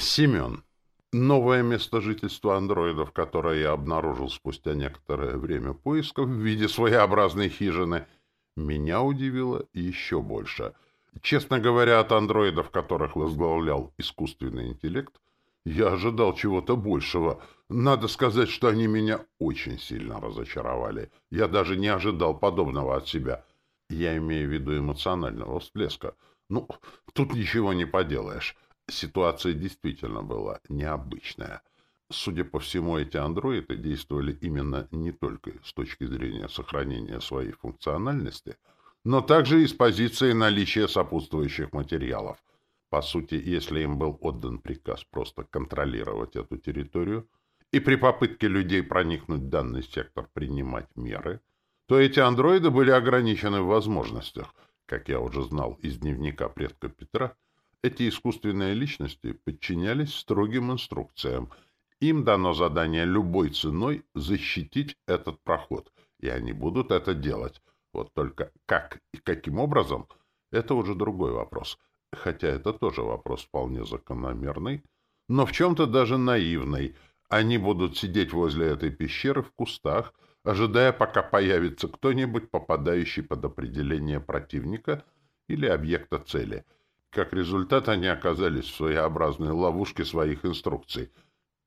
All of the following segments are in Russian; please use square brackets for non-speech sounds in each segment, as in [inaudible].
Семен. Новое место жительства андроидов, которое я обнаружил спустя некоторое время поисков в виде своеобразной хижины, меня удивило еще больше. Честно говоря, от андроидов, которых возглавлял искусственный интеллект, я ожидал чего-то большего. Надо сказать, что они меня очень сильно разочаровали. Я даже не ожидал подобного от себя. Я имею в виду эмоционального всплеска. Ну, тут ничего не поделаешь. Ситуация действительно была необычная. Судя по всему, эти андроиды действовали именно не только с точки зрения сохранения своей функциональности, но также и с позиции наличия сопутствующих материалов. По сути, если им был отдан приказ просто контролировать эту территорию и при попытке людей проникнуть в данный сектор принимать меры, то эти андроиды были ограничены в возможностях. Как я уже знал из дневника предка Петра, эти искусственные личности подчинялись строгим инструкциям. Им дано задание любой ценой защитить этот проход, и они будут это делать. Вот только как и каким образом — это уже другой вопрос. Хотя это тоже вопрос вполне закономерный, но в чем-то даже наивный. Они будут сидеть возле этой пещеры в кустах, ожидая, пока появится кто-нибудь, попадающий под определение противника или объекта цели — как результат, они оказались в своеобразной ловушке своих инструкций.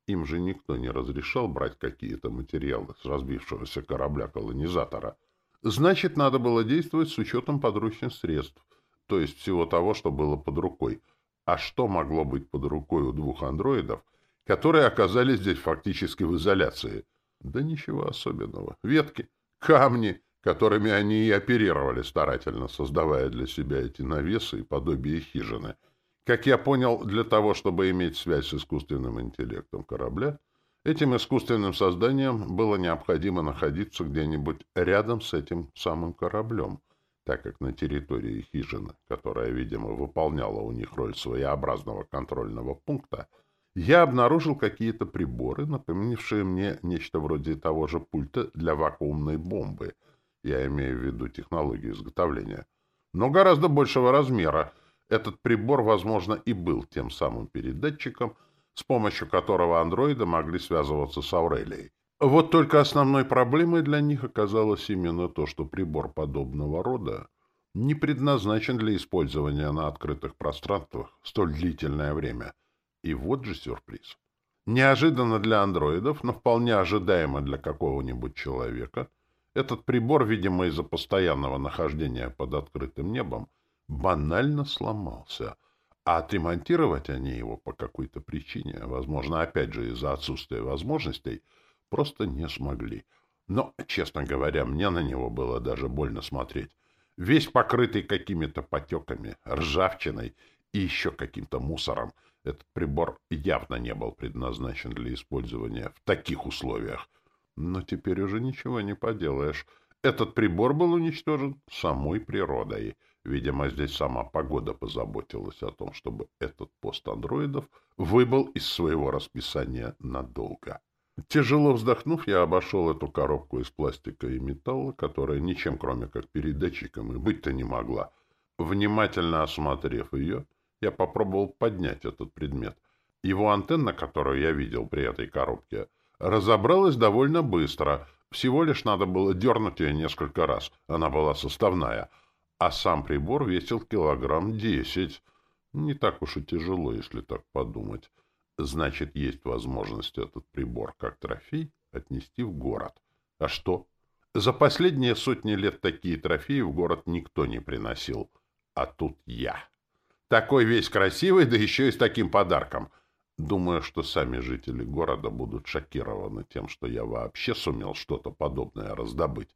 Им же никто не разрешал брать какие-то материалы с разбившегося корабля-колонизатора. Значит, надо было действовать с учетом подручных средств, то есть всего того, что было под рукой. А что могло быть под рукой у двух андроидов, которые оказались здесь фактически в изоляции? Да ничего особенного. Ветки, камни которыми они и оперировали, старательно создавая для себя эти навесы и подобие хижины. Как я понял, для того, чтобы иметь связь с искусственным интеллектом корабля, этим искусственным созданием было необходимо находиться где-нибудь рядом с этим самым кораблем, так как на территории хижины, которая, видимо, выполняла у них роль своеобразного контрольного пункта, я обнаружил какие-то приборы, напомнившие мне нечто вроде того же пульта для вакуумной бомбы — я имею в виду технологию изготовления, но гораздо большего размера. Этот прибор, возможно, и был тем самым передатчиком, с помощью которого андроиды могли связываться с Аурелией. Вот только основной проблемой для них оказалось именно то, что прибор подобного рода не предназначен для использования на открытых пространствах столь длительное время. И вот же сюрприз. Неожиданно для андроидов, но вполне ожидаемо для какого-нибудь человека — этот прибор, видимо, из-за постоянного нахождения под открытым небом, банально сломался, а отремонтировать они его по какой-то причине, возможно, опять же из-за отсутствия возможностей, просто не смогли. Но, честно говоря, мне на него было даже больно смотреть. Весь покрытый какими-то потеками, ржавчиной и еще каким-то мусором. Этот прибор явно не был предназначен для использования в таких условиях — но теперь уже ничего не поделаешь. Этот прибор был уничтожен самой природой. Видимо, здесь сама погода позаботилась о том, чтобы этот пост андроидов выбыл из своего расписания надолго. Тяжело вздохнув, я обошел эту коробку из пластика и металла, которая ничем, кроме как передатчиком, и быть-то не могла. Внимательно осмотрев ее, я попробовал поднять этот предмет. Его антенна, которую я видел при этой коробке — Разобралась довольно быстро. Всего лишь надо было дернуть ее несколько раз. Она была составная. А сам прибор весил килограмм десять. Не так уж и тяжело, если так подумать. Значит, есть возможность этот прибор как трофей отнести в город. А что? За последние сотни лет такие трофеи в город никто не приносил. А тут я. Такой весь красивый, да еще и с таким подарком — Думаю, что сами жители города будут шокированы тем, что я вообще сумел что-то подобное раздобыть.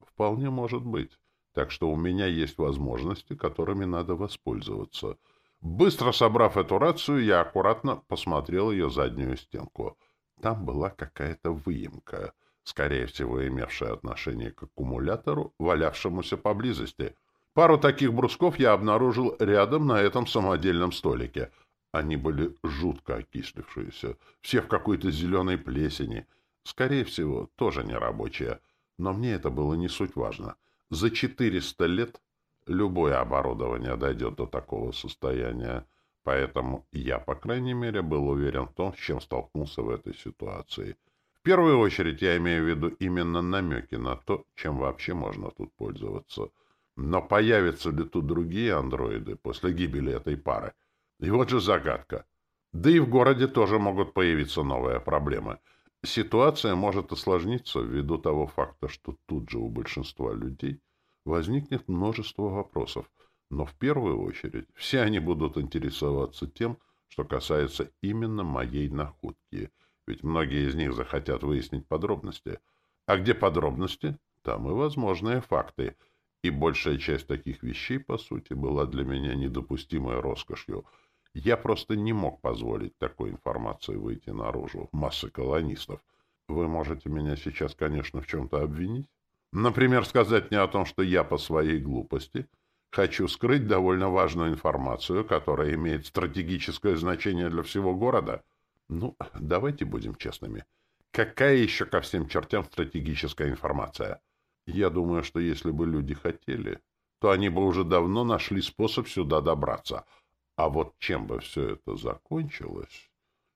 Вполне может быть. Так что у меня есть возможности, которыми надо воспользоваться. Быстро собрав эту рацию, я аккуратно посмотрел ее заднюю стенку. Там была какая-то выемка, скорее всего, имевшая отношение к аккумулятору, валявшемуся поблизости. Пару таких брусков я обнаружил рядом на этом самодельном столике — они были жутко окислившиеся, все в какой-то зеленой плесени. Скорее всего, тоже не рабочие. Но мне это было не суть важно. За 400 лет любое оборудование дойдет до такого состояния. Поэтому я, по крайней мере, был уверен в том, с чем столкнулся в этой ситуации. В первую очередь я имею в виду именно намеки на то, чем вообще можно тут пользоваться. Но появятся ли тут другие андроиды после гибели этой пары? И вот же загадка. Да и в городе тоже могут появиться новые проблемы. Ситуация может осложниться ввиду того факта, что тут же у большинства людей возникнет множество вопросов, но в первую очередь все они будут интересоваться тем, что касается именно моей находки, ведь многие из них захотят выяснить подробности. А где подробности, там и возможные факты, и большая часть таких вещей, по сути, была для меня недопустимой роскошью — я просто не мог позволить такой информации выйти наружу массы колонистов. Вы можете меня сейчас, конечно, в чем-то обвинить. Например, сказать мне о том, что я по своей глупости хочу скрыть довольно важную информацию, которая имеет стратегическое значение для всего города. Ну, давайте будем честными. Какая еще ко всем чертям стратегическая информация? Я думаю, что если бы люди хотели, то они бы уже давно нашли способ сюда добраться — а вот чем бы все это закончилось,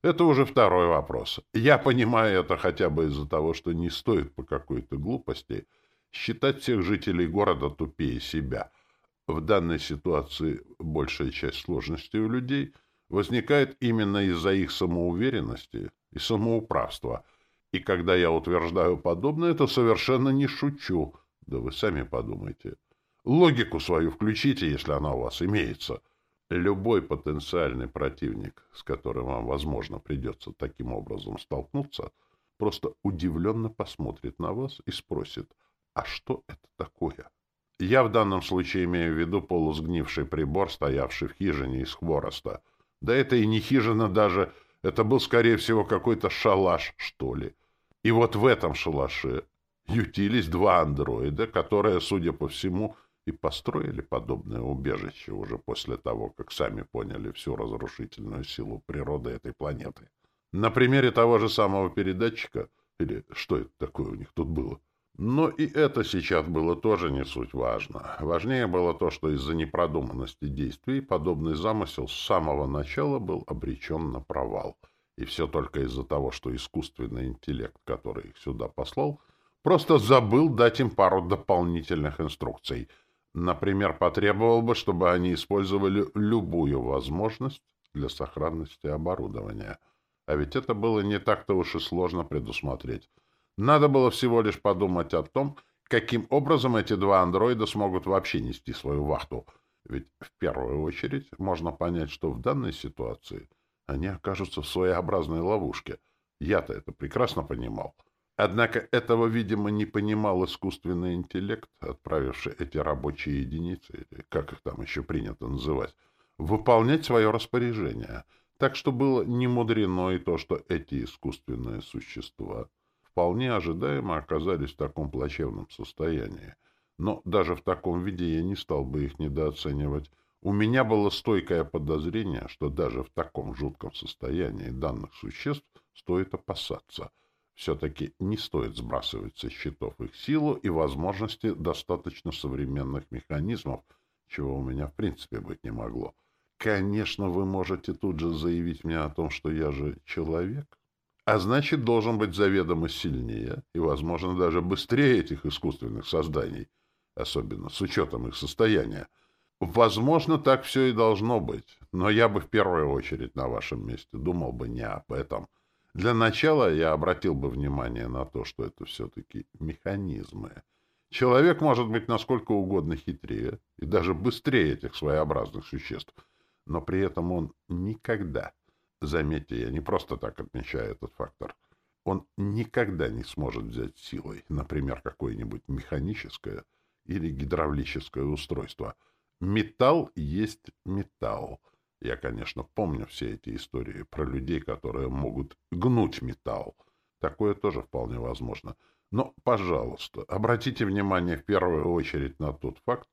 это уже второй вопрос. Я понимаю это хотя бы из-за того, что не стоит по какой-то глупости считать всех жителей города тупее себя. В данной ситуации большая часть сложностей у людей возникает именно из-за их самоуверенности и самоуправства. И когда я утверждаю подобное, это совершенно не шучу. Да вы сами подумайте. Логику свою включите, если она у вас имеется — Любой потенциальный противник, с которым вам, возможно, придется таким образом столкнуться, просто удивленно посмотрит на вас и спросит, а что это такое? Я в данном случае имею в виду полусгнивший прибор, стоявший в хижине из хвороста. Да это и не хижина даже, это был, скорее всего, какой-то шалаш, что ли. И вот в этом шалаше ютились два андроида, которые, судя по всему, и построили подобное убежище уже после того, как сами поняли всю разрушительную силу природы этой планеты. На примере того же самого передатчика, или что это такое у них тут было, но и это сейчас было тоже не суть важно. Важнее было то, что из-за непродуманности действий подобный замысел с самого начала был обречен на провал. И все только из-за того, что искусственный интеллект, который их сюда послал, просто забыл дать им пару дополнительных инструкций — Например, потребовал бы, чтобы они использовали любую возможность для сохранности оборудования. А ведь это было не так-то уж и сложно предусмотреть. Надо было всего лишь подумать о том, каким образом эти два андроида смогут вообще нести свою вахту. Ведь в первую очередь можно понять, что в данной ситуации они окажутся в своеобразной ловушке. Я-то это прекрасно понимал. Однако этого, видимо, не понимал искусственный интеллект, отправивший эти рабочие единицы, как их там еще принято называть, выполнять свое распоряжение. Так что было не мудрено и то, что эти искусственные существа вполне ожидаемо оказались в таком плачевном состоянии. Но даже в таком виде я не стал бы их недооценивать. У меня было стойкое подозрение, что даже в таком жутком состоянии данных существ стоит опасаться — все-таки не стоит сбрасывать со счетов их силу и возможности достаточно современных механизмов, чего у меня в принципе быть не могло. Конечно, вы можете тут же заявить мне о том, что я же человек, а значит, должен быть заведомо сильнее и, возможно, даже быстрее этих искусственных созданий, особенно с учетом их состояния. Возможно, так все и должно быть, но я бы в первую очередь на вашем месте думал бы не об этом — для начала я обратил бы внимание на то, что это все-таки механизмы. Человек может быть насколько угодно хитрее и даже быстрее этих своеобразных существ, но при этом он никогда, заметьте, я не просто так отмечаю этот фактор, он никогда не сможет взять силой, например, какое-нибудь механическое или гидравлическое устройство. Металл есть металл. Я, конечно, помню все эти истории про людей, которые могут гнуть металл. Такое тоже вполне возможно. Но, пожалуйста, обратите внимание в первую очередь на тот факт,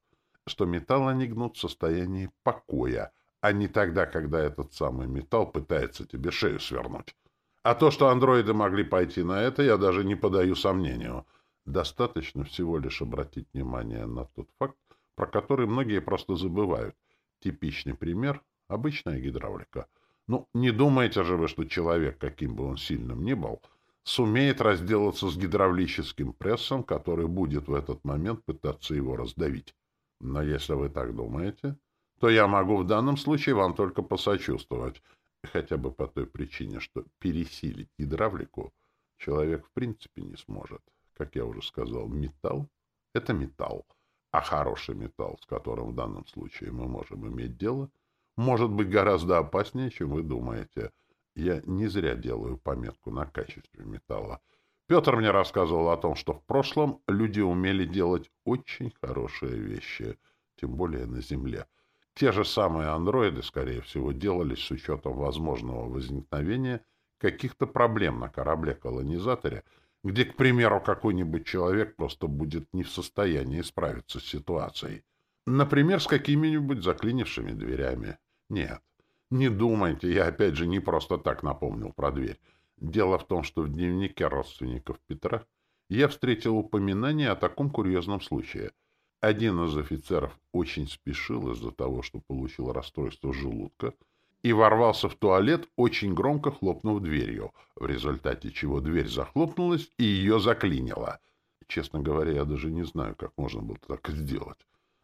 что металл они гнут в состоянии покоя, а не тогда, когда этот самый металл пытается тебе шею свернуть. А то, что андроиды могли пойти на это, я даже не подаю сомнению. Достаточно всего лишь обратить внимание на тот факт, про который многие просто забывают. Типичный пример Обычная гидравлика. Ну, не думаете же вы, что человек, каким бы он сильным ни был, сумеет разделаться с гидравлическим прессом, который будет в этот момент пытаться его раздавить. Но если вы так думаете, то я могу в данном случае вам только посочувствовать, хотя бы по той причине, что пересилить гидравлику человек в принципе не сможет. Как я уже сказал, металл — это металл, а хороший металл, с которым в данном случае мы можем иметь дело, может быть гораздо опаснее, чем вы думаете. Я не зря делаю пометку на качестве металла. Петр мне рассказывал о том, что в прошлом люди умели делать очень хорошие вещи, тем более на Земле. Те же самые андроиды, скорее всего, делались с учетом возможного возникновения каких-то проблем на корабле-колонизаторе, где, к примеру, какой-нибудь человек просто будет не в состоянии справиться с ситуацией. Например, с какими-нибудь заклинившими дверями. Нет, не думайте, я опять же не просто так напомнил про дверь. Дело в том, что в дневнике родственников Петра я встретил упоминание о таком курьезном случае. Один из офицеров очень спешил из-за того, что получил расстройство желудка, и ворвался в туалет, очень громко хлопнув дверью, в результате чего дверь захлопнулась и ее заклинило. Честно говоря, я даже не знаю, как можно было так сделать.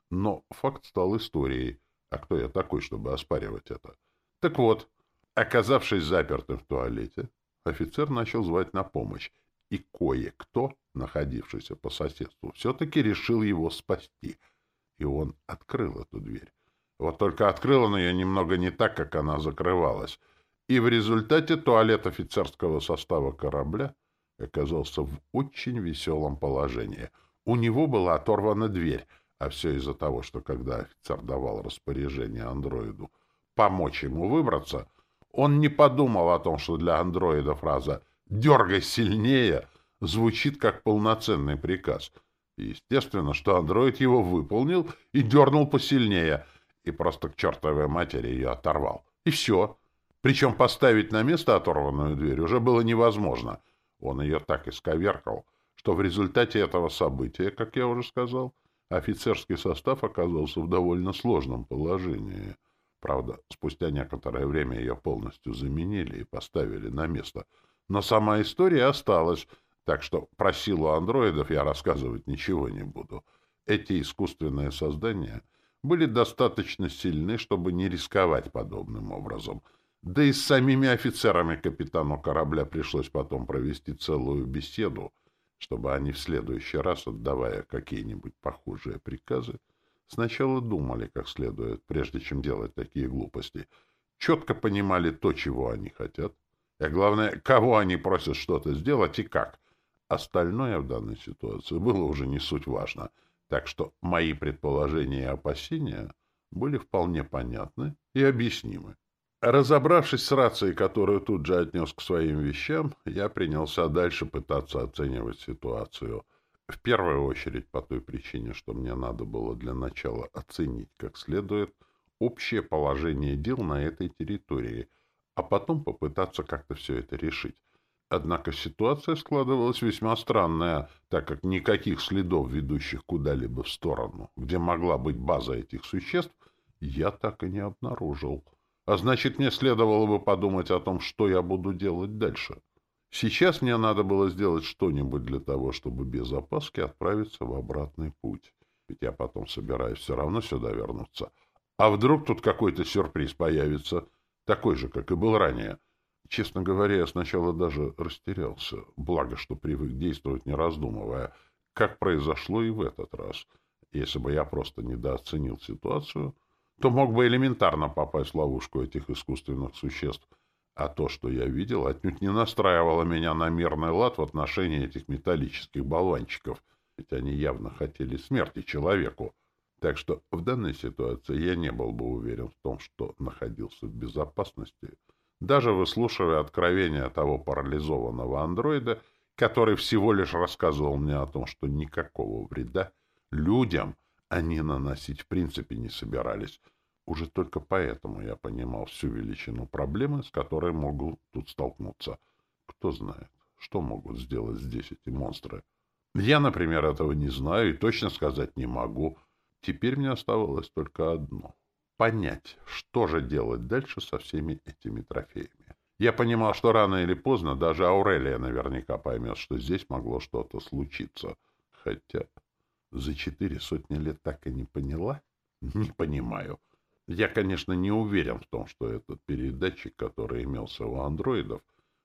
Но факт стал историей. А кто я такой, чтобы оспаривать это? Так вот, оказавшись запертым в туалете, офицер начал звать на помощь, и кое-кто, находившийся по соседству, все-таки решил его спасти. И он открыл эту дверь. Вот только открыл он ее немного не так, как она закрывалась. И в результате туалет офицерского состава корабля оказался в очень веселом положении. У него была оторвана дверь, а все из-за того, что когда офицер давал распоряжение андроиду помочь ему выбраться, он не подумал о том, что для андроида фраза «дергай сильнее» звучит как полноценный приказ. естественно, что андроид его выполнил и дернул посильнее, и просто к чертовой матери ее оторвал. И все. Причем поставить на место оторванную дверь уже было невозможно. Он ее так исковеркал, что в результате этого события, как я уже сказал, офицерский состав оказался в довольно сложном положении — Правда, спустя некоторое время ее полностью заменили и поставили на место. Но сама история осталась, так что про силу андроидов я рассказывать ничего не буду. Эти искусственные создания были достаточно сильны, чтобы не рисковать подобным образом. Да и с самими офицерами капитану корабля пришлось потом провести целую беседу, чтобы они в следующий раз, отдавая какие-нибудь похожие приказы, Сначала думали как следует, прежде чем делать такие глупости. Четко понимали то, чего они хотят. И главное, кого они просят что-то сделать и как. Остальное в данной ситуации было уже не суть важно. Так что мои предположения и опасения были вполне понятны и объяснимы. Разобравшись с рацией, которую тут же отнес к своим вещам, я принялся дальше пытаться оценивать ситуацию — в первую очередь по той причине, что мне надо было для начала оценить как следует общее положение дел на этой территории, а потом попытаться как-то все это решить. Однако ситуация складывалась весьма странная, так как никаких следов, ведущих куда-либо в сторону, где могла быть база этих существ, я так и не обнаружил. А значит, мне следовало бы подумать о том, что я буду делать дальше. Сейчас мне надо было сделать что-нибудь для того, чтобы без опаски отправиться в обратный путь. Ведь я потом собираюсь все равно сюда вернуться. А вдруг тут какой-то сюрприз появится, такой же, как и был ранее. Честно говоря, я сначала даже растерялся, благо, что привык действовать не раздумывая, как произошло и в этот раз. Если бы я просто недооценил ситуацию, то мог бы элементарно попасть в ловушку этих искусственных существ — а то, что я видел, отнюдь не настраивало меня на мирный лад в отношении этих металлических болванчиков, ведь они явно хотели смерти человеку. Так что в данной ситуации я не был бы уверен в том, что находился в безопасности, даже выслушивая откровения того парализованного андроида, который всего лишь рассказывал мне о том, что никакого вреда людям они наносить в принципе не собирались, уже только поэтому я понимал всю величину проблемы, с которой могу тут столкнуться. Кто знает, что могут сделать здесь эти монстры. Я, например, этого не знаю и точно сказать не могу. Теперь мне оставалось только одно понять, что же делать дальше со всеми этими трофеями. Я понимал, что рано или поздно даже Аурелия наверняка поймет, что здесь могло что-то случиться. Хотя за четыре сотни лет так и не поняла. [laughs] Не понимаю. Я, конечно, не уверен в том, что этот передатчик, который имелся у андроидов,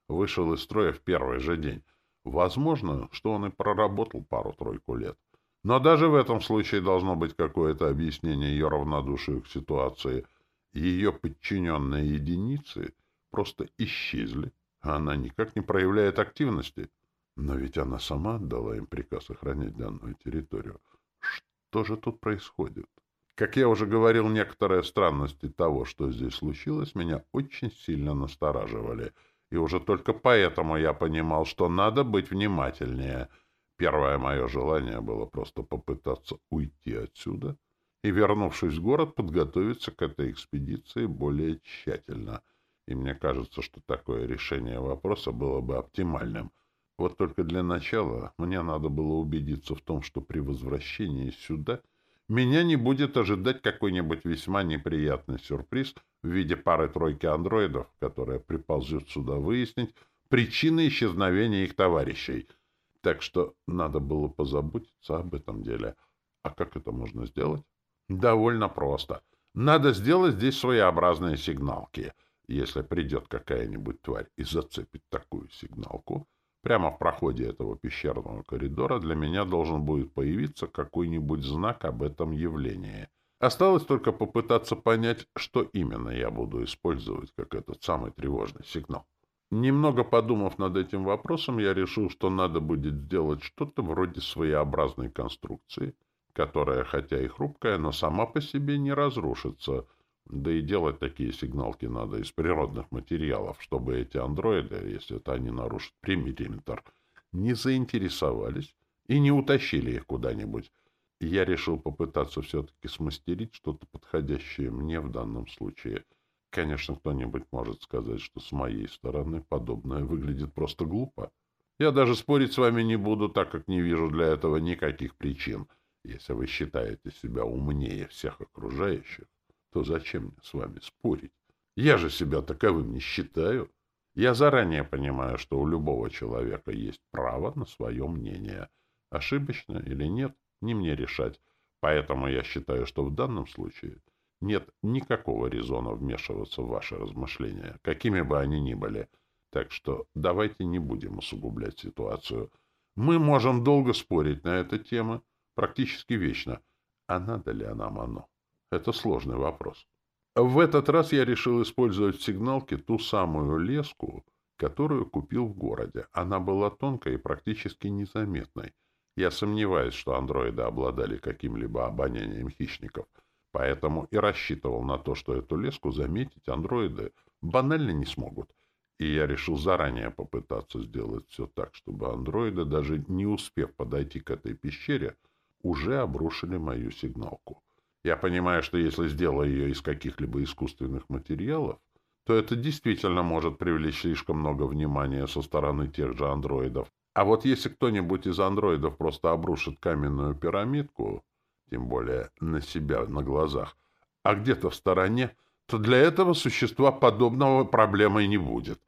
вышел из строя в первый же день. Возможно, что он и проработал пару-тройку лет. Но даже в этом случае должно быть какое-то объяснение ее равнодушию к ситуации. Ее подчиненные единицы просто исчезли, а она никак не проявляет активности. Но ведь она сама отдала им приказ охранять данную территорию. Что же тут происходит? Как я уже говорил, некоторые странности того, что здесь случилось, меня очень сильно настораживали. И уже только поэтому я понимал, что надо быть внимательнее — Первое мое желание было просто попытаться уйти отсюда и, вернувшись в город, подготовиться к этой экспедиции более тщательно. И мне кажется, что такое решение вопроса было бы оптимальным. Вот только для начала мне надо было убедиться в том, что при возвращении сюда меня не будет ожидать какой-нибудь весьма неприятный сюрприз в виде пары-тройки андроидов, которые приползет сюда выяснить причины исчезновения их товарищей — так что надо было позаботиться об этом деле. А как это можно сделать? Довольно просто. Надо сделать здесь своеобразные сигналки. Если придет какая-нибудь тварь и зацепит такую сигналку, прямо в проходе этого пещерного коридора для меня должен будет появиться какой-нибудь знак об этом явлении. Осталось только попытаться понять, что именно я буду использовать как этот самый тревожный сигнал. Немного подумав над этим вопросом, я решил, что надо будет сделать что-то вроде своеобразной конструкции, которая, хотя и хрупкая, но сама по себе не разрушится. Да и делать такие сигналки надо из природных материалов, чтобы эти андроиды, если это они нарушат периметр, не заинтересовались и не утащили их куда-нибудь. Я решил попытаться все-таки смастерить что-то подходящее мне в данном случае — Конечно, кто-нибудь может сказать, что с моей стороны подобное выглядит просто глупо. Я даже спорить с вами не буду, так как не вижу для этого никаких причин. Если вы считаете себя умнее всех окружающих, то зачем мне с вами спорить? Я же себя таковым не считаю. Я заранее понимаю, что у любого человека есть право на свое мнение. Ошибочно или нет, не мне решать. Поэтому я считаю, что в данном случае нет никакого резона вмешиваться в ваши размышления, какими бы они ни были. Так что давайте не будем усугублять ситуацию. Мы можем долго спорить на эту тему, практически вечно. А надо ли нам оно? Это сложный вопрос. В этот раз я решил использовать в сигналке ту самую леску, которую купил в городе. Она была тонкой и практически незаметной. Я сомневаюсь, что андроиды обладали каким-либо обонянием хищников — Поэтому и рассчитывал на то, что эту леску заметить андроиды банально не смогут. И я решил заранее попытаться сделать все так, чтобы андроиды, даже не успев подойти к этой пещере, уже обрушили мою сигналку. Я понимаю, что если сделаю ее из каких-либо искусственных материалов, то это действительно может привлечь слишком много внимания со стороны тех же андроидов. А вот если кто-нибудь из андроидов просто обрушит каменную пирамидку, тем более на себя, на глазах, а где-то в стороне, то для этого существа подобного проблемы не будет.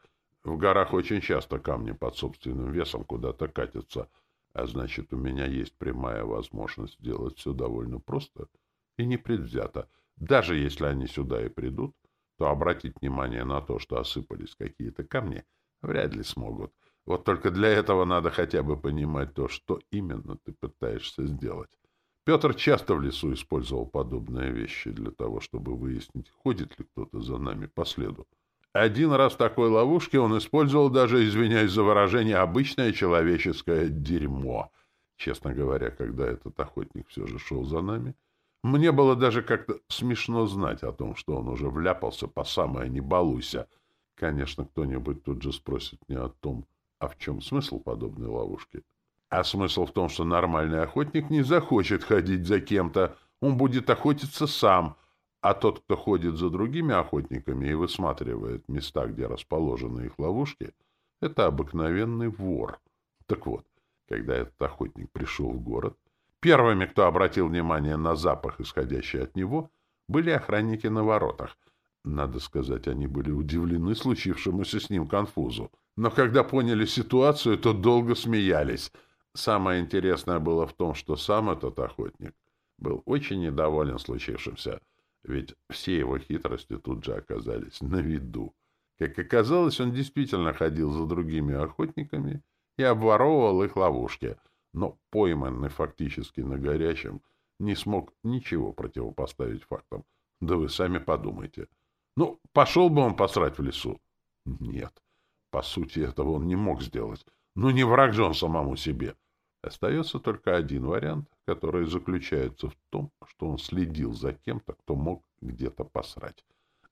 В горах очень часто камни под собственным весом куда-то катятся, а значит, у меня есть прямая возможность сделать все довольно просто и непредвзято. Даже если они сюда и придут, то обратить внимание на то, что осыпались какие-то камни, вряд ли смогут. Вот только для этого надо хотя бы понимать то, что именно ты пытаешься сделать. Петр часто в лесу использовал подобные вещи для того, чтобы выяснить, ходит ли кто-то за нами по следу. Один раз в такой ловушке он использовал даже, извиняюсь за выражение, обычное человеческое дерьмо. Честно говоря, когда этот охотник все же шел за нами, мне было даже как-то смешно знать о том, что он уже вляпался по самое «не балуйся». Конечно, кто-нибудь тут же спросит мне о том, а в чем смысл подобной ловушки. А смысл в том, что нормальный охотник не захочет ходить за кем-то, он будет охотиться сам, а тот, кто ходит за другими охотниками и высматривает места, где расположены их ловушки, это обыкновенный вор. Так вот, когда этот охотник пришел в город, первыми, кто обратил внимание на запах, исходящий от него, были охранники на воротах. Надо сказать, они были удивлены случившемуся с ним конфузу. Но когда поняли ситуацию, то долго смеялись. Самое интересное было в том, что сам этот охотник был очень недоволен случившимся, ведь все его хитрости тут же оказались на виду. Как оказалось, он действительно ходил за другими охотниками и обворовывал их ловушки, но пойманный фактически на горячем не смог ничего противопоставить фактам. Да вы сами подумайте. Ну, пошел бы он посрать в лесу? Нет. По сути, этого он не мог сделать. Ну, не враг же он самому себе. Остается только один вариант, который заключается в том, что он следил за кем-то, кто мог где-то посрать.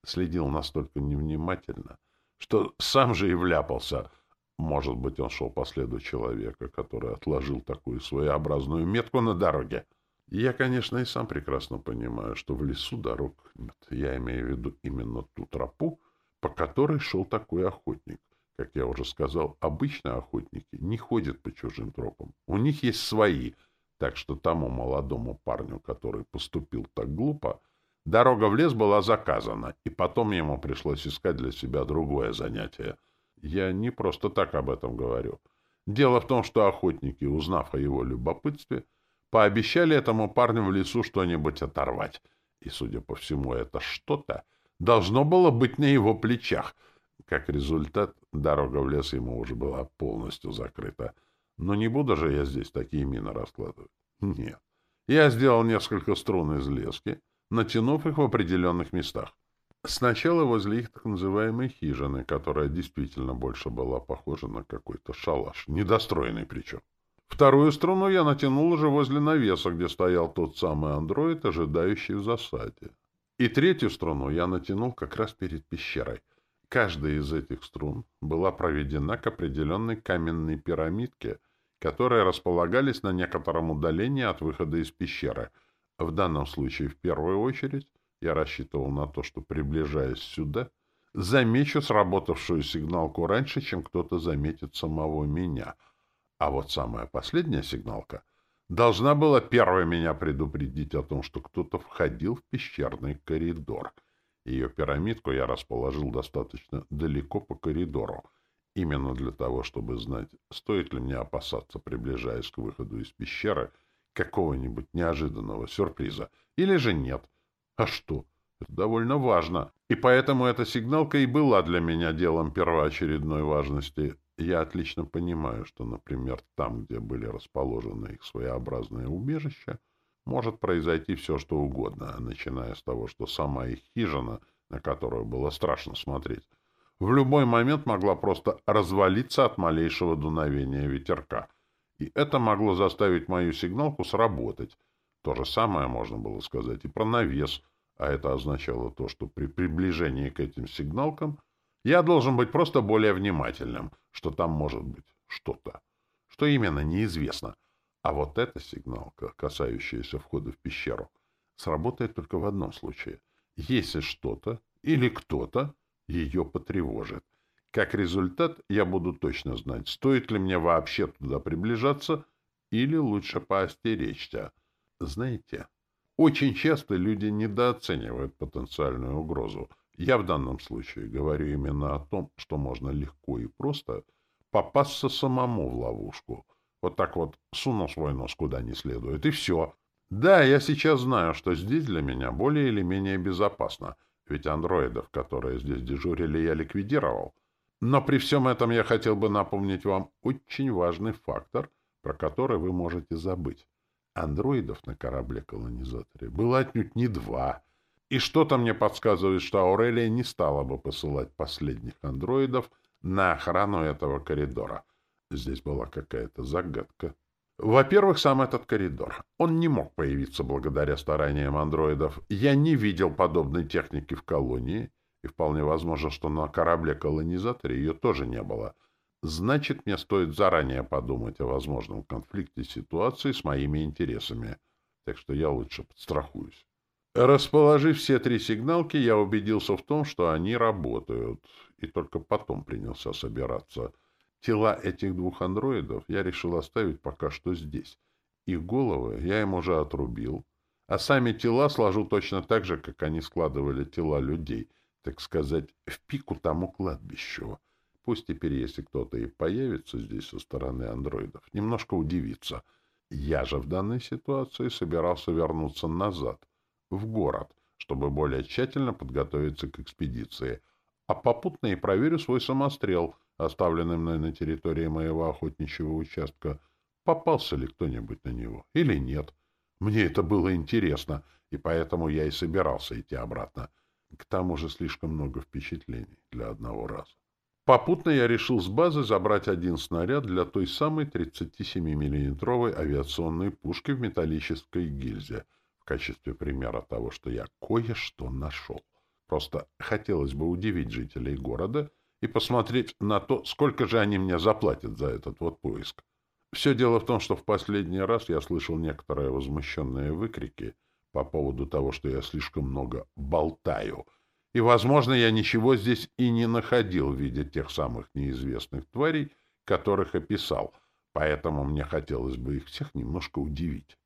Следил настолько невнимательно, что сам же и вляпался. Может быть, он шел по следу человека, который отложил такую своеобразную метку на дороге. Я, конечно, и сам прекрасно понимаю, что в лесу дорог нет. Я имею в виду именно ту тропу, по которой шел такой охотник. Как я уже сказал, обычно охотники не ходят по чужим тропам. У них есть свои. Так что тому молодому парню, который поступил так глупо, дорога в лес была заказана, и потом ему пришлось искать для себя другое занятие. Я не просто так об этом говорю. Дело в том, что охотники, узнав о его любопытстве, пообещали этому парню в лесу что-нибудь оторвать. И, судя по всему, это что-то должно было быть на его плечах — как результат, дорога в лес ему уже была полностью закрыта. Но не буду же я здесь такие мины раскладывать. Нет. Я сделал несколько струн из лески, натянув их в определенных местах. Сначала возле их так называемой хижины, которая действительно больше была похожа на какой-то шалаш, недостроенный причем. Вторую струну я натянул уже возле навеса, где стоял тот самый андроид, ожидающий в засаде. И третью струну я натянул как раз перед пещерой — Каждая из этих струн была проведена к определенной каменной пирамидке, которые располагались на некотором удалении от выхода из пещеры. В данном случае, в первую очередь, я рассчитывал на то, что, приближаясь сюда, замечу сработавшую сигналку раньше, чем кто-то заметит самого меня. А вот самая последняя сигналка должна была первой меня предупредить о том, что кто-то входил в пещерный коридор — ее пирамидку я расположил достаточно далеко по коридору, именно для того, чтобы знать, стоит ли мне опасаться, приближаясь к выходу из пещеры, какого-нибудь неожиданного сюрприза, или же нет. А что? Это довольно важно. И поэтому эта сигналка и была для меня делом первоочередной важности. Я отлично понимаю, что, например, там, где были расположены их своеобразные убежища, может произойти все, что угодно, начиная с того, что сама их хижина, на которую было страшно смотреть, в любой момент могла просто развалиться от малейшего дуновения ветерка. И это могло заставить мою сигналку сработать. То же самое можно было сказать и про навес, а это означало то, что при приближении к этим сигналкам я должен быть просто более внимательным, что там может быть что-то. Что именно, неизвестно. А вот эта сигналка, касающаяся входа в пещеру, сработает только в одном случае. Если что-то или кто-то ее потревожит. Как результат, я буду точно знать, стоит ли мне вообще туда приближаться или лучше поостеречься. Знаете, очень часто люди недооценивают потенциальную угрозу. Я в данном случае говорю именно о том, что можно легко и просто попасться самому в ловушку — вот так вот суну свой нос куда не следует, и все. Да, я сейчас знаю, что здесь для меня более или менее безопасно, ведь андроидов, которые здесь дежурили, я ликвидировал. Но при всем этом я хотел бы напомнить вам очень важный фактор, про который вы можете забыть. Андроидов на корабле-колонизаторе было отнюдь не два. И что-то мне подсказывает, что Аурелия не стала бы посылать последних андроидов на охрану этого коридора — Здесь была какая-то загадка. Во-первых, сам этот коридор. Он не мог появиться благодаря стараниям андроидов. Я не видел подобной техники в колонии, и вполне возможно, что на корабле-колонизаторе ее тоже не было. Значит, мне стоит заранее подумать о возможном конфликте ситуации с моими интересами. Так что я лучше подстрахуюсь. Расположив все три сигналки, я убедился в том, что они работают, и только потом принялся собираться — Тела этих двух андроидов я решил оставить пока что здесь. Их головы я им уже отрубил. а сами тела сложу точно так же, как они складывали тела людей, так сказать, в пику тому кладбищу. Пусть теперь, если кто-то и появится здесь со стороны андроидов, немножко удивится. Я же в данной ситуации собирался вернуться назад, в город, чтобы более тщательно подготовиться к экспедиции, а попутно и проверю свой самострел, оставленный мной на территории моего охотничьего участка, попался ли кто-нибудь на него или нет. Мне это было интересно, и поэтому я и собирался идти обратно. К тому же слишком много впечатлений для одного раза. Попутно я решил с базы забрать один снаряд для той самой 37-миллиметровой авиационной пушки в металлической гильзе в качестве примера того, что я кое-что нашел. Просто хотелось бы удивить жителей города и посмотреть на то, сколько же они мне заплатят за этот вот поиск. Все дело в том, что в последний раз я слышал некоторые возмущенные выкрики по поводу того, что я слишком много болтаю — и, возможно, я ничего здесь и не находил в виде тех самых неизвестных тварей, которых описал, поэтому мне хотелось бы их всех немножко удивить.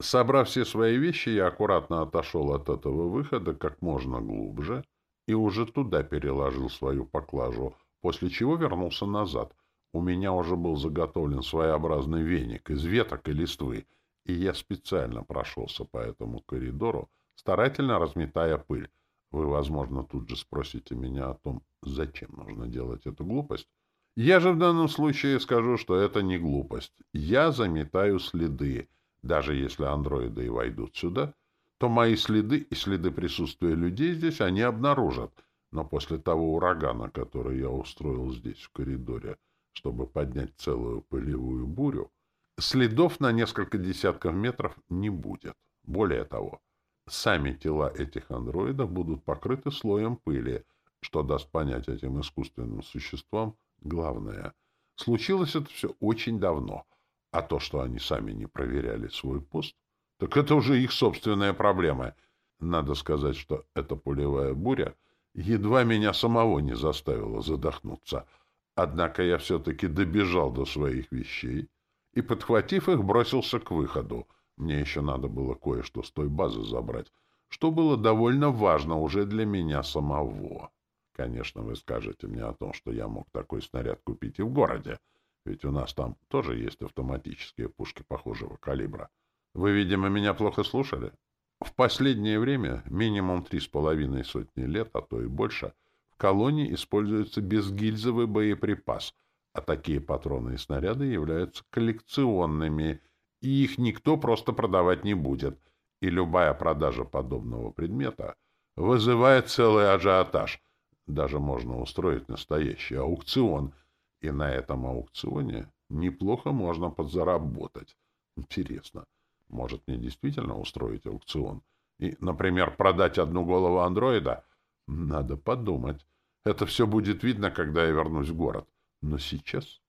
Собрав все свои вещи, я аккуратно отошел от этого выхода как можно глубже и уже туда переложил свою поклажу, после чего вернулся назад. У меня уже был заготовлен своеобразный веник из веток и листвы, и я специально прошелся по этому коридору, старательно разметая пыль. Вы, возможно, тут же спросите меня о том, зачем нужно делать эту глупость. Я же в данном случае скажу, что это не глупость. Я заметаю следы. Даже если андроиды и войдут сюда, то мои следы и следы присутствия людей здесь они обнаружат. Но после того урагана, который я устроил здесь, в коридоре, чтобы поднять целую пылевую бурю, следов на несколько десятков метров не будет. Более того, Сами тела этих андроидов будут покрыты слоем пыли, что даст понять этим искусственным существам главное. Случилось это все очень давно, а то, что они сами не проверяли свой пост, так это уже их собственная проблема. Надо сказать, что эта пулевая буря едва меня самого не заставила задохнуться. Однако я все-таки добежал до своих вещей и, подхватив их, бросился к выходу — мне еще надо было кое-что с той базы забрать, что было довольно важно уже для меня самого. Конечно, вы скажете мне о том, что я мог такой снаряд купить и в городе, ведь у нас там тоже есть автоматические пушки похожего калибра. Вы, видимо, меня плохо слушали? В последнее время, минимум три с половиной сотни лет, а то и больше, в колонии используется безгильзовый боеприпас, а такие патроны и снаряды являются коллекционными – и их никто просто продавать не будет, и любая продажа подобного предмета вызывает целый ажиотаж. Даже можно устроить настоящий аукцион, и на этом аукционе неплохо можно подзаработать. Интересно, может мне действительно устроить аукцион? И, например, продать одну голову андроида? Надо подумать. Это все будет видно, когда я вернусь в город. Но сейчас...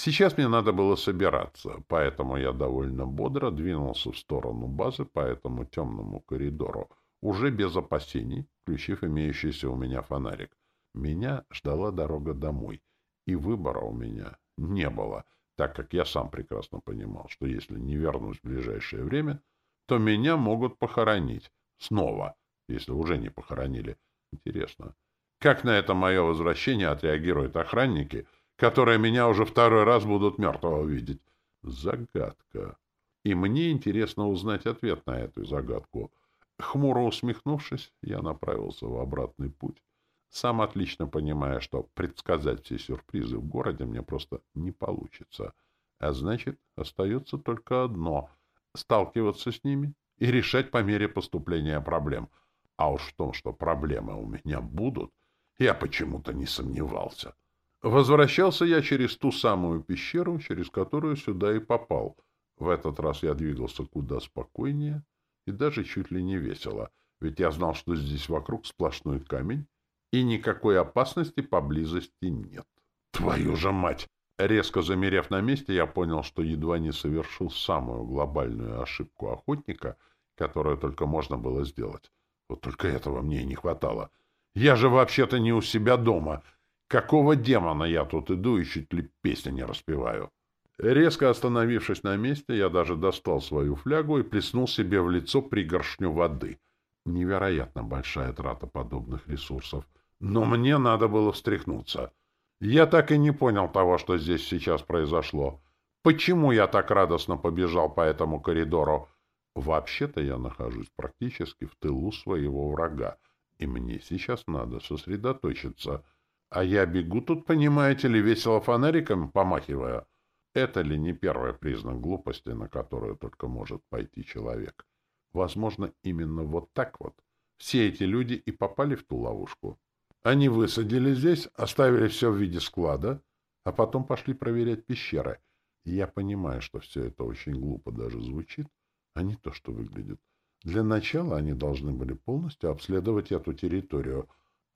Сейчас мне надо было собираться, поэтому я довольно бодро двинулся в сторону базы по этому темному коридору, уже без опасений, включив имеющийся у меня фонарик. Меня ждала дорога домой, и выбора у меня не было, так как я сам прекрасно понимал, что если не вернусь в ближайшее время, то меня могут похоронить. Снова, если уже не похоронили. Интересно, как на это мое возвращение отреагируют охранники — которые меня уже второй раз будут мертвого видеть. Загадка. И мне интересно узнать ответ на эту загадку. Хмуро усмехнувшись, я направился в обратный путь, сам отлично понимая, что предсказать все сюрпризы в городе мне просто не получится. А значит, остается только одно — сталкиваться с ними и решать по мере поступления проблем. А уж в том, что проблемы у меня будут, я почему-то не сомневался. Возвращался я через ту самую пещеру, через которую сюда и попал. В этот раз я двигался куда спокойнее и даже чуть ли не весело, ведь я знал, что здесь вокруг сплошной камень, и никакой опасности поблизости нет. Твою же мать! Резко замерев на месте, я понял, что едва не совершил самую глобальную ошибку охотника, которую только можно было сделать. Вот только этого мне и не хватало. Я же вообще-то не у себя дома — Какого демона я тут иду и чуть ли песни не распеваю? Резко остановившись на месте, я даже достал свою флягу и плеснул себе в лицо пригоршню воды. Невероятно большая трата подобных ресурсов. Но мне надо было встряхнуться. Я так и не понял того, что здесь сейчас произошло. Почему я так радостно побежал по этому коридору? Вообще-то я нахожусь практически в тылу своего врага, и мне сейчас надо сосредоточиться. А я бегу тут, понимаете ли, весело фонариком помахивая. Это ли не первый признак глупости, на которую только может пойти человек? Возможно, именно вот так вот все эти люди и попали в ту ловушку. Они высадили здесь, оставили все в виде склада, а потом пошли проверять пещеры. И я понимаю, что все это очень глупо даже звучит, а не то, что выглядит. Для начала они должны были полностью обследовать эту территорию,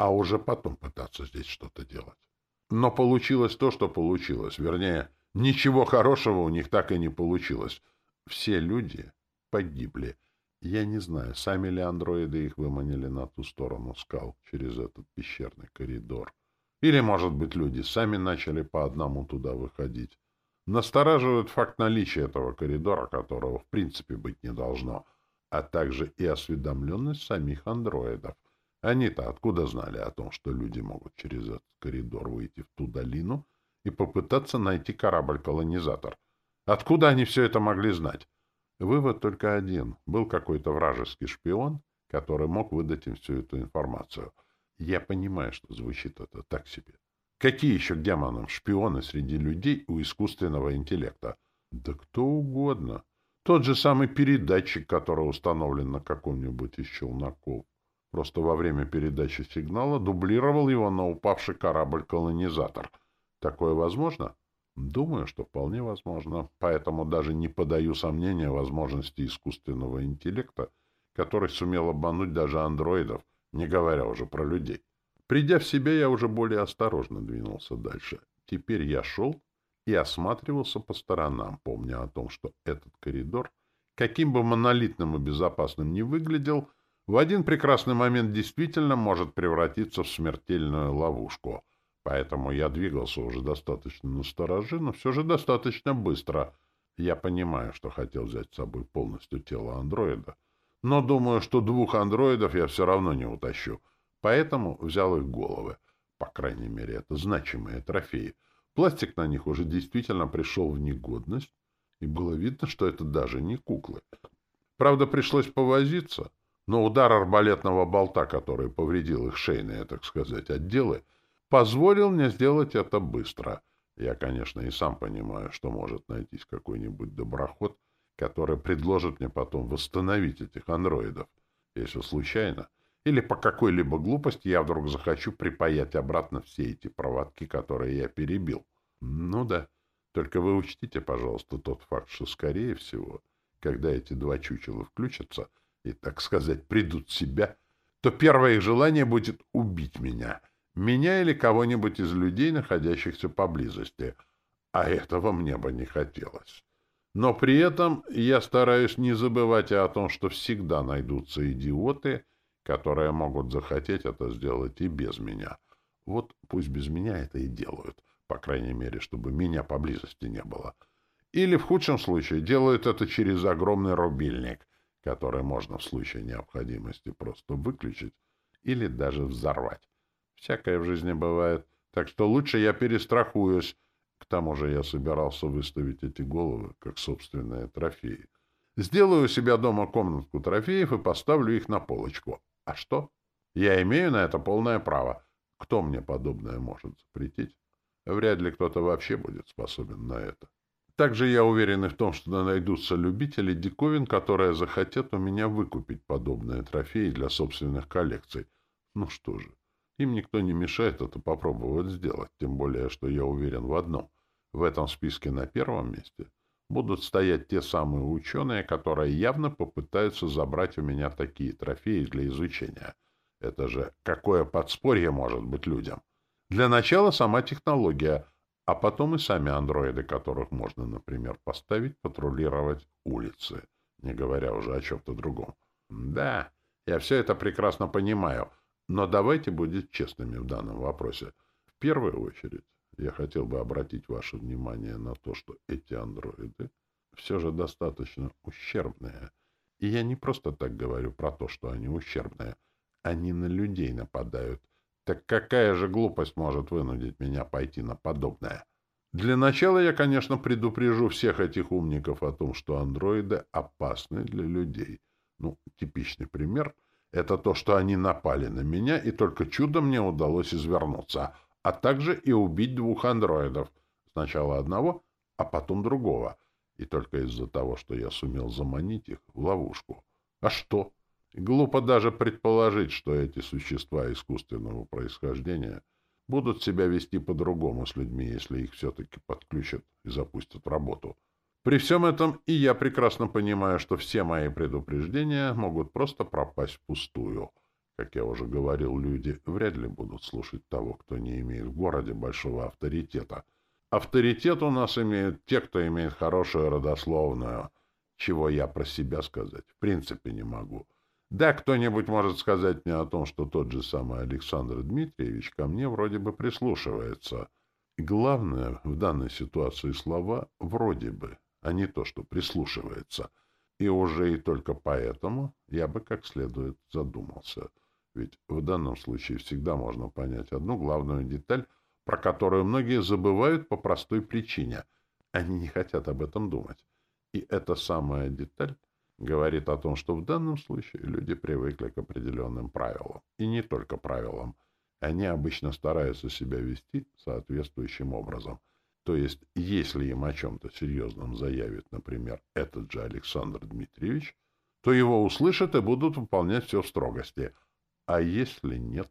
а уже потом пытаться здесь что-то делать. Но получилось то, что получилось. Вернее, ничего хорошего у них так и не получилось. Все люди погибли. Я не знаю, сами ли андроиды их выманили на ту сторону скал, через этот пещерный коридор. Или, может быть, люди сами начали по одному туда выходить. Настораживает факт наличия этого коридора, которого в принципе быть не должно, а также и осведомленность самих андроидов. Они-то откуда знали о том, что люди могут через этот коридор выйти в ту долину и попытаться найти корабль-колонизатор? Откуда они все это могли знать? Вывод только один. Был какой-то вражеский шпион, который мог выдать им всю эту информацию. Я понимаю, что звучит это так себе. Какие еще к демонам шпионы среди людей у искусственного интеллекта? Да кто угодно. Тот же самый передатчик, который установлен на каком-нибудь из челноков. Просто во время передачи сигнала дублировал его на упавший корабль-колонизатор. Такое возможно? Думаю, что вполне возможно. Поэтому даже не подаю сомнения возможности искусственного интеллекта, который сумел обмануть даже андроидов, не говоря уже про людей. Придя в себя, я уже более осторожно двинулся дальше. Теперь я шел и осматривался по сторонам, помня о том, что этот коридор, каким бы монолитным и безопасным ни выглядел, в один прекрасный момент действительно может превратиться в смертельную ловушку — Поэтому я двигался уже достаточно насторожи, но все же достаточно быстро. Я понимаю, что хотел взять с собой полностью тело андроида, но думаю, что двух андроидов я все равно не утащу. Поэтому взял их головы. По крайней мере, это значимые трофеи. Пластик на них уже действительно пришел в негодность, и было видно, что это даже не куклы. Правда, пришлось повозиться, но удар арбалетного болта, который повредил их шейные, так сказать, отделы, позволил мне сделать это быстро. Я, конечно, и сам понимаю, что может найтись какой-нибудь доброход, который предложит мне потом восстановить этих андроидов, если случайно, или по какой-либо глупости я вдруг захочу припаять обратно все эти проводки, которые я перебил. Ну да, только вы учтите, пожалуйста, тот факт, что, скорее всего, когда эти два чучела включатся и, так сказать, придут в себя, то первое их желание будет убить меня — меня или кого-нибудь из людей, находящихся поблизости. А этого мне бы не хотелось. Но при этом я стараюсь не забывать о том, что всегда найдутся идиоты, которые могут захотеть это сделать и без меня. Вот пусть без меня это и делают, по крайней мере, чтобы меня поблизости не было. Или в худшем случае делают это через огромный рубильник, который можно в случае необходимости просто выключить или даже взорвать. Всякое в жизни бывает. Так что лучше я перестрахуюсь. К тому же я собирался выставить эти головы как собственные трофеи. Сделаю у себя дома комнатку трофеев и поставлю их на полочку. А что? Я имею на это полное право. Кто мне подобное может запретить? Вряд ли кто-то вообще будет способен на это. Также я уверен и в том, что найдутся любители диковин, которые захотят у меня выкупить подобные трофеи для собственных коллекций. Ну что же, им никто не мешает это попробовать сделать, тем более, что я уверен в одном. В этом списке на первом месте будут стоять те самые ученые, которые явно попытаются забрать у меня такие трофеи для изучения. Это же какое подспорье может быть людям? Для начала сама технология, а потом и сами андроиды, которых можно, например, поставить патрулировать улицы, не говоря уже о чем-то другом. Да, я все это прекрасно понимаю — но давайте будем честными в данном вопросе. В первую очередь, я хотел бы обратить ваше внимание на то, что эти андроиды все же достаточно ущербные. И я не просто так говорю про то, что они ущербные. Они на людей нападают. Так какая же глупость может вынудить меня пойти на подобное? Для начала я, конечно, предупрежу всех этих умников о том, что андроиды опасны для людей. Ну, типичный пример — это то, что они напали на меня, и только чудом мне удалось извернуться, а также и убить двух андроидов. Сначала одного, а потом другого. И только из-за того, что я сумел заманить их в ловушку. А что? Глупо даже предположить, что эти существа искусственного происхождения будут себя вести по-другому с людьми, если их все-таки подключат и запустят в работу. При всем этом и я прекрасно понимаю, что все мои предупреждения могут просто пропасть впустую. Как я уже говорил, люди вряд ли будут слушать того, кто не имеет в городе большого авторитета. Авторитет у нас имеют те, кто имеет хорошую родословную, чего я про себя сказать в принципе не могу. Да, кто-нибудь может сказать мне о том, что тот же самый Александр Дмитриевич ко мне вроде бы прислушивается. Главное в данной ситуации слова «вроде бы», а не то, что прислушивается. И уже и только поэтому я бы как следует задумался. Ведь в данном случае всегда можно понять одну главную деталь, про которую многие забывают по простой причине. Они не хотят об этом думать. И эта самая деталь говорит о том, что в данном случае люди привыкли к определенным правилам. И не только правилам. Они обычно стараются себя вести соответствующим образом. То есть, если им о чем-то серьезном заявит, например, этот же Александр Дмитриевич, то его услышат и будут выполнять все в строгости. А если нет?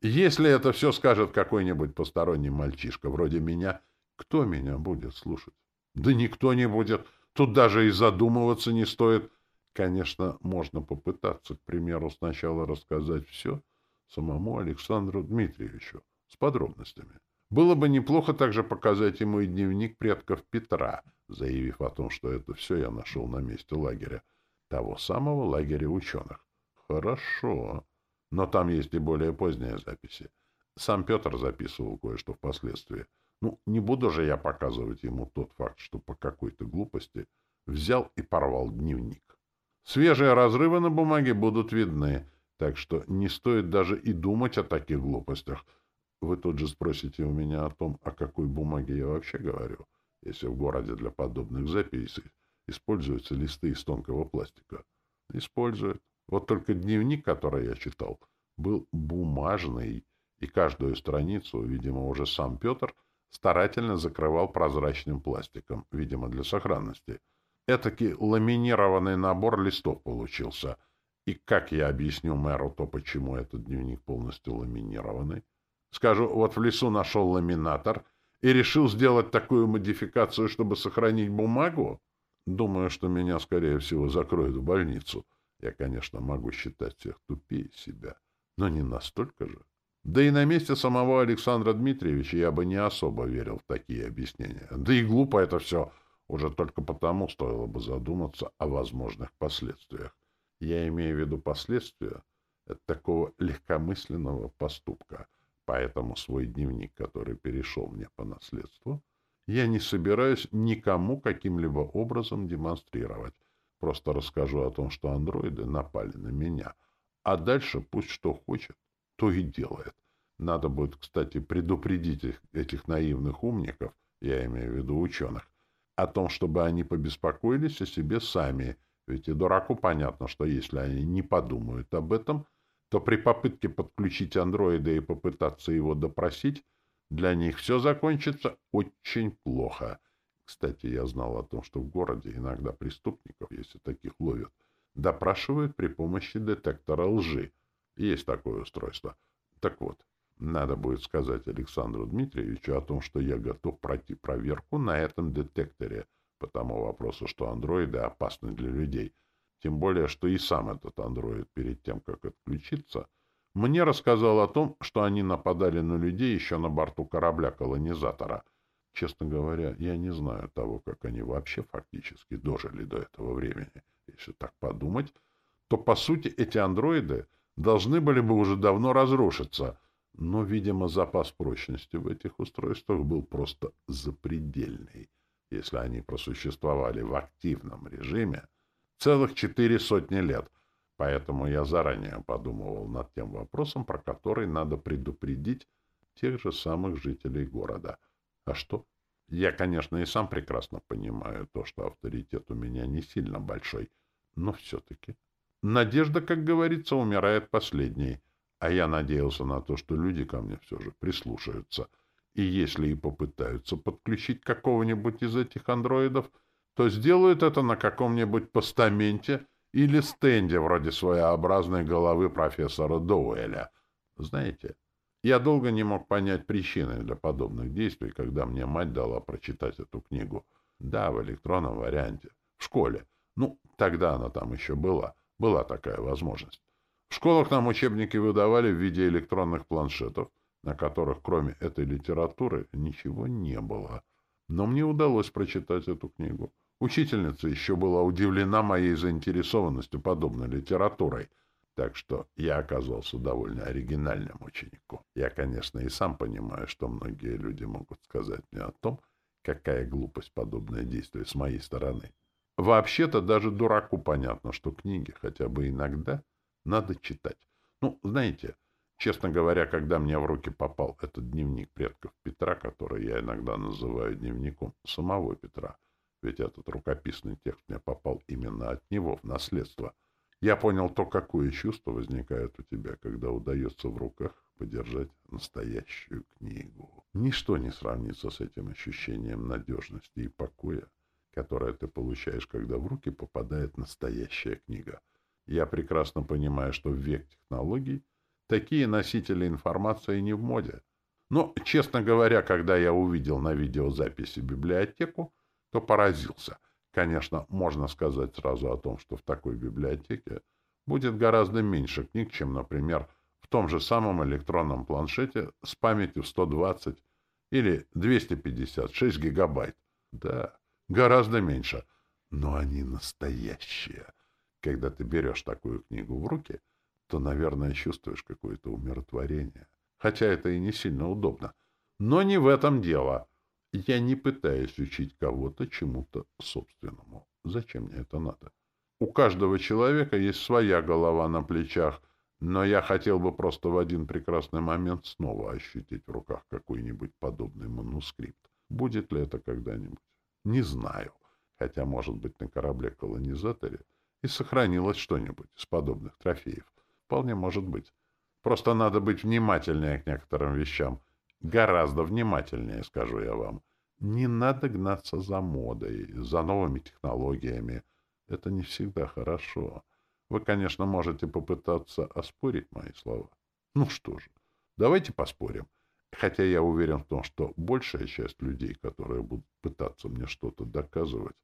Если это все скажет какой-нибудь посторонний мальчишка, вроде меня, кто меня будет слушать? Да никто не будет. Тут даже и задумываться не стоит. Конечно, можно попытаться, к примеру, сначала рассказать все самому Александру Дмитриевичу с подробностями. Было бы неплохо также показать ему и дневник предков Петра, заявив о том, что это все я нашел на месте лагеря, того самого лагеря ученых. Хорошо. Но там есть и более поздние записи. Сам Петр записывал кое-что впоследствии. Ну, не буду же я показывать ему тот факт, что по какой-то глупости взял и порвал дневник. Свежие разрывы на бумаге будут видны, так что не стоит даже и думать о таких глупостях. Вы тут же спросите у меня о том, о какой бумаге я вообще говорю, если в городе для подобных записей используются листы из тонкого пластика. Используют. Вот только дневник, который я читал, был бумажный, и каждую страницу, видимо, уже сам Петр старательно закрывал прозрачным пластиком, видимо, для сохранности — Этакий ламинированный набор листов получился. И как я объясню мэру то, почему этот дневник полностью ламинированный? Скажу, вот в лесу нашел ламинатор и решил сделать такую модификацию, чтобы сохранить бумагу? Думаю, что меня, скорее всего, закроют в больницу. Я, конечно, могу считать всех тупее себя, но не настолько же. Да и на месте самого Александра Дмитриевича я бы не особо верил в такие объяснения. Да и глупо это все — уже только потому стоило бы задуматься о возможных последствиях. Я имею в виду последствия от такого легкомысленного поступка. Поэтому свой дневник, который перешел мне по наследству, я не собираюсь никому каким-либо образом демонстрировать. Просто расскажу о том, что андроиды напали на меня. А дальше пусть что хочет, то и делает. Надо будет, кстати, предупредить их, этих наивных умников, я имею в виду ученых, о том, чтобы они побеспокоились о себе сами. Ведь и дураку понятно, что если они не подумают об этом, то при попытке подключить андроида и попытаться его допросить, для них все закончится очень плохо. Кстати, я знал о том, что в городе иногда преступников, если таких ловят, допрашивают при помощи детектора лжи. Есть такое устройство. Так вот, надо будет сказать Александру Дмитриевичу о том, что я готов пройти проверку на этом детекторе по тому вопросу, что андроиды опасны для людей. Тем более, что и сам этот андроид перед тем, как отключиться, мне рассказал о том, что они нападали на людей еще на борту корабля-колонизатора. Честно говоря, я не знаю того, как они вообще фактически дожили до этого времени. Если так подумать, то, по сути, эти андроиды должны были бы уже давно разрушиться — Но, видимо, запас прочности в этих устройствах был просто запредельный, если они просуществовали в активном режиме целых четыре сотни лет. Поэтому я заранее подумывал над тем вопросом, про который надо предупредить тех же самых жителей города. А что? Я, конечно, и сам прекрасно понимаю то, что авторитет у меня не сильно большой, но все-таки. Надежда, как говорится, умирает последней, а я надеялся на то, что люди ко мне все же прислушаются. И если и попытаются подключить какого-нибудь из этих андроидов, то сделают это на каком-нибудь постаменте или стенде вроде своеобразной головы профессора Доуэля. Знаете, я долго не мог понять причины для подобных действий, когда мне мать дала прочитать эту книгу. Да, в электронном варианте. В школе. Ну, тогда она там еще была. Была такая возможность. В школах нам учебники выдавали в виде электронных планшетов, на которых кроме этой литературы ничего не было. Но мне удалось прочитать эту книгу. Учительница еще была удивлена моей заинтересованностью подобной литературой — так что я оказался довольно оригинальным учеником. Я, конечно, и сам понимаю, что многие люди могут сказать мне о том, какая глупость подобное действие с моей стороны. Вообще-то даже дураку понятно, что книги хотя бы иногда надо читать. Ну, знаете, честно говоря, когда мне в руки попал этот дневник предков Петра, который я иногда называю дневником самого Петра, ведь этот рукописный текст мне попал именно от него в наследство — я понял то, какое чувство возникает у тебя, когда удается в руках подержать настоящую книгу. Ничто не сравнится с этим ощущением надежности и покоя, которое ты получаешь, когда в руки попадает настоящая книга. Я прекрасно понимаю, что в век технологий такие носители информации не в моде. Но, честно говоря, когда я увидел на видеозаписи библиотеку, то поразился — Конечно, можно сказать сразу о том, что в такой библиотеке будет гораздо меньше книг, чем, например, в том же самом электронном планшете с памятью 120 или 256 гигабайт. Да, гораздо меньше. Но они настоящие. Когда ты берешь такую книгу в руки, то, наверное, чувствуешь какое-то умиротворение. Хотя это и не сильно удобно. Но не в этом дело. Я не пытаюсь учить кого-то чему-то собственному. Зачем мне это надо? У каждого человека есть своя голова на плечах, но я хотел бы просто в один прекрасный момент снова ощутить в руках какой-нибудь подобный манускрипт. Будет ли это когда-нибудь? Не знаю. Хотя, может быть, на корабле-колонизаторе и сохранилось что-нибудь из подобных трофеев. Вполне может быть. Просто надо быть внимательнее к некоторым вещам — Гораздо внимательнее, скажу я вам. Не надо гнаться за модой, за новыми технологиями. Это не всегда хорошо. Вы, конечно, можете попытаться оспорить мои слова. Ну что же, давайте поспорим. Хотя я уверен в том, что большая часть людей, которые будут пытаться мне что-то доказывать,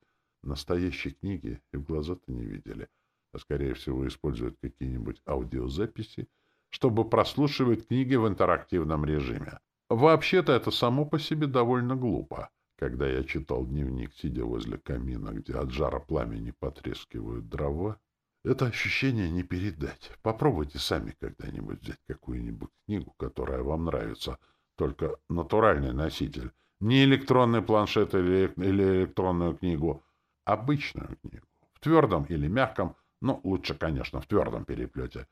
настоящей книги и в глаза-то не видели, а, скорее всего, используют какие-нибудь аудиозаписи, чтобы прослушивать книги в интерактивном режиме. Вообще-то это само по себе довольно глупо. Когда я читал дневник, сидя возле камина, где от жара пламени потрескивают дрова, это ощущение не передать. Попробуйте сами когда-нибудь взять какую-нибудь книгу, которая вам нравится, только натуральный носитель. Не электронный планшет или, или электронную книгу, обычную книгу. В твердом или мягком, но лучше, конечно, в твердом переплете.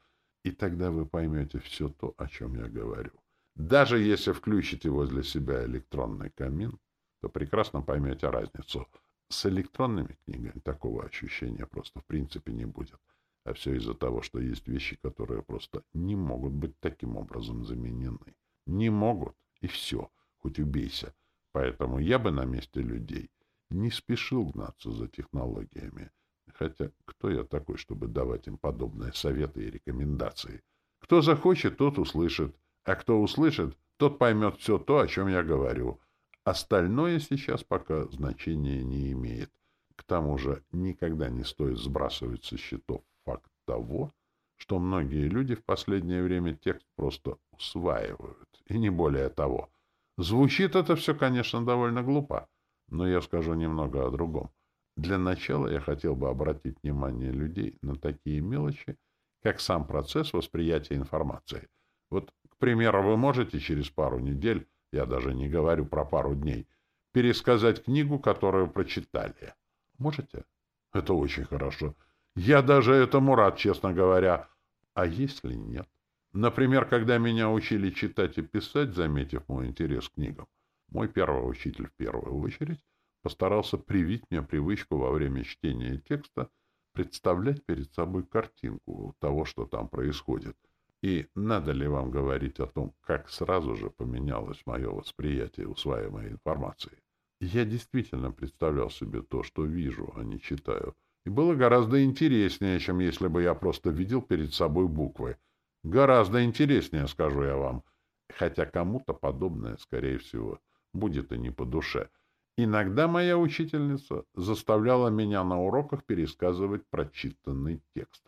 И тогда вы поймете все то, о чем я говорю. Даже если включите возле себя электронный камин, то прекрасно поймете разницу. С электронными книгами такого ощущения просто в принципе не будет. А все из-за того, что есть вещи, которые просто не могут быть таким образом заменены. Не могут, и все, хоть убейся. Поэтому я бы на месте людей не спешил гнаться за технологиями. Хотя кто я такой, чтобы давать им подобные советы и рекомендации? Кто захочет, тот услышит. А кто услышит, тот поймет все то, о чем я говорю. Остальное сейчас пока значения не имеет. К тому же никогда не стоит сбрасывать со счетов факт того, что многие люди в последнее время текст просто усваивают, и не более того. Звучит это все, конечно, довольно глупо, но я скажу немного о другом. Для начала я хотел бы обратить внимание людей на такие мелочи, как сам процесс восприятия информации. Вот примеру, вы можете через пару недель, я даже не говорю про пару дней, пересказать книгу, которую прочитали. Можете? Это очень хорошо. Я даже этому рад, честно говоря. А если нет? Например, когда меня учили читать и писать, заметив мой интерес к книгам, мой первый учитель в первую очередь постарался привить мне привычку во время чтения текста представлять перед собой картинку того, что там происходит. И надо ли вам говорить о том, как сразу же поменялось мое восприятие усваиваемой информации? Я действительно представлял себе то, что вижу, а не читаю. И было гораздо интереснее, чем если бы я просто видел перед собой буквы. Гораздо интереснее, скажу я вам. Хотя кому-то подобное, скорее всего, будет и не по душе. Иногда моя учительница заставляла меня на уроках пересказывать прочитанный текст.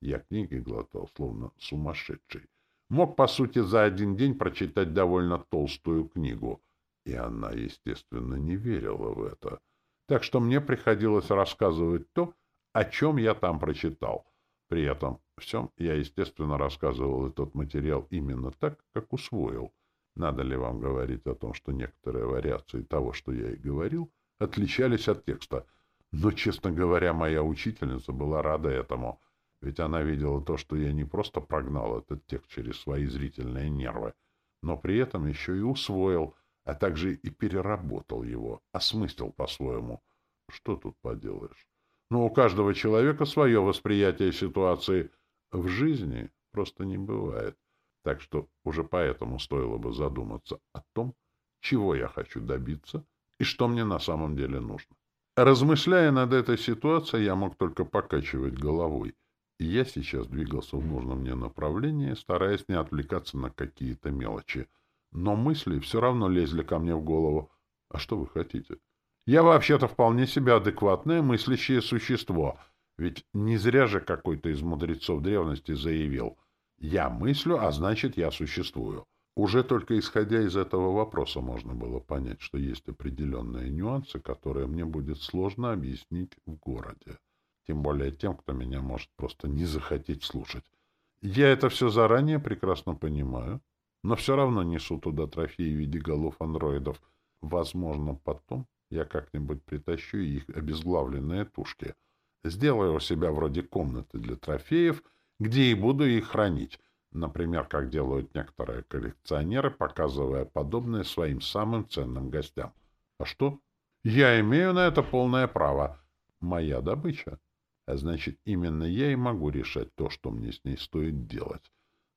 Я книги глотал, словно сумасшедший. Мог, по сути, за один день прочитать довольно толстую книгу. И она, естественно, не верила в это. Так что мне приходилось рассказывать то, о чем я там прочитал. При этом всем я, естественно, рассказывал этот материал именно так, как усвоил. Надо ли вам говорить о том, что некоторые вариации того, что я и говорил, отличались от текста? Но, честно говоря, моя учительница была рада этому, ведь она видела то, что я не просто прогнал этот текст через свои зрительные нервы, но при этом еще и усвоил, а также и переработал его, осмыслил по-своему. Что тут поделаешь? Но у каждого человека свое восприятие ситуации в жизни просто не бывает. Так что уже поэтому стоило бы задуматься о том, чего я хочу добиться и что мне на самом деле нужно. Размышляя над этой ситуацией, я мог только покачивать головой. И я сейчас двигался в нужном мне направлении, стараясь не отвлекаться на какие-то мелочи. Но мысли все равно лезли ко мне в голову. А что вы хотите? Я вообще-то вполне себе адекватное мыслящее существо, ведь не зря же какой-то из мудрецов древности заявил — я мыслю, а значит, я существую. Уже только исходя из этого вопроса можно было понять, что есть определенные нюансы, которые мне будет сложно объяснить в городе. Тем более тем, кто меня может просто не захотеть слушать. Я это все заранее прекрасно понимаю, но все равно несу туда трофеи в виде голов андроидов. Возможно, потом я как-нибудь притащу их обезглавленные тушки. Сделаю у себя вроде комнаты для трофеев — где и буду их хранить. Например, как делают некоторые коллекционеры, показывая подобное своим самым ценным гостям. А что? Я имею на это полное право. Моя добыча. А значит, именно я и могу решать то, что мне с ней стоит делать.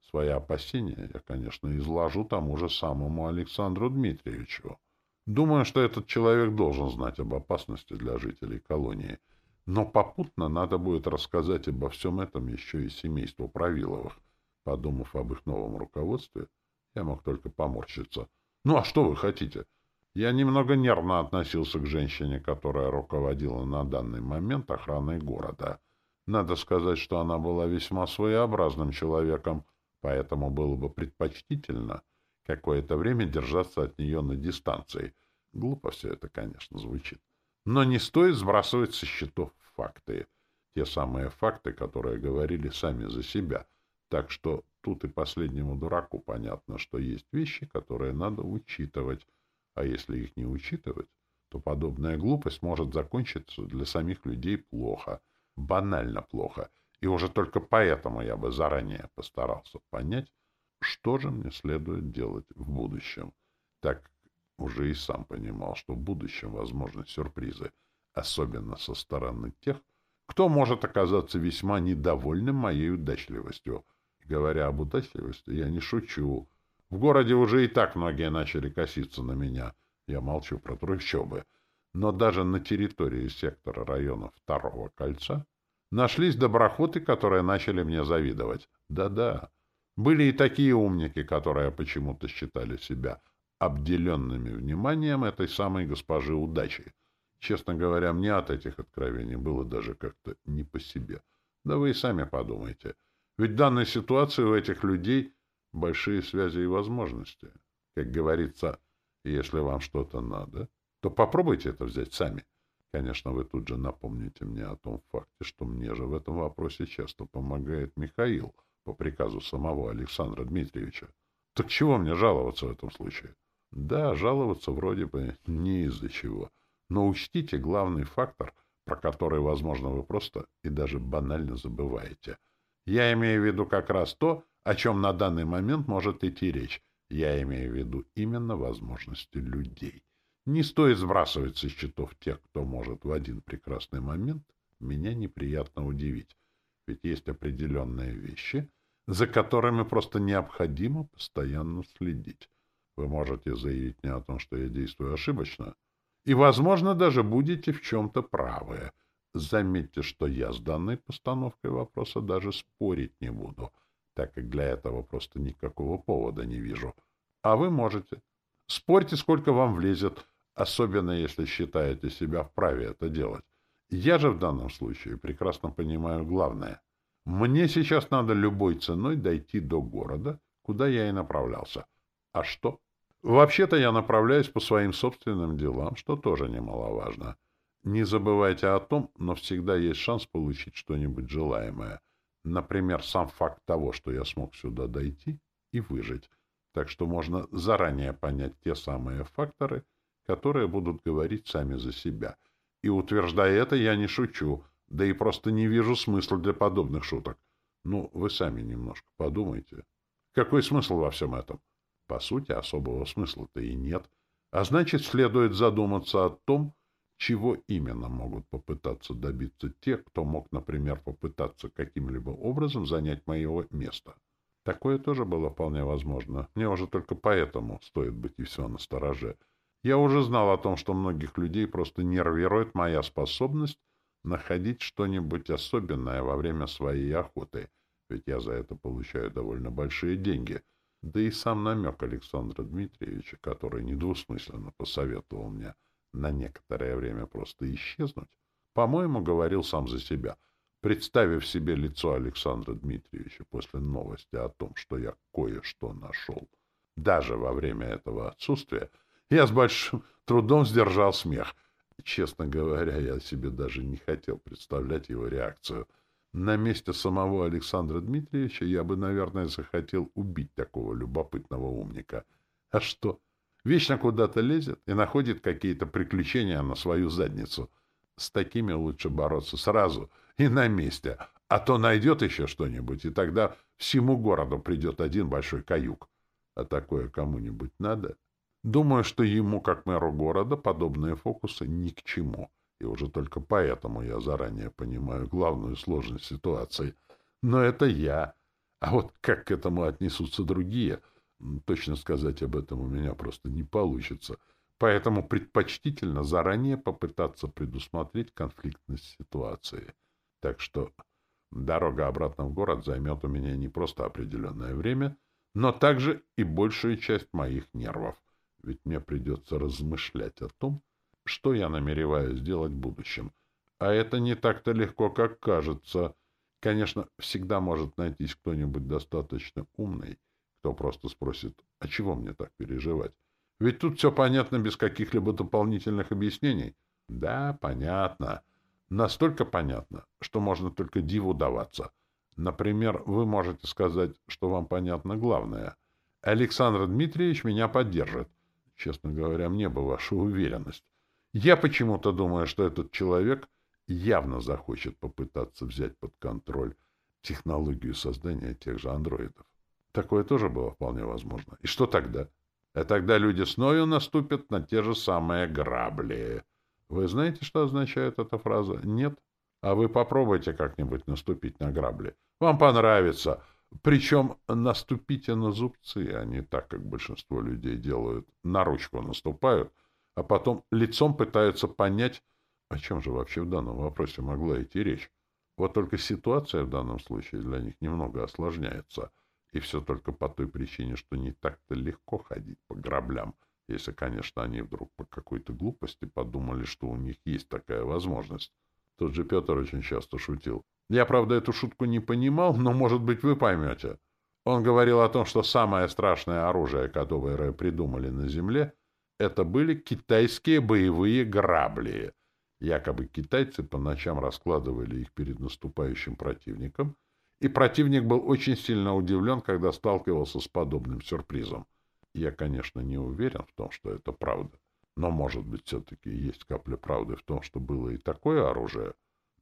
Свои опасения я, конечно, изложу тому же самому Александру Дмитриевичу. Думаю, что этот человек должен знать об опасности для жителей колонии — но попутно надо будет рассказать обо всем этом еще и семейству Правиловых. Подумав об их новом руководстве, я мог только поморщиться. Ну а что вы хотите? Я немного нервно относился к женщине, которая руководила на данный момент охраной города. Надо сказать, что она была весьма своеобразным человеком, поэтому было бы предпочтительно какое-то время держаться от нее на дистанции. Глупо все это, конечно, звучит. Но не стоит сбрасывать со счетов факты. Те самые факты, которые говорили сами за себя. Так что тут и последнему дураку понятно, что есть вещи, которые надо учитывать. А если их не учитывать, то подобная глупость может закончиться для самих людей плохо. Банально плохо. И уже только поэтому я бы заранее постарался понять, что же мне следует делать в будущем. Так уже и сам понимал, что в будущем возможны сюрпризы, особенно со стороны тех, кто может оказаться весьма недовольным моей удачливостью. Говоря об удачливости, я не шучу. В городе уже и так многие начали коситься на меня. Я молчу про трущобы. Но даже на территории сектора района Второго кольца нашлись доброходы, которые начали мне завидовать. Да-да. Были и такие умники, которые почему-то считали себя обделенными вниманием этой самой госпожи удачи. Честно говоря, мне от этих откровений было даже как-то не по себе. Да вы и сами подумайте. Ведь в данной ситуации у этих людей большие связи и возможности. Как говорится, если вам что-то надо, то попробуйте это взять сами. Конечно, вы тут же напомните мне о том факте, что мне же в этом вопросе часто помогает Михаил по приказу самого Александра Дмитриевича. Так чего мне жаловаться в этом случае? Да, жаловаться вроде бы не из-за чего. Но учтите главный фактор, про который, возможно, вы просто и даже банально забываете. Я имею в виду как раз то, о чем на данный момент может идти речь. Я имею в виду именно возможности людей. Не стоит сбрасывать со счетов тех, кто может в один прекрасный момент меня неприятно удивить. Ведь есть определенные вещи, за которыми просто необходимо постоянно следить. Вы можете заявить мне о том, что я действую ошибочно, и, возможно, даже будете в чем-то правы. Заметьте, что я с данной постановкой вопроса даже спорить не буду, так как для этого просто никакого повода не вижу. А вы можете. Спорьте, сколько вам влезет, особенно если считаете себя вправе это делать. Я же в данном случае прекрасно понимаю главное. Мне сейчас надо любой ценой дойти до города, куда я и направлялся. А что? Вообще-то я направляюсь по своим собственным делам, что тоже немаловажно. Не забывайте о том, но всегда есть шанс получить что-нибудь желаемое. Например, сам факт того, что я смог сюда дойти и выжить. Так что можно заранее понять те самые факторы, которые будут говорить сами за себя — и, утверждая это, я не шучу, да и просто не вижу смысла для подобных шуток. Ну, вы сами немножко подумайте. Какой смысл во всем этом? По сути, особого смысла-то и нет. А значит, следует задуматься о том, чего именно могут попытаться добиться те, кто мог, например, попытаться каким-либо образом занять мое место. Такое тоже было вполне возможно. Мне уже только поэтому стоит быть и все настороже. Я уже знал о том, что многих людей просто нервирует моя способность находить что-нибудь особенное во время своей охоты, ведь я за это получаю довольно большие деньги. Да и сам намек Александра Дмитриевича, который недвусмысленно посоветовал мне на некоторое время просто исчезнуть, по-моему, говорил сам за себя. Представив себе лицо Александра Дмитриевича после новости о том, что я кое-что нашел, даже во время этого отсутствия, я с большим трудом сдержал смех. Честно говоря, я себе даже не хотел представлять его реакцию. На месте самого Александра Дмитриевича я бы, наверное, захотел убить такого любопытного умника. А что? Вечно куда-то лезет и находит какие-то приключения на свою задницу. С такими лучше бороться сразу и на месте, а то найдет еще что-нибудь, и тогда всему городу придет один большой каюк. А такое кому-нибудь надо? Думаю, что ему, как мэру города, подобные фокусы ни к чему. И уже только поэтому я заранее понимаю главную сложность ситуации. Но это я. А вот как к этому отнесутся другие, точно сказать об этом у меня просто не получится. Поэтому предпочтительно заранее попытаться предусмотреть конфликтность ситуации. Так что дорога обратно в город займет у меня не просто определенное время, но также и большую часть моих нервов ведь мне придется размышлять о том, что я намереваюсь сделать в будущем. А это не так-то легко, как кажется. Конечно, всегда может найтись кто-нибудь достаточно умный, кто просто спросит, а чего мне так переживать? Ведь тут все понятно без каких-либо дополнительных объяснений. Да, понятно. Настолько понятно, что можно только диву даваться. Например, вы можете сказать, что вам понятно главное. Александр Дмитриевич меня поддержит. Честно говоря, мне бы ваша уверенность. Я почему-то думаю, что этот человек явно захочет попытаться взять под контроль технологию создания тех же андроидов. Такое тоже было вполне возможно. И что тогда? А тогда люди снова наступят на те же самые грабли. Вы знаете, что означает эта фраза? Нет? А вы попробуйте как-нибудь наступить на грабли. Вам понравится. Причем наступите на зубцы, а не так, как большинство людей делают. На ручку наступают, а потом лицом пытаются понять, о чем же вообще в данном вопросе могла идти речь. Вот только ситуация в данном случае для них немного осложняется. И все только по той причине, что не так-то легко ходить по граблям, если, конечно, они вдруг по какой-то глупости подумали, что у них есть такая возможность. Тот же Петр очень часто шутил. Я, правда, эту шутку не понимал, но, может быть, вы поймете. Он говорил о том, что самое страшное оружие, которое придумали на Земле, это были китайские боевые грабли. Якобы китайцы по ночам раскладывали их перед наступающим противником и противник был очень сильно удивлен, когда сталкивался с подобным сюрпризом. Я, конечно, не уверен в том, что это правда, но, может быть, все-таки есть капля правды в том, что было и такое оружие.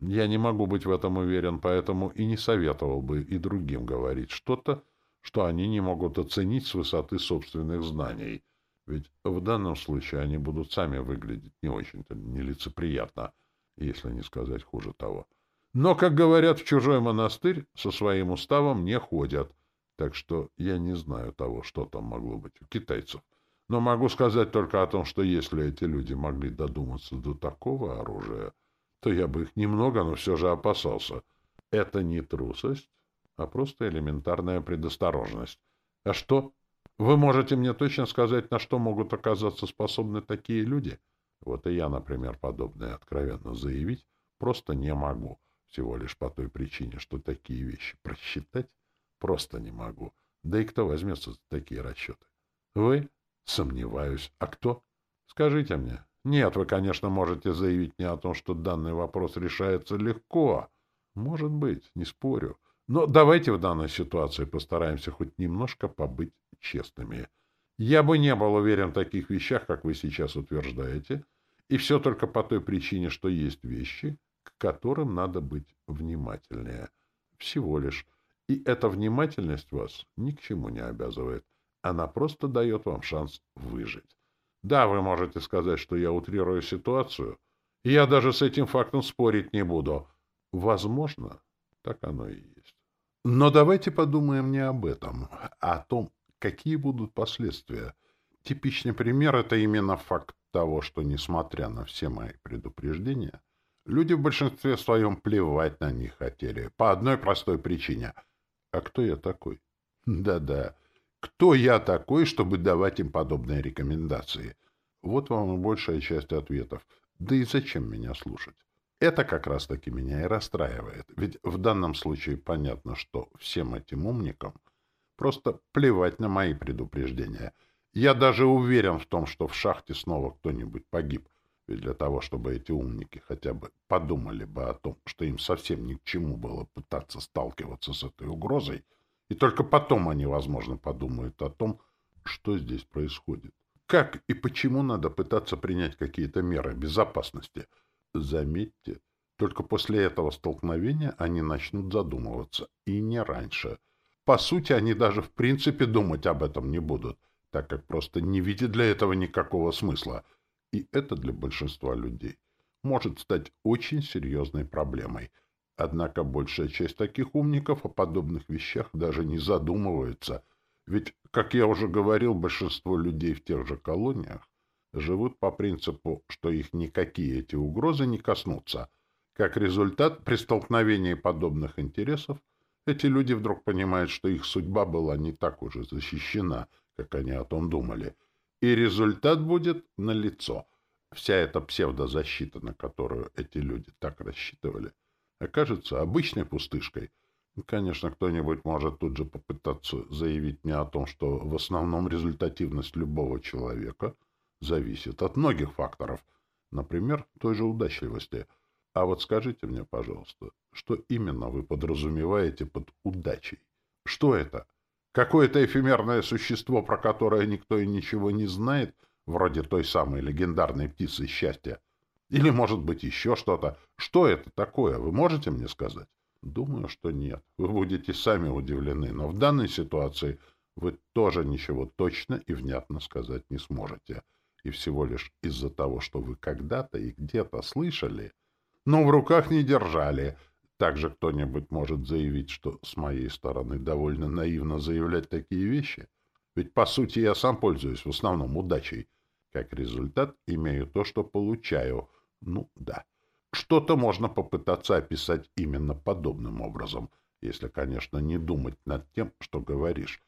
Я не могу быть в этом уверен, поэтому и не советовал бы и другим говорить что-то, что они не могут оценить с высоты собственных знаний. Ведь в данном случае они будут сами выглядеть не очень-то нелицеприятно, если не сказать хуже того. Но, как говорят, в чужой монастырь со своим уставом не ходят. Так что я не знаю того, что там могло быть у китайцев. Но могу сказать только о том, что если эти люди могли додуматься до такого оружия, то я бы их немного, но все же опасался. Это не трусость, а просто элементарная предосторожность. А что? Вы можете мне точно сказать, на что могут оказаться способны такие люди? Вот и я, например, подобное откровенно заявить просто не могу. Всего лишь по той причине, что такие вещи просчитать просто не могу. Да и кто возьмется за такие расчеты? Вы? Сомневаюсь. А кто? Скажите мне. Нет, вы, конечно, можете заявить мне о том, что данный вопрос решается легко. Может быть, не спорю. Но давайте в данной ситуации постараемся хоть немножко побыть честными. Я бы не был уверен в таких вещах, как вы сейчас утверждаете, и все только по той причине, что есть вещи, к которым надо быть внимательнее. Всего лишь. И эта внимательность вас ни к чему не обязывает. Она просто дает вам шанс выжить. Да, вы можете сказать, что я утрирую ситуацию, я даже с этим фактом спорить не буду. Возможно, так оно и есть. Но давайте подумаем не об этом, а о том, какие будут последствия. Типичный пример — это именно факт того, что, несмотря на все мои предупреждения, люди в большинстве своем плевать на них хотели. По одной простой причине. А кто я такой? [laughs] Да-да. Кто я такой, чтобы давать им подобные рекомендации? Вот вам и большая часть ответов. Да и зачем меня слушать? Это как раз-таки меня и расстраивает, ведь в данном случае понятно, что всем этим умникам просто плевать на мои предупреждения. Я даже уверен в том, что в шахте снова кто-нибудь погиб, ведь для того, чтобы эти умники хотя бы подумали бы о том, что им совсем ни к чему было пытаться сталкиваться с этой угрозой, и только потом они, возможно, подумают о том, что здесь происходит. Как и почему надо пытаться принять какие-то меры безопасности — Заметьте, только после этого столкновения они начнут задумываться, и не раньше. По сути, они даже в принципе думать об этом не будут, так как просто не видят для этого никакого смысла. И это для большинства людей может стать очень серьезной проблемой. Однако большая часть таких умников о подобных вещах даже не задумывается. Ведь, как я уже говорил, большинство людей в тех же колониях живут по принципу, что их никакие эти угрозы не коснутся. Как результат, при столкновении подобных интересов эти люди вдруг понимают, что их судьба была не так уже защищена, как они о том думали. И результат будет налицо. Вся эта псевдозащита, на которую эти люди так рассчитывали, окажется обычной пустышкой. Конечно, кто-нибудь может тут же попытаться заявить мне о том, что в основном результативность любого человека — зависит от многих факторов, например, той же удачливости. А вот скажите мне, пожалуйста, что именно вы подразумеваете под удачей? Что это? Какое-то эфемерное существо, про которое никто и ничего не знает, вроде той самой легендарной птицы счастья? Или, может быть, еще что-то? Что это такое, вы можете мне сказать? Думаю, что нет. Вы будете сами удивлены, но в данной ситуации вы тоже ничего точно и внятно сказать не сможете и всего лишь из-за того, что вы когда-то и где-то слышали, но в руках не держали. Также кто-нибудь может заявить, что с моей стороны довольно наивно заявлять такие вещи, ведь, по сути, я сам пользуюсь в основном удачей. Как результат, имею то, что получаю. Ну, да. Что-то можно попытаться описать именно подобным образом, если, конечно, не думать над тем, что говоришь.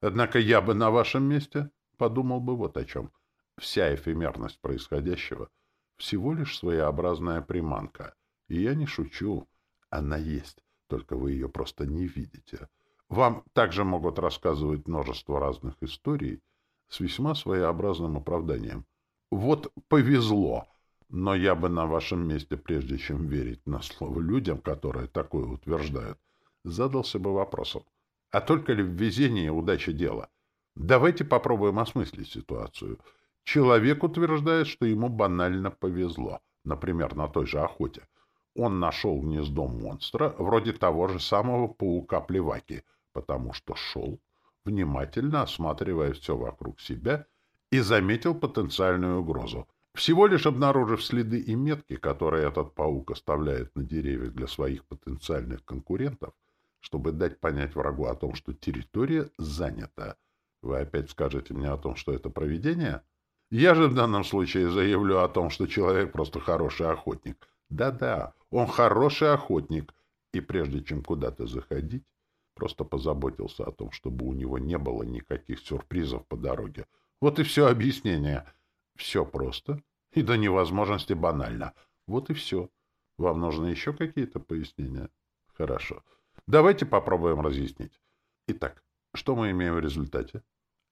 Однако я бы на вашем месте подумал бы вот о чем — Вся эфемерность происходящего — всего лишь своеобразная приманка. И я не шучу. Она есть, только вы ее просто не видите. Вам также могут рассказывать множество разных историй с весьма своеобразным оправданием. Вот повезло, но я бы на вашем месте, прежде чем верить на слово людям, которые такое утверждают, задался бы вопросом, а только ли в везении удача дела? Давайте попробуем осмыслить ситуацию. Человек утверждает, что ему банально повезло, например, на той же охоте. Он нашел гнездо монстра, вроде того же самого паука-плеваки, потому что шел, внимательно осматривая все вокруг себя, и заметил потенциальную угрозу. Всего лишь обнаружив следы и метки, которые этот паук оставляет на деревьях для своих потенциальных конкурентов, чтобы дать понять врагу о том, что территория занята. Вы опять скажете мне о том, что это проведение? Я же в данном случае заявлю о том, что человек просто хороший охотник. Да-да, он хороший охотник. И прежде чем куда-то заходить, просто позаботился о том, чтобы у него не было никаких сюрпризов по дороге. Вот и все объяснение. Все просто и до невозможности банально. Вот и все. Вам нужны еще какие-то пояснения? Хорошо. Давайте попробуем разъяснить. Итак, что мы имеем в результате?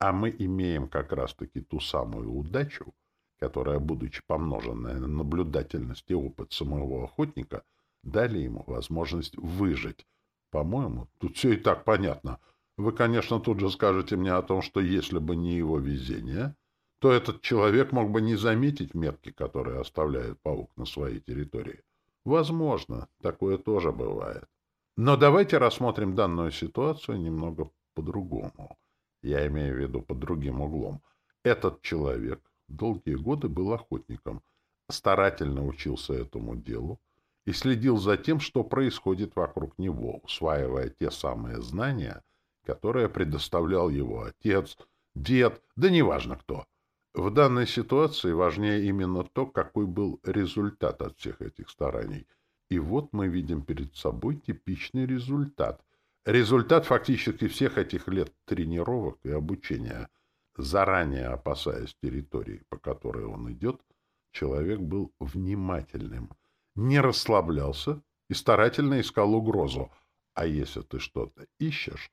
А мы имеем как раз-таки ту самую удачу, которая, будучи помноженная на наблюдательность и опыт самого охотника, дали ему возможность выжить. По-моему, тут все и так понятно. Вы, конечно, тут же скажете мне о том, что если бы не его везение, то этот человек мог бы не заметить метки, которые оставляет паук на своей территории. Возможно, такое тоже бывает. Но давайте рассмотрим данную ситуацию немного по-другому. Я имею в виду под другим углом. Этот человек долгие годы был охотником, старательно учился этому делу и следил за тем, что происходит вокруг него, усваивая те самые знания, которые предоставлял его отец, дед, да неважно кто. В данной ситуации важнее именно то, какой был результат от всех этих стараний. И вот мы видим перед собой типичный результат. Результат фактически всех этих лет тренировок и обучения. Заранее опасаясь территории, по которой он идет, человек был внимательным, не расслаблялся и старательно искал угрозу. А если ты что-то ищешь,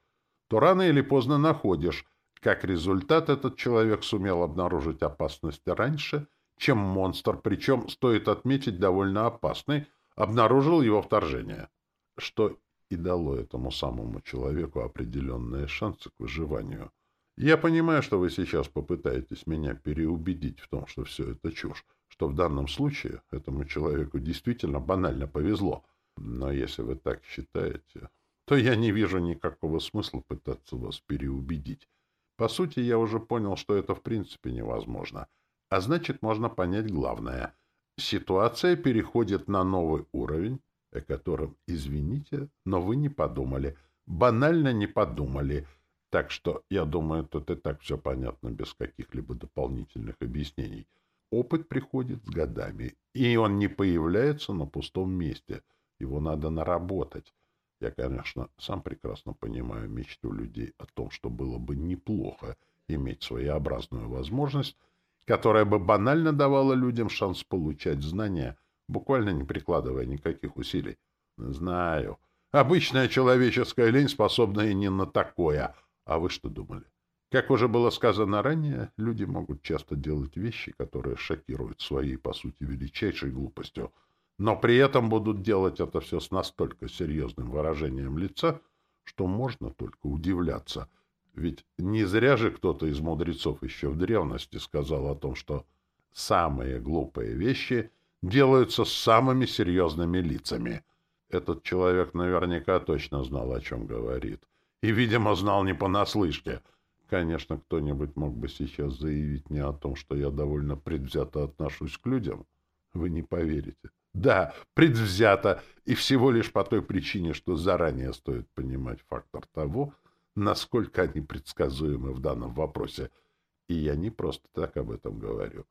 то рано или поздно находишь, как результат, этот человек сумел обнаружить опасность раньше, чем монстр, причем, стоит отметить, довольно опасный, обнаружил его вторжение, что и дало этому самому человеку определенные шансы к выживанию. Я понимаю, что вы сейчас попытаетесь меня переубедить в том, что все это чушь, что в данном случае этому человеку действительно банально повезло. Но если вы так считаете, то я не вижу никакого смысла пытаться вас переубедить. По сути, я уже понял, что это в принципе невозможно. А значит, можно понять главное. Ситуация переходит на новый уровень, о котором, извините, но вы не подумали. Банально не подумали. Так что, я думаю, тут и так все понятно, без каких-либо дополнительных объяснений. Опыт приходит с годами, и он не появляется на пустом месте. Его надо наработать. Я, конечно, сам прекрасно понимаю мечту людей о том, что было бы неплохо иметь своеобразную возможность, которая бы банально давала людям шанс получать знания, буквально не прикладывая никаких усилий. Знаю. Обычная человеческая лень способна и не на такое. А вы что думали? Как уже было сказано ранее, люди могут часто делать вещи, которые шокируют своей, по сути, величайшей глупостью — но при этом будут делать это все с настолько серьезным выражением лица, что можно только удивляться. Ведь не зря же кто-то из мудрецов еще в древности сказал о том, что самые глупые вещи делаются с самыми серьезными лицами. Этот человек наверняка точно знал, о чем говорит. И, видимо, знал не понаслышке. Конечно, кто-нибудь мог бы сейчас заявить мне о том, что я довольно предвзято отношусь к людям. Вы не поверите. Да, предвзято, и всего лишь по той причине, что заранее стоит понимать фактор того, насколько они предсказуемы в данном вопросе. И я не просто так об этом говорю.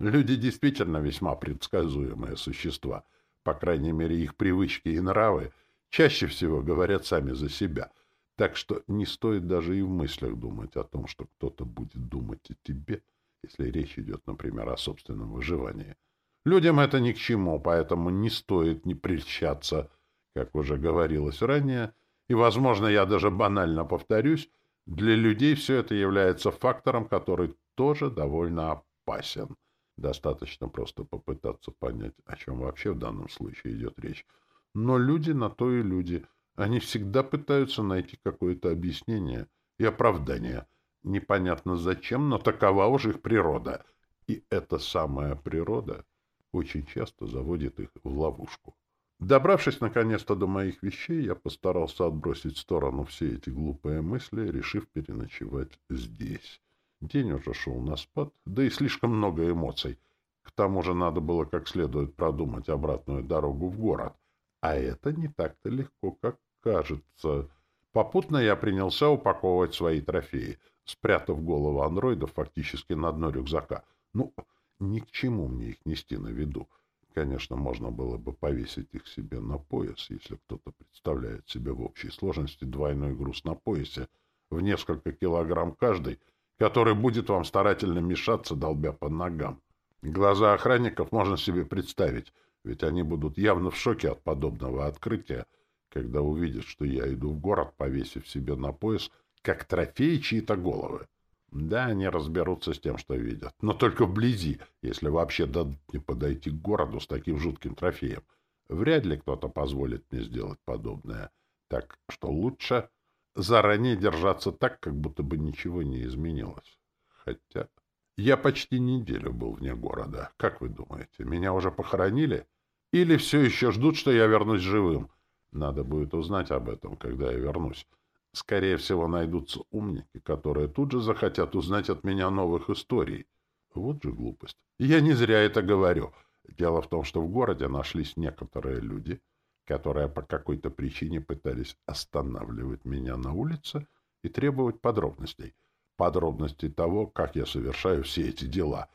Люди действительно весьма предсказуемые существа. По крайней мере, их привычки и нравы чаще всего говорят сами за себя. Так что не стоит даже и в мыслях думать о том, что кто-то будет думать о тебе, если речь идет, например, о собственном выживании. Людям это ни к чему, поэтому не стоит не прельщаться, как уже говорилось ранее, и, возможно, я даже банально повторюсь, для людей все это является фактором, который тоже довольно опасен. Достаточно просто попытаться понять, о чем вообще в данном случае идет речь. Но люди на то и люди. Они всегда пытаются найти какое-то объяснение и оправдание. Непонятно зачем, но такова уж их природа. И эта самая природа очень часто заводит их в ловушку. Добравшись наконец-то до моих вещей, я постарался отбросить в сторону все эти глупые мысли, решив переночевать здесь. День уже шел на спад, да и слишком много эмоций. К тому же надо было как следует продумать обратную дорогу в город. А это не так-то легко, как кажется. Попутно я принялся упаковывать свои трофеи, спрятав голову андроидов фактически на дно рюкзака. Ну, ни к чему мне их нести на виду. Конечно, можно было бы повесить их себе на пояс, если кто-то представляет себе в общей сложности двойной груз на поясе в несколько килограмм каждый, который будет вам старательно мешаться, долбя по ногам. Глаза охранников можно себе представить, ведь они будут явно в шоке от подобного открытия, когда увидят, что я иду в город, повесив себе на пояс, как трофей чьи-то головы. Да, они разберутся с тем, что видят, но только вблизи, если вообще дадут мне подойти к городу с таким жутким трофеем. Вряд ли кто-то позволит мне сделать подобное. Так что лучше заранее держаться так, как будто бы ничего не изменилось. Хотя я почти неделю был вне города. Как вы думаете, меня уже похоронили? Или все еще ждут, что я вернусь живым? Надо будет узнать об этом, когда я вернусь. Скорее всего, найдутся умники, которые тут же захотят узнать от меня новых историй. Вот же глупость. Я не зря это говорю. Дело в том, что в городе нашлись некоторые люди, которые по какой-то причине пытались останавливать меня на улице и требовать подробностей. Подробностей того, как я совершаю все эти дела.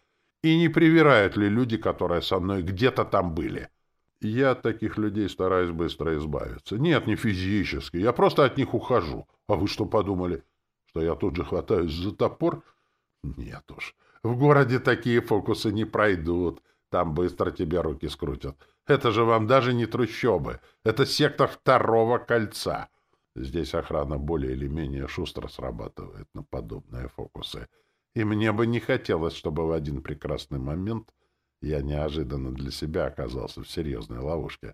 И не привирают ли люди, которые со мной где-то там были. Я от таких людей стараюсь быстро избавиться. Нет, не физически. Я просто от них ухожу. А вы что подумали? Что я тут же хватаюсь за топор? Нет уж. В городе такие фокусы не пройдут. Там быстро тебе руки скрутят. Это же вам даже не трущобы. Это сектор второго кольца. Здесь охрана более или менее шустро срабатывает на подобные фокусы. И мне бы не хотелось, чтобы в один прекрасный момент я неожиданно для себя оказался в серьезной ловушке.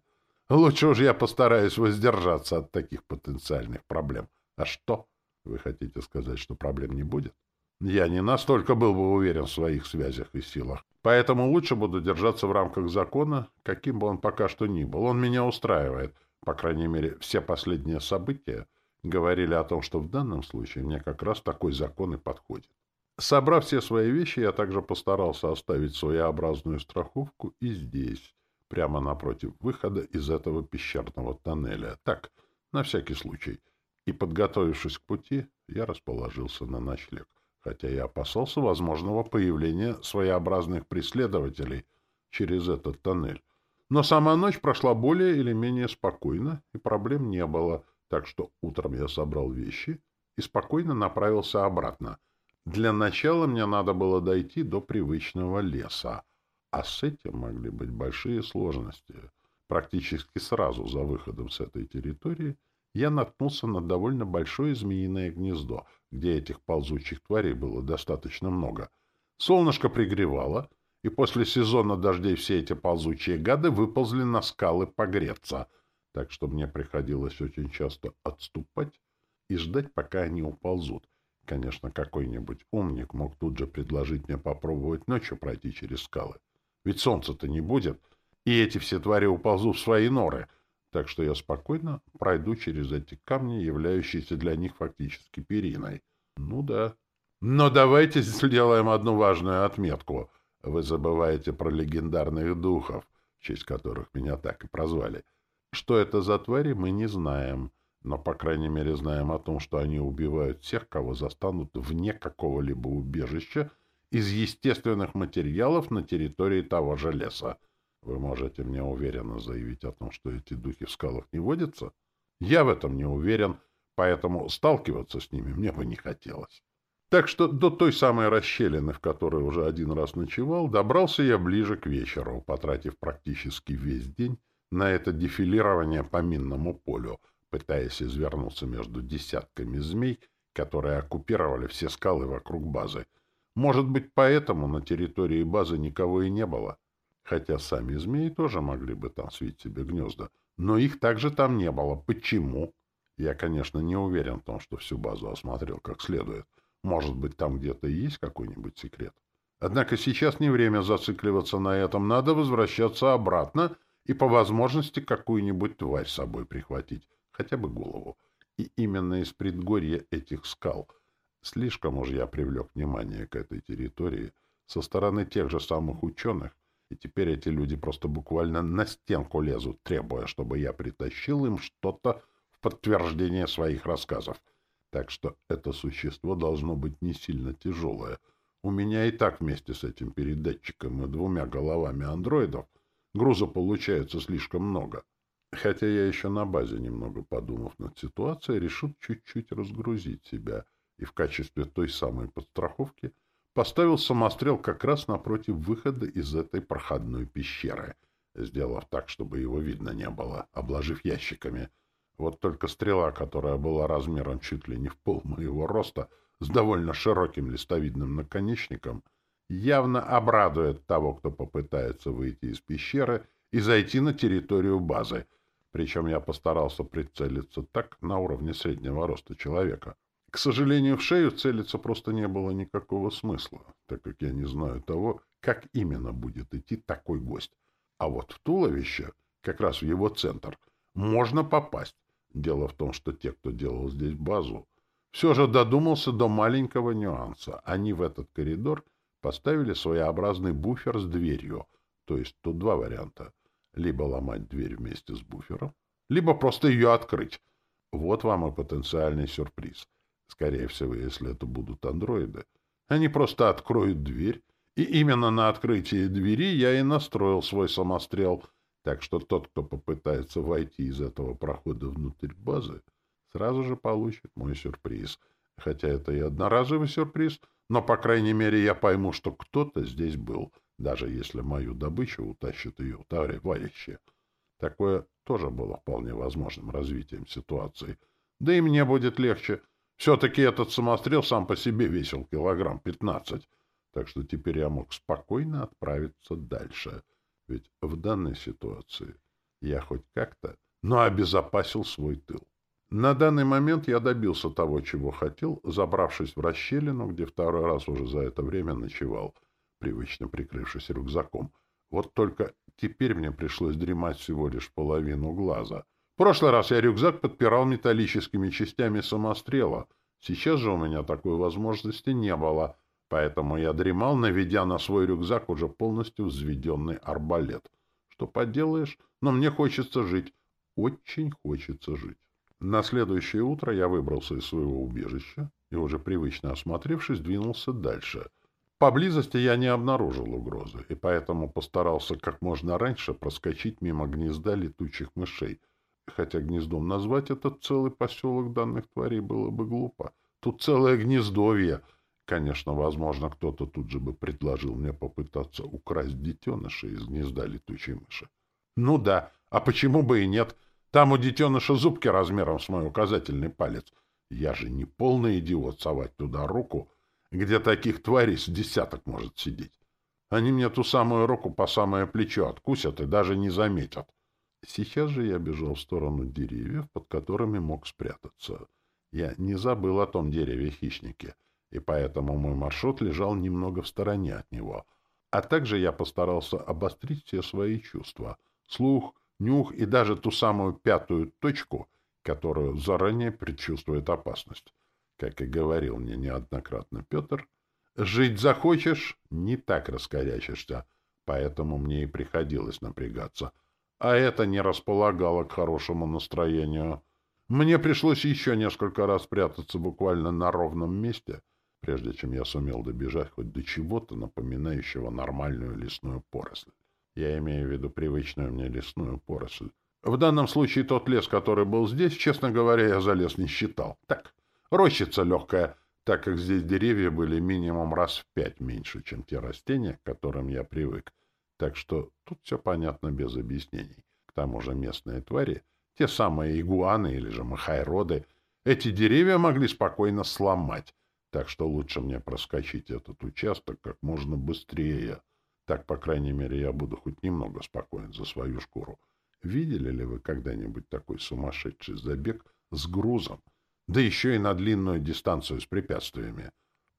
Лучше уж я постараюсь воздержаться от таких потенциальных проблем. А что? Вы хотите сказать, что проблем не будет? Я не настолько был бы уверен в своих связях и силах. Поэтому лучше буду держаться в рамках закона, каким бы он пока что ни был. Он меня устраивает. По крайней мере, все последние события говорили о том, что в данном случае мне как раз такой закон и подходит. Собрав все свои вещи, я также постарался оставить своеобразную страховку и здесь, прямо напротив выхода из этого пещерного тоннеля. Так, на всякий случай. И, подготовившись к пути, я расположился на ночлег, хотя я опасался возможного появления своеобразных преследователей через этот тоннель. Но сама ночь прошла более или менее спокойно, и проблем не было, так что утром я собрал вещи и спокойно направился обратно — для начала мне надо было дойти до привычного леса, а с этим могли быть большие сложности. Практически сразу за выходом с этой территории я наткнулся на довольно большое змеиное гнездо, где этих ползучих тварей было достаточно много. Солнышко пригревало, и после сезона дождей все эти ползучие гады выползли на скалы погреться, так что мне приходилось очень часто отступать и ждать, пока они уползут. Конечно, какой-нибудь умник мог тут же предложить мне попробовать ночью пройти через скалы. Ведь солнца-то не будет, и эти все твари уползут в свои норы. Так что я спокойно пройду через эти камни, являющиеся для них фактически периной. Ну да. Но давайте сделаем одну важную отметку. Вы забываете про легендарных духов, в честь которых меня так и прозвали. Что это за твари, мы не знаем но, по крайней мере, знаем о том, что они убивают всех, кого застанут вне какого-либо убежища из естественных материалов на территории того же леса. Вы можете мне уверенно заявить о том, что эти духи в скалах не водятся? Я в этом не уверен, поэтому сталкиваться с ними мне бы не хотелось. Так что до той самой расщелины, в которой уже один раз ночевал, добрался я ближе к вечеру, потратив практически весь день на это дефилирование по минному полю — пытаясь извернуться между десятками змей, которые оккупировали все скалы вокруг базы. Может быть, поэтому на территории базы никого и не было. Хотя сами змеи тоже могли бы там свить себе гнезда. Но их также там не было. Почему? Я, конечно, не уверен в том, что всю базу осмотрел как следует. Может быть, там где-то и есть какой-нибудь секрет. Однако сейчас не время зацикливаться на этом. Надо возвращаться обратно и по возможности какую-нибудь тварь с собой прихватить. Хотя бы голову. И именно из предгорья этих скал. Слишком уж я привлек внимание к этой территории со стороны тех же самых ученых, и теперь эти люди просто буквально на стенку лезут, требуя, чтобы я притащил им что-то в подтверждение своих рассказов. Так что это существо должно быть не сильно тяжелое. У меня и так вместе с этим передатчиком и двумя головами андроидов груза получается слишком много. Хотя я еще на базе, немного подумав над ситуацией, решил чуть-чуть разгрузить себя и в качестве той самой подстраховки — поставил самострел как раз напротив выхода из этой проходной пещеры, сделав так, чтобы его видно не было, обложив ящиками. Вот только стрела, которая была размером чуть ли не в пол моего роста, с довольно широким листовидным наконечником, явно обрадует того, кто попытается выйти из пещеры и зайти на территорию базы. Причем я постарался прицелиться так на уровне среднего роста человека — к сожалению, в шею целиться просто не было никакого смысла, так как я не знаю того, как именно будет идти такой гость. А вот в туловище, как раз в его центр, можно попасть. Дело в том, что те, кто делал здесь базу, все же додумался до маленького нюанса. Они в этот коридор поставили своеобразный буфер с дверью. То есть тут два варианта. Либо ломать дверь вместе с буфером, либо просто ее открыть. Вот вам и потенциальный сюрприз. Скорее всего, если это будут андроиды, они просто откроют дверь, и именно на открытии двери я и настроил свой самострел, так что тот, кто попытается войти из этого прохода внутрь базы, сразу же получит мой сюрприз. Хотя это и одноразовый сюрприз, но, по крайней мере, я пойму, что кто-то здесь был, даже если мою добычу утащит ее товарищи. Такое тоже было вполне возможным развитием ситуации. Да и мне будет легче — все-таки этот самострел сам по себе весил килограмм пятнадцать, так что теперь я мог спокойно отправиться дальше. Ведь в данной ситуации я хоть как-то, но обезопасил свой тыл. На данный момент я добился того, чего хотел, забравшись в расщелину, где второй раз уже за это время ночевал, привычно прикрывшись рюкзаком. Вот только теперь мне пришлось дремать всего лишь половину глаза — в прошлый раз я рюкзак подпирал металлическими частями самострела. Сейчас же у меня такой возможности не было, поэтому я дремал, наведя на свой рюкзак уже полностью взведенный арбалет. Что поделаешь, но мне хочется жить. Очень хочется жить. На следующее утро я выбрался из своего убежища и, уже привычно осмотревшись, двинулся дальше. Поблизости я не обнаружил угрозы, и поэтому постарался как можно раньше проскочить мимо гнезда летучих мышей — хотя гнездом назвать этот целый поселок данных тварей было бы глупо. Тут целое гнездовье. Конечно, возможно, кто-то тут же бы предложил мне попытаться украсть детеныша из гнезда летучей мыши. Ну да, а почему бы и нет? Там у детеныша зубки размером с мой указательный палец. Я же не полный идиот совать туда руку, где таких тварей с десяток может сидеть. Они мне ту самую руку по самое плечо откусят и даже не заметят. Сейчас же я бежал в сторону деревьев, под которыми мог спрятаться. Я не забыл о том дереве-хищнике, и поэтому мой маршрут лежал немного в стороне от него. А также я постарался обострить все свои чувства — слух, нюх и даже ту самую пятую точку, которую заранее предчувствует опасность. Как и говорил мне неоднократно Петр, жить захочешь — не так раскорячишься, поэтому мне и приходилось напрягаться — а это не располагало к хорошему настроению. Мне пришлось еще несколько раз прятаться буквально на ровном месте, прежде чем я сумел добежать хоть до чего-то, напоминающего нормальную лесную поросль. Я имею в виду привычную мне лесную поросль. В данном случае тот лес, который был здесь, честно говоря, я за лес не считал. Так, рощица легкая, так как здесь деревья были минимум раз в пять меньше, чем те растения, к которым я привык. Так что тут все понятно без объяснений. К тому же местные твари, те самые игуаны или же махайроды, эти деревья могли спокойно сломать, так что лучше мне проскочить этот участок как можно быстрее. Так, по крайней мере, я буду хоть немного спокоен за свою шкуру. Видели ли вы когда-нибудь такой сумасшедший забег с грузом, да еще и на длинную дистанцию с препятствиями?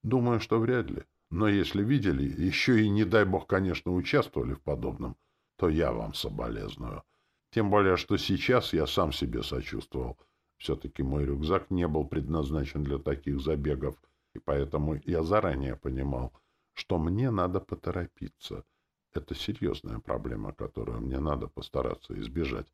Думаю, что вряд ли. Но если видели, еще и, не дай бог, конечно, участвовали в подобном, то я вам соболезную. Тем более, что сейчас я сам себе сочувствовал. Все-таки мой рюкзак не был предназначен для таких забегов, и поэтому я заранее понимал, что мне надо поторопиться. Это серьезная проблема, которую мне надо постараться избежать.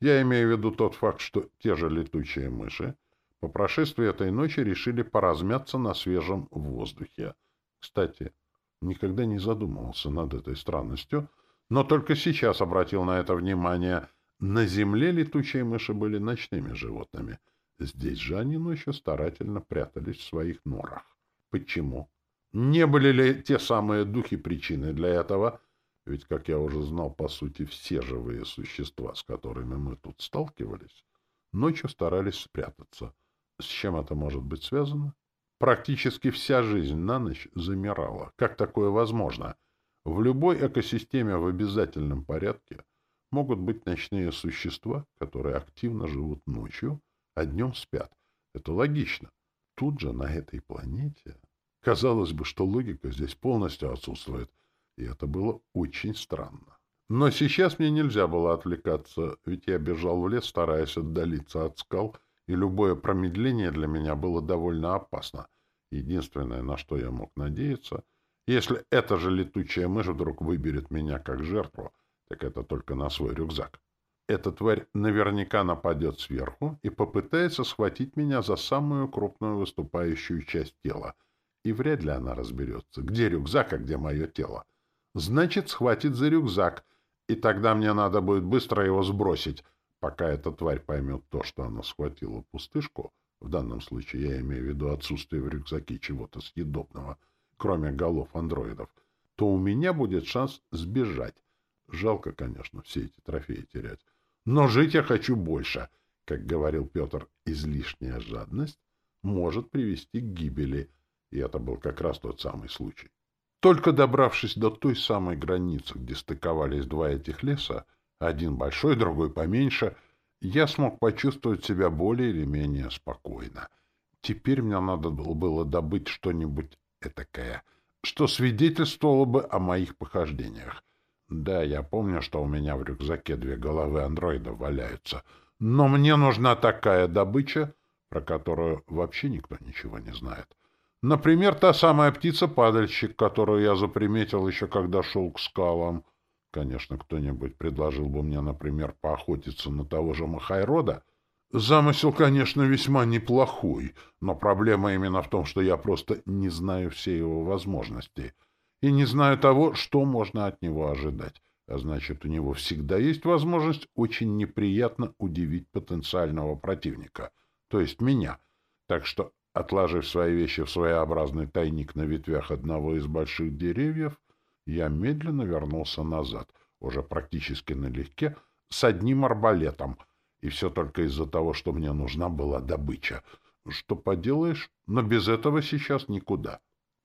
Я имею в виду тот факт, что те же летучие мыши по прошествии этой ночи решили поразмяться на свежем воздухе. Кстати, никогда не задумывался над этой странностью, но только сейчас обратил на это внимание. На земле летучие мыши были ночными животными. Здесь же они ночью старательно прятались в своих норах. Почему? Не были ли те самые духи причиной для этого? Ведь, как я уже знал, по сути, все живые существа, с которыми мы тут сталкивались, ночью старались спрятаться. С чем это может быть связано? Практически вся жизнь на ночь замирала. Как такое возможно? В любой экосистеме в обязательном порядке могут быть ночные существа, которые активно живут ночью, а днем спят. Это логично. Тут же, на этой планете, казалось бы, что логика здесь полностью отсутствует, и это было очень странно. Но сейчас мне нельзя было отвлекаться, ведь я бежал в лес, стараясь отдалиться от скал — и любое промедление для меня было довольно опасно. Единственное, на что я мог надеяться, если эта же летучая мышь вдруг выберет меня как жертву, так это только на свой рюкзак. Эта тварь наверняка нападет сверху и попытается схватить меня за самую крупную выступающую часть тела. И вряд ли она разберется, где рюкзак, а где мое тело. Значит, схватит за рюкзак, и тогда мне надо будет быстро его сбросить, Пока эта тварь поймет то, что она схватила пустышку, в данном случае я имею в виду отсутствие в рюкзаке чего-то съедобного, кроме голов андроидов, то у меня будет шанс сбежать. Жалко, конечно, все эти трофеи терять. Но жить я хочу больше. Как говорил Петр, излишняя жадность может привести к гибели. И это был как раз тот самый случай. Только добравшись до той самой границы, где стыковались два этих леса, один большой, другой поменьше, я смог почувствовать себя более или менее спокойно. Теперь мне надо было добыть что-нибудь этакое, что свидетельствовало бы о моих похождениях. Да, я помню, что у меня в рюкзаке две головы андроида валяются, но мне нужна такая добыча, про которую вообще никто ничего не знает. Например, та самая птица-падальщик, которую я заприметил еще когда шел к скалам — Конечно, кто-нибудь предложил бы мне, например, поохотиться на того же Махайрода. Замысел, конечно, весьма неплохой, но проблема именно в том, что я просто не знаю все его возможности и не знаю того, что можно от него ожидать. А значит, у него всегда есть возможность очень неприятно удивить потенциального противника, то есть меня. Так что, отложив свои вещи в своеобразный тайник на ветвях одного из больших деревьев, я медленно вернулся назад, уже практически налегке, с одним арбалетом. И все только из-за того, что мне нужна была добыча. Что поделаешь, но без этого сейчас никуда.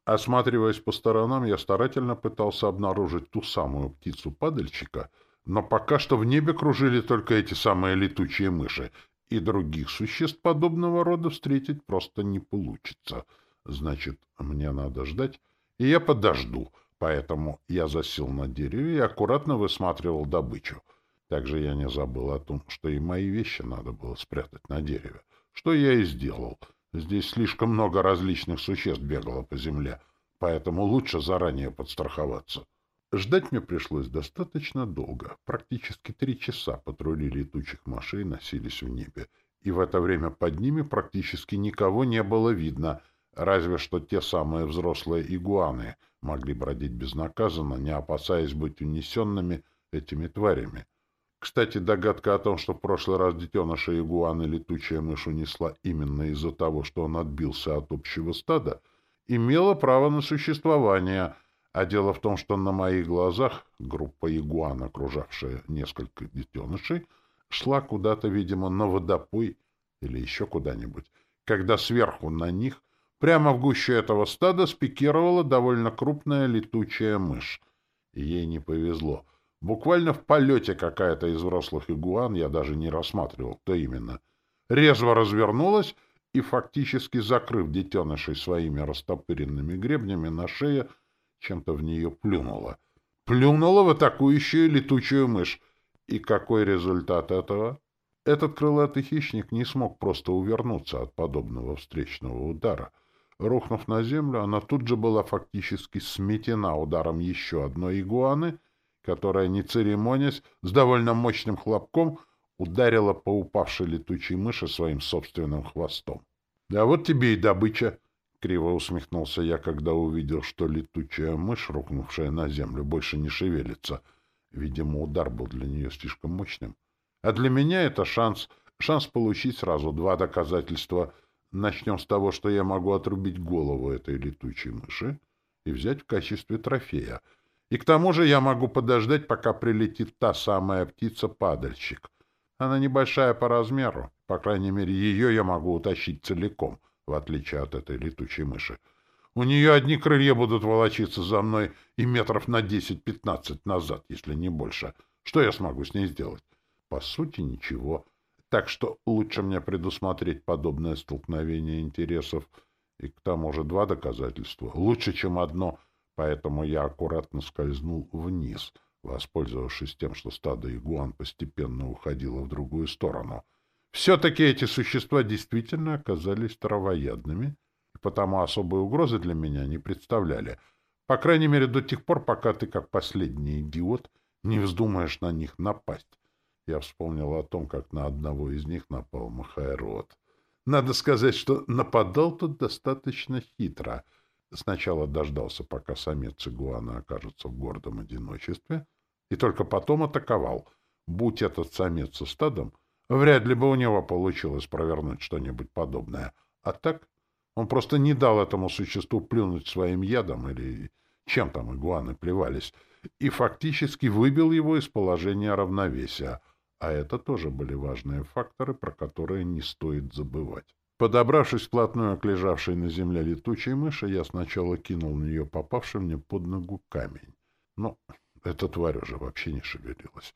Осматриваясь по сторонам, я старательно пытался обнаружить ту самую птицу-падальщика, но пока что в небе кружили только эти самые летучие мыши, и других существ подобного рода встретить просто не получится. Значит, мне надо ждать, и я подожду — Поэтому я засел на дереве и аккуратно высматривал добычу. Также я не забыл о том, что и мои вещи надо было спрятать на дереве. Что я и сделал. Здесь слишком много различных существ бегало по земле, поэтому лучше заранее подстраховаться. Ждать мне пришлось достаточно долго. Практически три часа патрули летучих машин носились в небе, и в это время под ними практически никого не было видно, разве что те самые взрослые игуаны — могли бродить безнаказанно, не опасаясь быть унесенными этими тварями. Кстати, догадка о том, что в прошлый раз детеныша игуаны летучая мышь унесла именно из-за того, что он отбился от общего стада, имела право на существование, а дело в том, что на моих глазах группа игуан, окружавшая несколько детенышей, шла куда-то, видимо, на водопой или еще куда-нибудь, когда сверху на них Прямо в гуще этого стада спикировала довольно крупная летучая мышь. Ей не повезло. Буквально в полете какая-то из взрослых игуан, я даже не рассматривал, кто именно, резво развернулась и, фактически закрыв детенышей своими растопыренными гребнями на шее, чем-то в нее плюнула. Плюнула в атакующую летучую мышь. И какой результат этого? Этот крылатый хищник не смог просто увернуться от подобного встречного удара. Рухнув на землю, она тут же была фактически сметена ударом еще одной игуаны, которая, не церемонясь, с довольно мощным хлопком ударила по упавшей летучей мыши своим собственным хвостом. — А вот тебе и добыча! — криво усмехнулся я, когда увидел, что летучая мышь, рухнувшая на землю, больше не шевелится. Видимо, удар был для нее слишком мощным. А для меня это шанс, шанс получить сразу два доказательства. Начнем с того, что я могу отрубить голову этой летучей мыши и взять в качестве трофея. И к тому же я могу подождать, пока прилетит та самая птица-падальщик. Она небольшая по размеру, по крайней мере, ее я могу утащить целиком, в отличие от этой летучей мыши. У нее одни крылья будут волочиться за мной и метров на 10-15 назад, если не больше. Что я смогу с ней сделать? По сути, ничего. Так что лучше мне предусмотреть подобное столкновение интересов. И к тому же два доказательства. Лучше, чем одно. Поэтому я аккуратно скользнул вниз, воспользовавшись тем, что стадо игуан постепенно уходило в другую сторону. Все-таки эти существа действительно оказались травоядными, и потому особой угрозы для меня не представляли. По крайней мере, до тех пор, пока ты, как последний идиот, не вздумаешь на них напасть. Я вспомнил о том, как на одного из них напал Махайрод. Надо сказать, что нападал тот достаточно хитро. Сначала дождался, пока самец игуана окажется в гордом одиночестве, и только потом атаковал. Будь этот самец со стадом, вряд ли бы у него получилось провернуть что-нибудь подобное. А так он просто не дал этому существу плюнуть своим ядом или чем там игуаны плевались, и фактически выбил его из положения равновесия — а это тоже были важные факторы, про которые не стоит забывать. Подобравшись вплотную к лежавшей на земле летучей мыши, я сначала кинул в нее попавший мне под ногу камень. Но эта тварь уже вообще не шевелилась.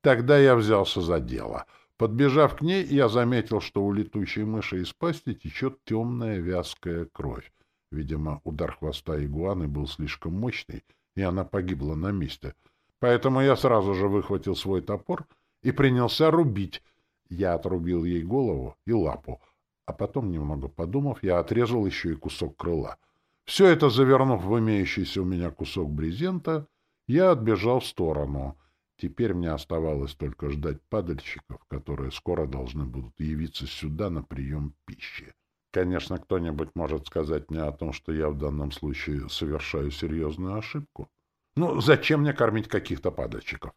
Тогда я взялся за дело. Подбежав к ней, я заметил, что у летучей мыши из пасти течет темная вязкая кровь. Видимо, удар хвоста игуаны был слишком мощный, и она погибла на месте. Поэтому я сразу же выхватил свой топор — и принялся рубить. Я отрубил ей голову и лапу, а потом, немного подумав, я отрезал еще и кусок крыла. Все это завернув в имеющийся у меня кусок брезента, я отбежал в сторону. Теперь мне оставалось только ждать падальщиков, которые скоро должны будут явиться сюда на прием пищи. Конечно, кто-нибудь может сказать мне о том, что я в данном случае совершаю серьезную ошибку. Ну, зачем мне кормить каких-то падальщиков?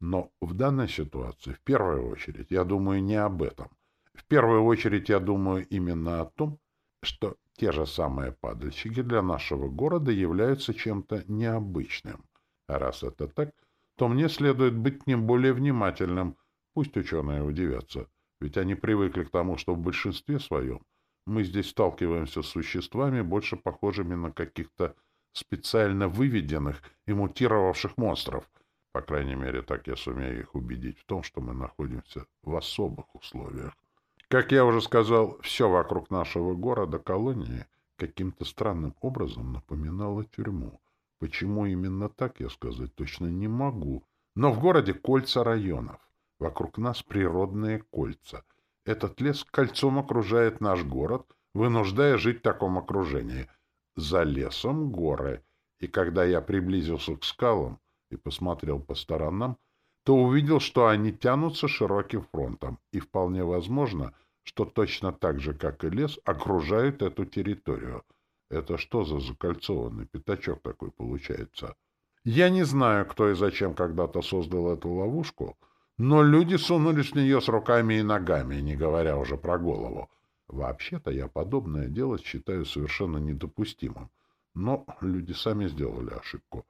Но в данной ситуации, в первую очередь, я думаю не об этом. В первую очередь я думаю именно о том, что те же самые падальщики для нашего города являются чем-то необычным. А раз это так, то мне следует быть к ним более внимательным. Пусть ученые удивятся, ведь они привыкли к тому, что в большинстве своем мы здесь сталкиваемся с существами, больше похожими на каких-то специально выведенных и мутировавших монстров — по крайней мере, так я сумею их убедить в том, что мы находимся в особых условиях. Как я уже сказал, все вокруг нашего города-колонии каким-то странным образом напоминало тюрьму. Почему именно так, я сказать точно не могу. Но в городе кольца районов. Вокруг нас природные кольца. Этот лес кольцом окружает наш город, вынуждая жить в таком окружении. За лесом горы. И когда я приблизился к скалам, и посмотрел по сторонам, то увидел, что они тянутся широким фронтом, и вполне возможно, что точно так же, как и лес, окружают эту территорию. Это что за закольцованный пятачок такой получается? Я не знаю, кто и зачем когда-то создал эту ловушку, но люди сунулись в нее с руками и ногами, не говоря уже про голову. Вообще-то я подобное дело считаю совершенно недопустимым. Но люди сами сделали ошибку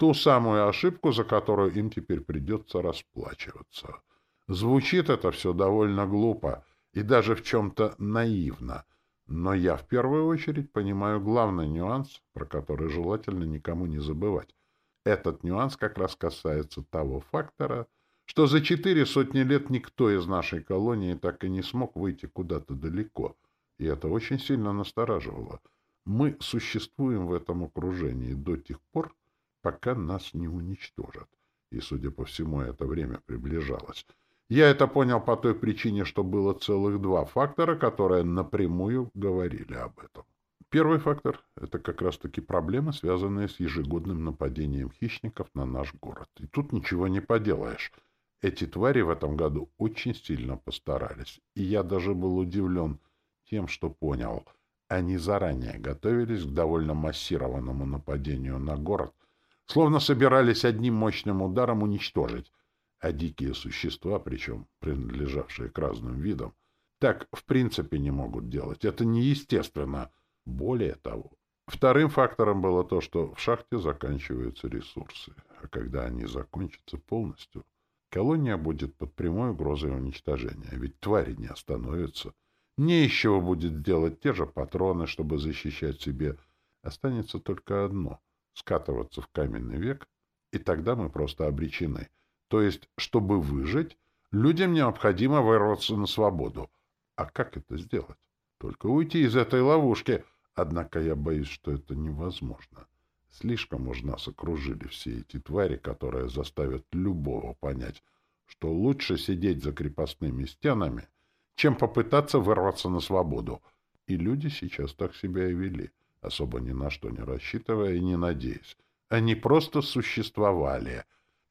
ту самую ошибку, за которую им теперь придется расплачиваться. Звучит это все довольно глупо и даже в чем-то наивно, но я в первую очередь понимаю главный нюанс, про который желательно никому не забывать. этот нюанс как раз касается того фактора, что за четыре сотни лет никто из нашей колонии так и не смог выйти куда-то далеко, и это очень сильно настораживало. Мы существуем в этом окружении до тех пор, пока нас не уничтожат. И, судя по всему, это время приближалось. Я это понял по той причине, что было целых два фактора, которые напрямую говорили об этом. Первый фактор — это как раз-таки проблемы, связанные с ежегодным нападением хищников на наш город. И тут ничего не поделаешь. Эти твари в этом году очень сильно постарались. И я даже был удивлен тем, что понял. Они заранее готовились к довольно массированному нападению на город, словно собирались одним мощным ударом уничтожить, а дикие существа, причем принадлежавшие к разным видам, так в принципе не могут делать. Это неестественно. Более того, вторым фактором было то, что в шахте заканчиваются ресурсы, а когда они закончатся полностью, колония будет под прямой угрозой уничтожения, ведь твари не остановятся. Не из чего будет делать те же патроны, чтобы защищать себе. Останется только одно — скатываться в каменный век, и тогда мы просто обречены. То есть, чтобы выжить, людям необходимо вырваться на свободу. А как это сделать? Только уйти из этой ловушки. Однако я боюсь, что это невозможно. Слишком уж нас окружили все эти твари, которые заставят любого понять, что лучше сидеть за крепостными стенами, чем попытаться вырваться на свободу. И люди сейчас так себя и вели особо ни на что не рассчитывая и не надеясь. Они просто существовали.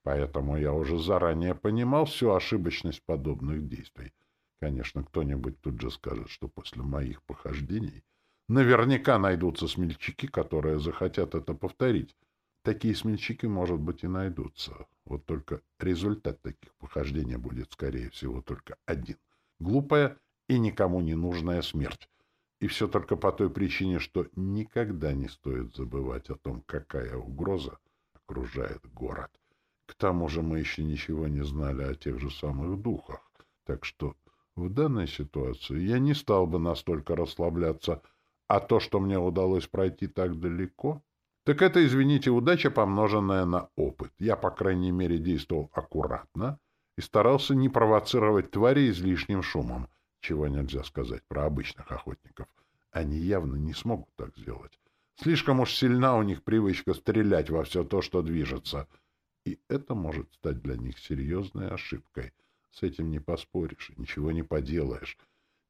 Поэтому я уже заранее понимал всю ошибочность подобных действий. Конечно, кто-нибудь тут же скажет, что после моих похождений наверняка найдутся смельчаки, которые захотят это повторить. Такие смельчаки, может быть, и найдутся. Вот только результат таких похождений будет, скорее всего, только один. Глупая и никому не нужная смерть. И все только по той причине, что никогда не стоит забывать о том, какая угроза окружает город. К тому же мы еще ничего не знали о тех же самых духах. Так что в данной ситуации я не стал бы настолько расслабляться, а то, что мне удалось пройти так далеко, так это, извините, удача, помноженная на опыт. Я, по крайней мере, действовал аккуратно и старался не провоцировать твари излишним шумом — чего нельзя сказать про обычных охотников. Они явно не смогут так сделать. Слишком уж сильна у них привычка стрелять во все то, что движется. И это может стать для них серьезной ошибкой. С этим не поспоришь ничего не поделаешь.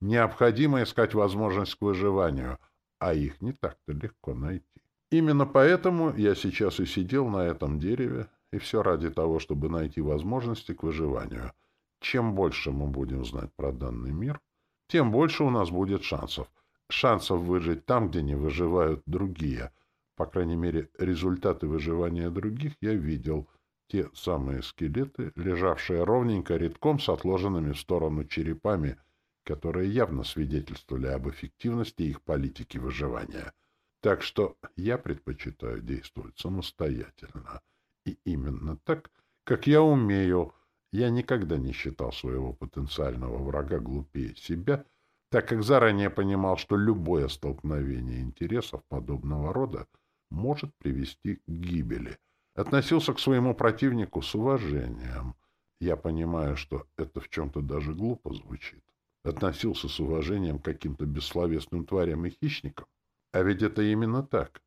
Необходимо искать возможность к выживанию, а их не так-то легко найти. Именно поэтому я сейчас и сидел на этом дереве, и все ради того, чтобы найти возможности к выживанию — чем больше мы будем знать про данный мир, тем больше у нас будет шансов. Шансов выжить там, где не выживают другие. По крайней мере, результаты выживания других я видел. Те самые скелеты, лежавшие ровненько редком с отложенными в сторону черепами, которые явно свидетельствовали об эффективности их политики выживания. Так что я предпочитаю действовать самостоятельно. И именно так, как я умею, я никогда не считал своего потенциального врага глупее себя, так как заранее понимал, что любое столкновение интересов подобного рода может привести к гибели. Относился к своему противнику с уважением. Я понимаю, что это в чем-то даже глупо звучит. Относился с уважением к каким-то бессловесным тварям и хищникам. А ведь это именно так.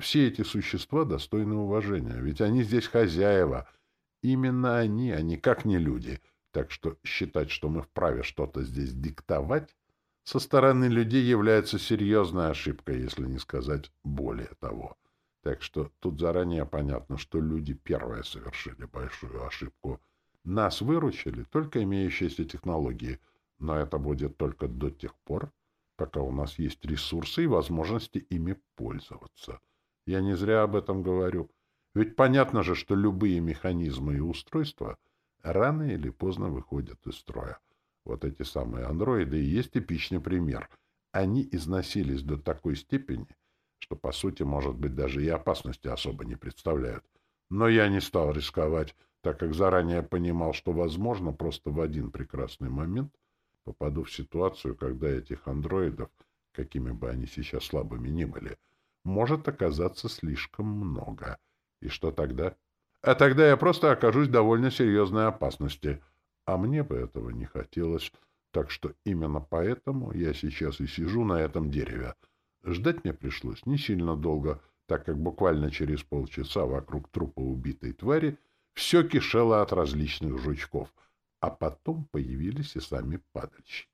Все эти существа достойны уважения, ведь они здесь хозяева — Именно они, а никак не люди. Так что считать, что мы вправе что-то здесь диктовать, со стороны людей является серьезной ошибкой, если не сказать более того. Так что тут заранее понятно, что люди первые совершили большую ошибку. Нас выручили только имеющиеся технологии, но это будет только до тех пор, пока у нас есть ресурсы и возможности ими пользоваться. Я не зря об этом говорю. Ведь понятно же, что любые механизмы и устройства рано или поздно выходят из строя. Вот эти самые андроиды и есть типичный пример. Они износились до такой степени, что, по сути, может быть, даже и опасности особо не представляют. Но я не стал рисковать, так как заранее понимал, что, возможно, просто в один прекрасный момент попаду в ситуацию, когда этих андроидов, какими бы они сейчас слабыми ни были, может оказаться слишком много — и что тогда? А тогда я просто окажусь в довольно серьезной опасности. А мне бы этого не хотелось. Так что именно поэтому я сейчас и сижу на этом дереве. Ждать мне пришлось не сильно долго, так как буквально через полчаса вокруг трупа убитой твари все кишело от различных жучков, а потом появились и сами падальщики.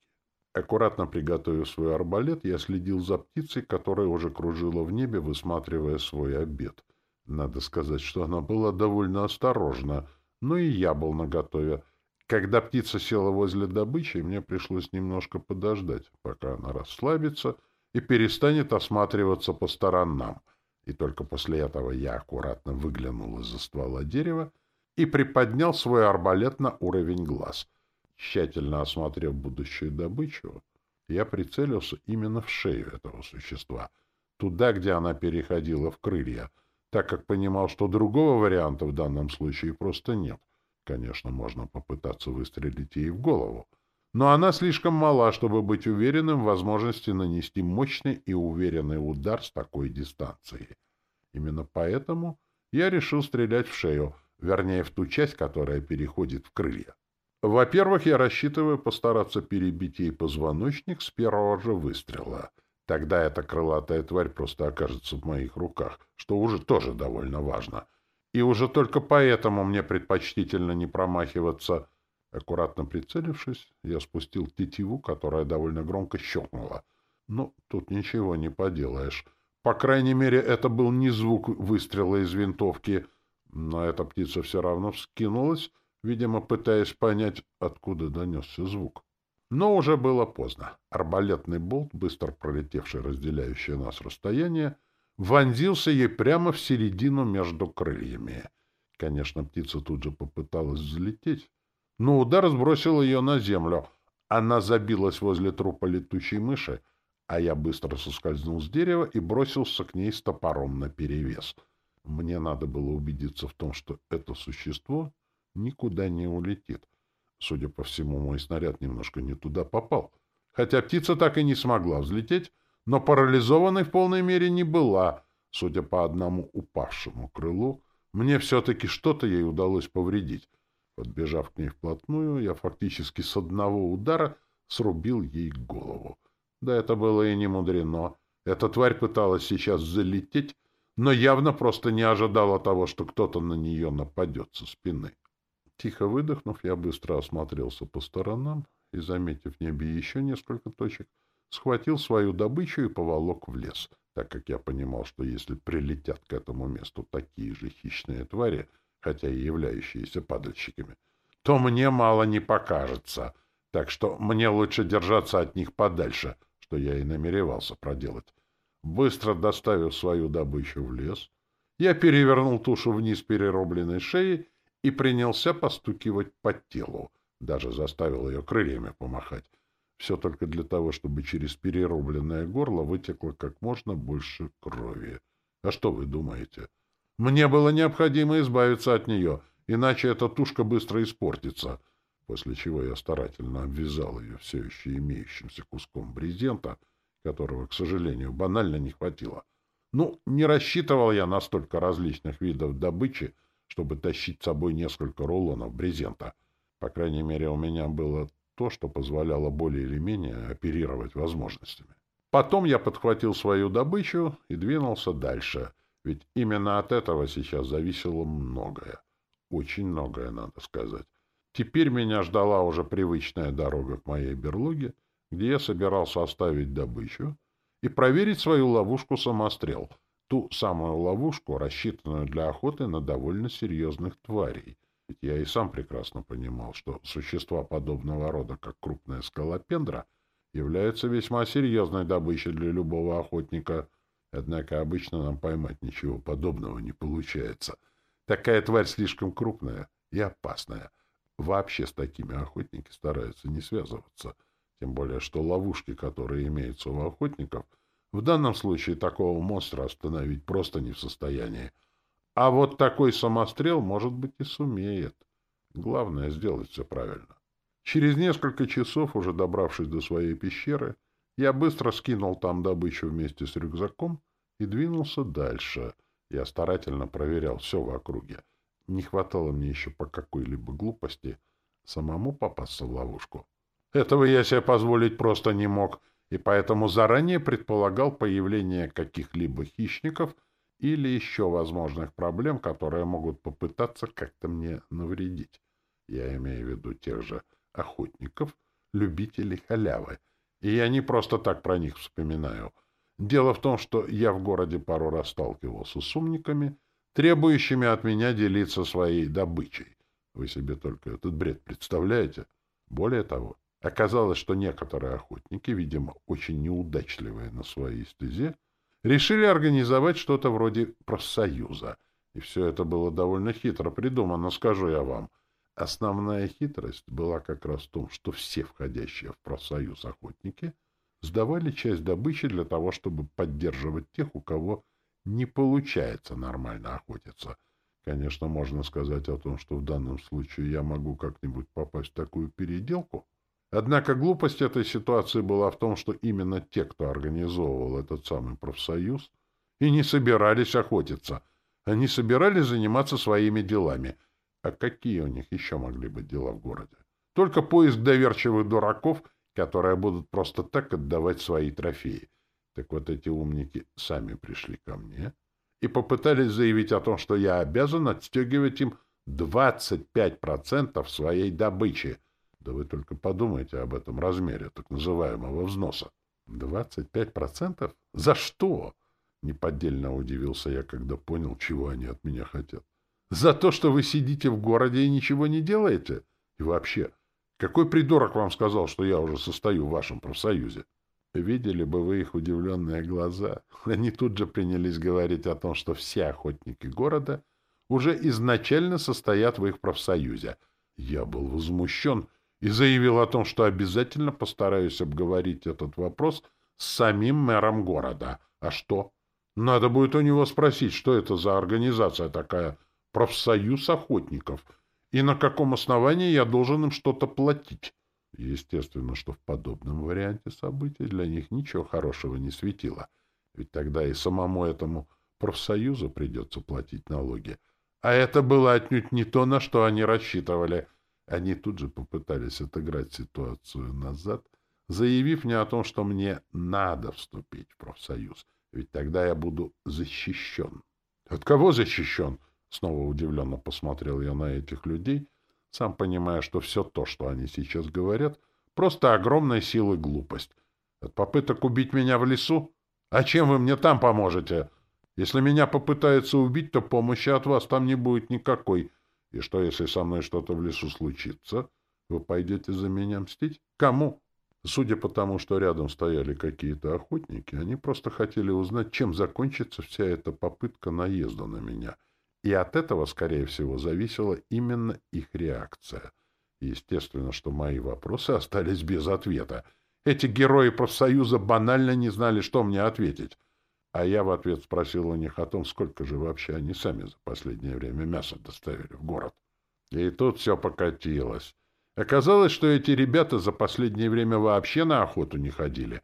Аккуратно приготовив свой арбалет, я следил за птицей, которая уже кружила в небе, высматривая свой обед. Надо сказать, что она была довольно осторожна, но и я был наготове. Когда птица села возле добычи, мне пришлось немножко подождать, пока она расслабится и перестанет осматриваться по сторонам. И только после этого я аккуратно выглянул из-за ствола дерева и приподнял свой арбалет на уровень глаз. Тщательно осмотрев будущую добычу, я прицелился именно в шею этого существа, туда, где она переходила в крылья, так как понимал, что другого варианта в данном случае просто нет — Конечно, можно попытаться выстрелить ей в голову, но она слишком мала, чтобы быть уверенным в возможности нанести мощный и уверенный удар с такой дистанции. Именно поэтому я решил стрелять в шею, вернее, в ту часть, которая переходит в крылья. Во-первых, я рассчитываю постараться перебить ей позвоночник с первого же выстрела. Тогда эта крылатая тварь просто окажется в моих руках, что уже тоже довольно важно — и уже только поэтому мне предпочтительно не промахиваться. Аккуратно прицелившись, я спустил тетиву, которая довольно громко щелкнула. Ну, тут ничего не поделаешь. По крайней мере, это был не звук выстрела из винтовки, но эта птица все равно вскинулась, видимо, пытаясь понять, откуда донесся звук. Но уже было поздно. Арбалетный болт, быстро пролетевший разделяющее нас расстояние, вонзился ей прямо в середину между крыльями. Конечно, птица тут же попыталась взлететь, но удар сбросил ее на землю. Она забилась возле трупа летучей мыши, а я быстро соскользнул с дерева и бросился к ней с топором наперевес. Мне надо было убедиться в том, что это существо никуда не улетит. Судя по всему, мой снаряд немножко не туда попал. Хотя птица так и не смогла взлететь, но парализованной в полной мере не была. Судя по одному упавшему крылу, мне все-таки что-то ей удалось повредить. Подбежав к ней вплотную, я фактически с одного удара срубил ей голову. Да это было и не мудрено. Эта тварь пыталась сейчас залететь, но явно просто не ожидала того, что кто-то на нее нападет со спины. Тихо выдохнув, я быстро осмотрелся по сторонам и, заметив в небе еще несколько точек, схватил свою добычу и поволок в лес, так как я понимал, что если прилетят к этому месту такие же хищные твари, хотя и являющиеся падальщиками, то мне мало не покажется, так что мне лучше держаться от них подальше, что я и намеревался проделать. Быстро доставив свою добычу в лес, я перевернул тушу вниз перерубленной шеи и принялся постукивать по телу, даже заставил ее крыльями помахать, все только для того, чтобы через перерубленное горло вытекло как можно больше крови. А что вы думаете? Мне было необходимо избавиться от нее, иначе эта тушка быстро испортится. После чего я старательно обвязал ее все еще имеющимся куском брезента, которого, к сожалению, банально не хватило. Ну, не рассчитывал я на столько различных видов добычи, чтобы тащить с собой несколько рулонов брезента. По крайней мере, у меня было то, что позволяло более или менее оперировать возможностями. Потом я подхватил свою добычу и двинулся дальше, ведь именно от этого сейчас зависело многое. Очень многое, надо сказать. Теперь меня ждала уже привычная дорога к моей берлоге, где я собирался оставить добычу и проверить свою ловушку-самострел, ту самую ловушку, рассчитанную для охоты на довольно серьезных тварей, ведь я и сам прекрасно понимал, что существа подобного рода, как крупная скалопендра, являются весьма серьезной добычей для любого охотника. Однако обычно нам поймать ничего подобного не получается. Такая тварь слишком крупная и опасная. Вообще с такими охотники стараются не связываться. Тем более, что ловушки, которые имеются у охотников, в данном случае такого монстра остановить просто не в состоянии. А вот такой самострел, может быть, и сумеет. Главное — сделать все правильно. Через несколько часов, уже добравшись до своей пещеры, я быстро скинул там добычу вместе с рюкзаком и двинулся дальше. Я старательно проверял все в округе. Не хватало мне еще по какой-либо глупости самому попасться в ловушку. Этого я себе позволить просто не мог, и поэтому заранее предполагал появление каких-либо хищников или еще возможных проблем, которые могут попытаться как-то мне навредить. Я имею в виду тех же охотников, любителей халявы. И я не просто так про них вспоминаю. Дело в том, что я в городе пару раз сталкивался с умниками, требующими от меня делиться своей добычей. Вы себе только этот бред представляете? Более того, оказалось, что некоторые охотники, видимо, очень неудачливые на своей стезе, решили организовать что-то вроде профсоюза. И все это было довольно хитро придумано, скажу я вам. Основная хитрость была как раз в том, что все входящие в профсоюз охотники сдавали часть добычи для того, чтобы поддерживать тех, у кого не получается нормально охотиться. Конечно, можно сказать о том, что в данном случае я могу как-нибудь попасть в такую переделку. Однако глупость этой ситуации была в том, что именно те, кто организовывал этот самый профсоюз, и не собирались охотиться. Они собирались заниматься своими делами. А какие у них еще могли быть дела в городе? Только поиск доверчивых дураков, которые будут просто так отдавать свои трофеи. Так вот эти умники сами пришли ко мне и попытались заявить о том, что я обязан отстегивать им 25% своей добычи. Да вы только подумайте об этом размере так называемого взноса. 25%? За что? Неподдельно удивился я, когда понял, чего они от меня хотят. За то, что вы сидите в городе и ничего не делаете? И вообще, какой придурок вам сказал, что я уже состою в вашем профсоюзе? Видели бы вы их удивленные глаза. Они тут же принялись говорить о том, что все охотники города уже изначально состоят в их профсоюзе. Я был возмущен и заявил о том, что обязательно постараюсь обговорить этот вопрос с самим мэром города. А что? Надо будет у него спросить, что это за организация такая «Профсоюз охотников» и на каком основании я должен им что-то платить. Естественно, что в подобном варианте событий для них ничего хорошего не светило, ведь тогда и самому этому профсоюзу придется платить налоги. А это было отнюдь не то, на что они рассчитывали. Они тут же попытались отыграть ситуацию назад, заявив мне о том, что мне надо вступить в профсоюз, ведь тогда я буду защищен. — От кого защищен? — снова удивленно посмотрел я на этих людей — сам понимая, что все то, что они сейчас говорят, просто огромная сила глупость. От попыток убить меня в лесу? А чем вы мне там поможете? Если меня попытаются убить, то помощи от вас там не будет никакой. И что, если со мной что-то в лесу случится? Вы пойдете за меня мстить? Кому? Судя по тому, что рядом стояли какие-то охотники, они просто хотели узнать, чем закончится вся эта попытка наезда на меня — и от этого, скорее всего, зависела именно их реакция. Естественно, что мои вопросы остались без ответа. Эти герои профсоюза банально не знали, что мне ответить. А я в ответ спросил у них о том, сколько же вообще они сами за последнее время мясо доставили в город. И тут все покатилось. Оказалось, что эти ребята за последнее время вообще на охоту не ходили.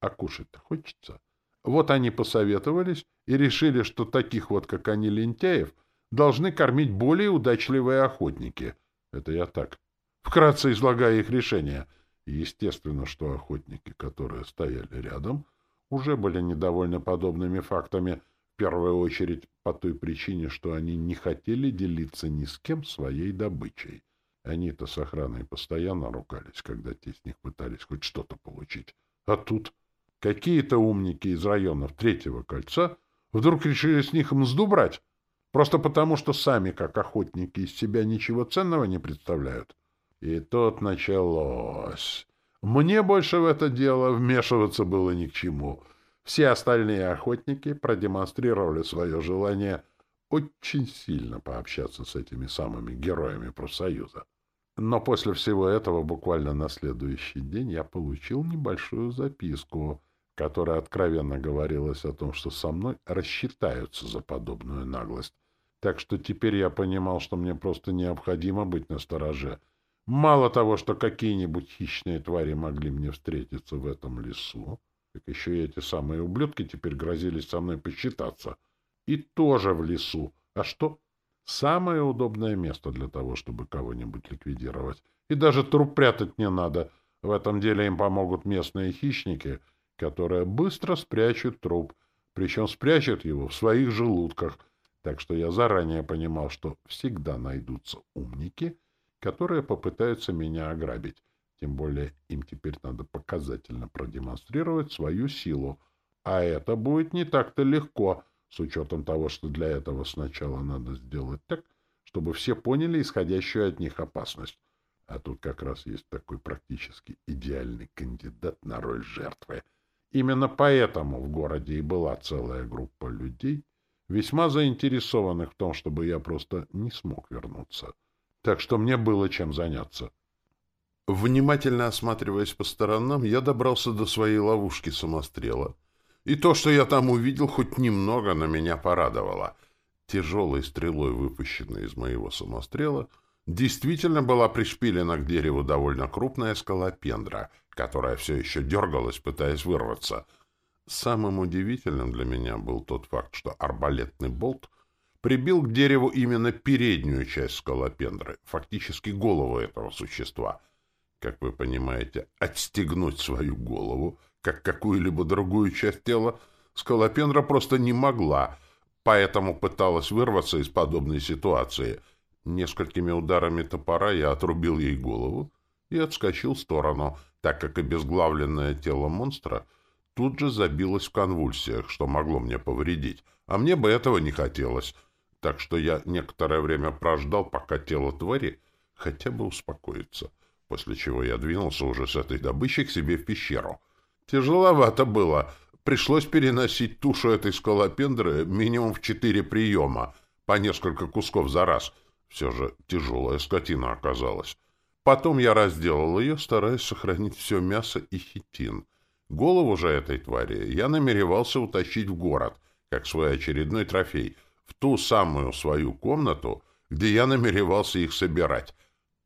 А кушать-то хочется. Вот они посоветовались и решили, что таких вот, как они, лентяев, должны кормить более удачливые охотники. Это я так. Вкратце излагая их решение. Естественно, что охотники, которые стояли рядом, уже были недовольны подобными фактами, в первую очередь по той причине, что они не хотели делиться ни с кем своей добычей. Они-то с охраной постоянно ругались, когда те с них пытались хоть что-то получить. А тут какие-то умники из районов Третьего кольца вдруг решили с них мзду брать. Просто потому, что сами, как охотники, из себя ничего ценного не представляют. И тут началось. Мне больше в это дело вмешиваться было ни к чему. Все остальные охотники продемонстрировали свое желание очень сильно пообщаться с этими самыми героями профсоюза. Но после всего этого, буквально на следующий день, я получил небольшую записку — которой откровенно говорилось о том, что со мной рассчитаются за подобную наглость. Так что теперь я понимал, что мне просто необходимо быть настороже. Мало того, что какие-нибудь хищные твари могли мне встретиться в этом лесу, так еще и эти самые ублюдки теперь грозились со мной посчитаться. И тоже в лесу. А что? Самое удобное место для того, чтобы кого-нибудь ликвидировать. И даже труп прятать не надо. В этом деле им помогут местные хищники, которые быстро спрячут труп, причем спрячут его в своих желудках. Так что я заранее понимал, что всегда найдутся умники, которые попытаются меня ограбить. Тем более им теперь надо показательно продемонстрировать свою силу. А это будет не так-то легко, с учетом того, что для этого сначала надо сделать так, чтобы все поняли исходящую от них опасность. А тут как раз есть такой практически идеальный кандидат на роль жертвы. Именно поэтому в городе и была целая группа людей, весьма заинтересованных в том, чтобы я просто не смог вернуться. Так что мне было чем заняться. Внимательно осматриваясь по сторонам, я добрался до своей ловушки самострела. И то, что я там увидел, хоть немного на меня порадовало. Тяжелой стрелой, выпущенной из моего самострела, действительно была пришпилена к дереву довольно крупная скалопендра, которая все еще дергалась, пытаясь вырваться. Самым удивительным для меня был тот факт, что арбалетный болт прибил к дереву именно переднюю часть скалопендры, фактически голову этого существа. Как вы понимаете, отстегнуть свою голову, как какую-либо другую часть тела, скалопендра просто не могла, поэтому пыталась вырваться из подобной ситуации — Несколькими ударами топора я отрубил ей голову и отскочил в сторону, так как обезглавленное тело монстра тут же забилось в конвульсиях, что могло мне повредить, а мне бы этого не хотелось, так что я некоторое время прождал, пока тело твари хотя бы успокоится, после чего я двинулся уже с этой добычей к себе в пещеру. Тяжеловато было, пришлось переносить тушу этой скалопендры минимум в четыре приема, по несколько кусков за раз — все же тяжелая скотина оказалась. Потом я разделал ее, стараясь сохранить все мясо и хитин. Голову же этой твари я намеревался утащить в город, как свой очередной трофей, в ту самую свою комнату, где я намеревался их собирать.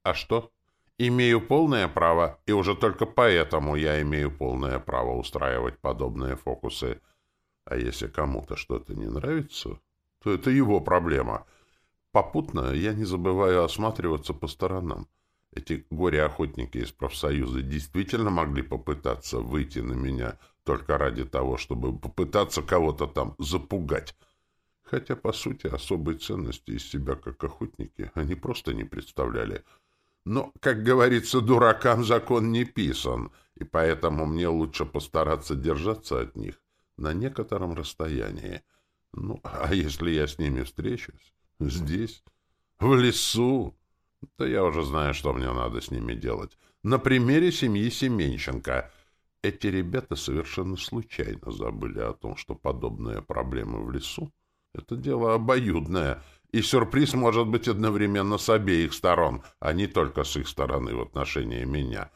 А что? Имею полное право, и уже только поэтому я имею полное право устраивать подобные фокусы. А если кому-то что-то не нравится, то это его проблема — Попутно я не забываю осматриваться по сторонам. Эти горе-охотники из профсоюза действительно могли попытаться выйти на меня только ради того, чтобы попытаться кого-то там запугать. Хотя, по сути, особой ценности из себя как охотники они просто не представляли. Но, как говорится, дуракам закон не писан, и поэтому мне лучше постараться держаться от них на некотором расстоянии. Ну, а если я с ними встречусь? Здесь? В лесу? Да я уже знаю, что мне надо с ними делать. На примере семьи Семенченко. Эти ребята совершенно случайно забыли о том, что подобные проблемы в лесу — это дело обоюдное, и сюрприз может быть одновременно с обеих сторон, а не только с их стороны в отношении меня.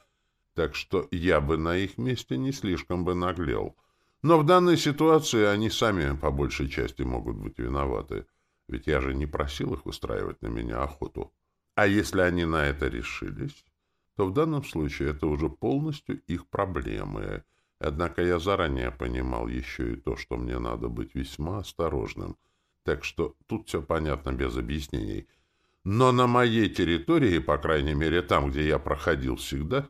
Так что я бы на их месте не слишком бы наглел. Но в данной ситуации они сами по большей части могут быть виноваты. Ведь я же не просил их устраивать на меня охоту. А если они на это решились, то в данном случае это уже полностью их проблемы. Однако я заранее понимал еще и то, что мне надо быть весьма осторожным. Так что тут все понятно без объяснений. Но на моей территории, по крайней мере там, где я проходил всегда,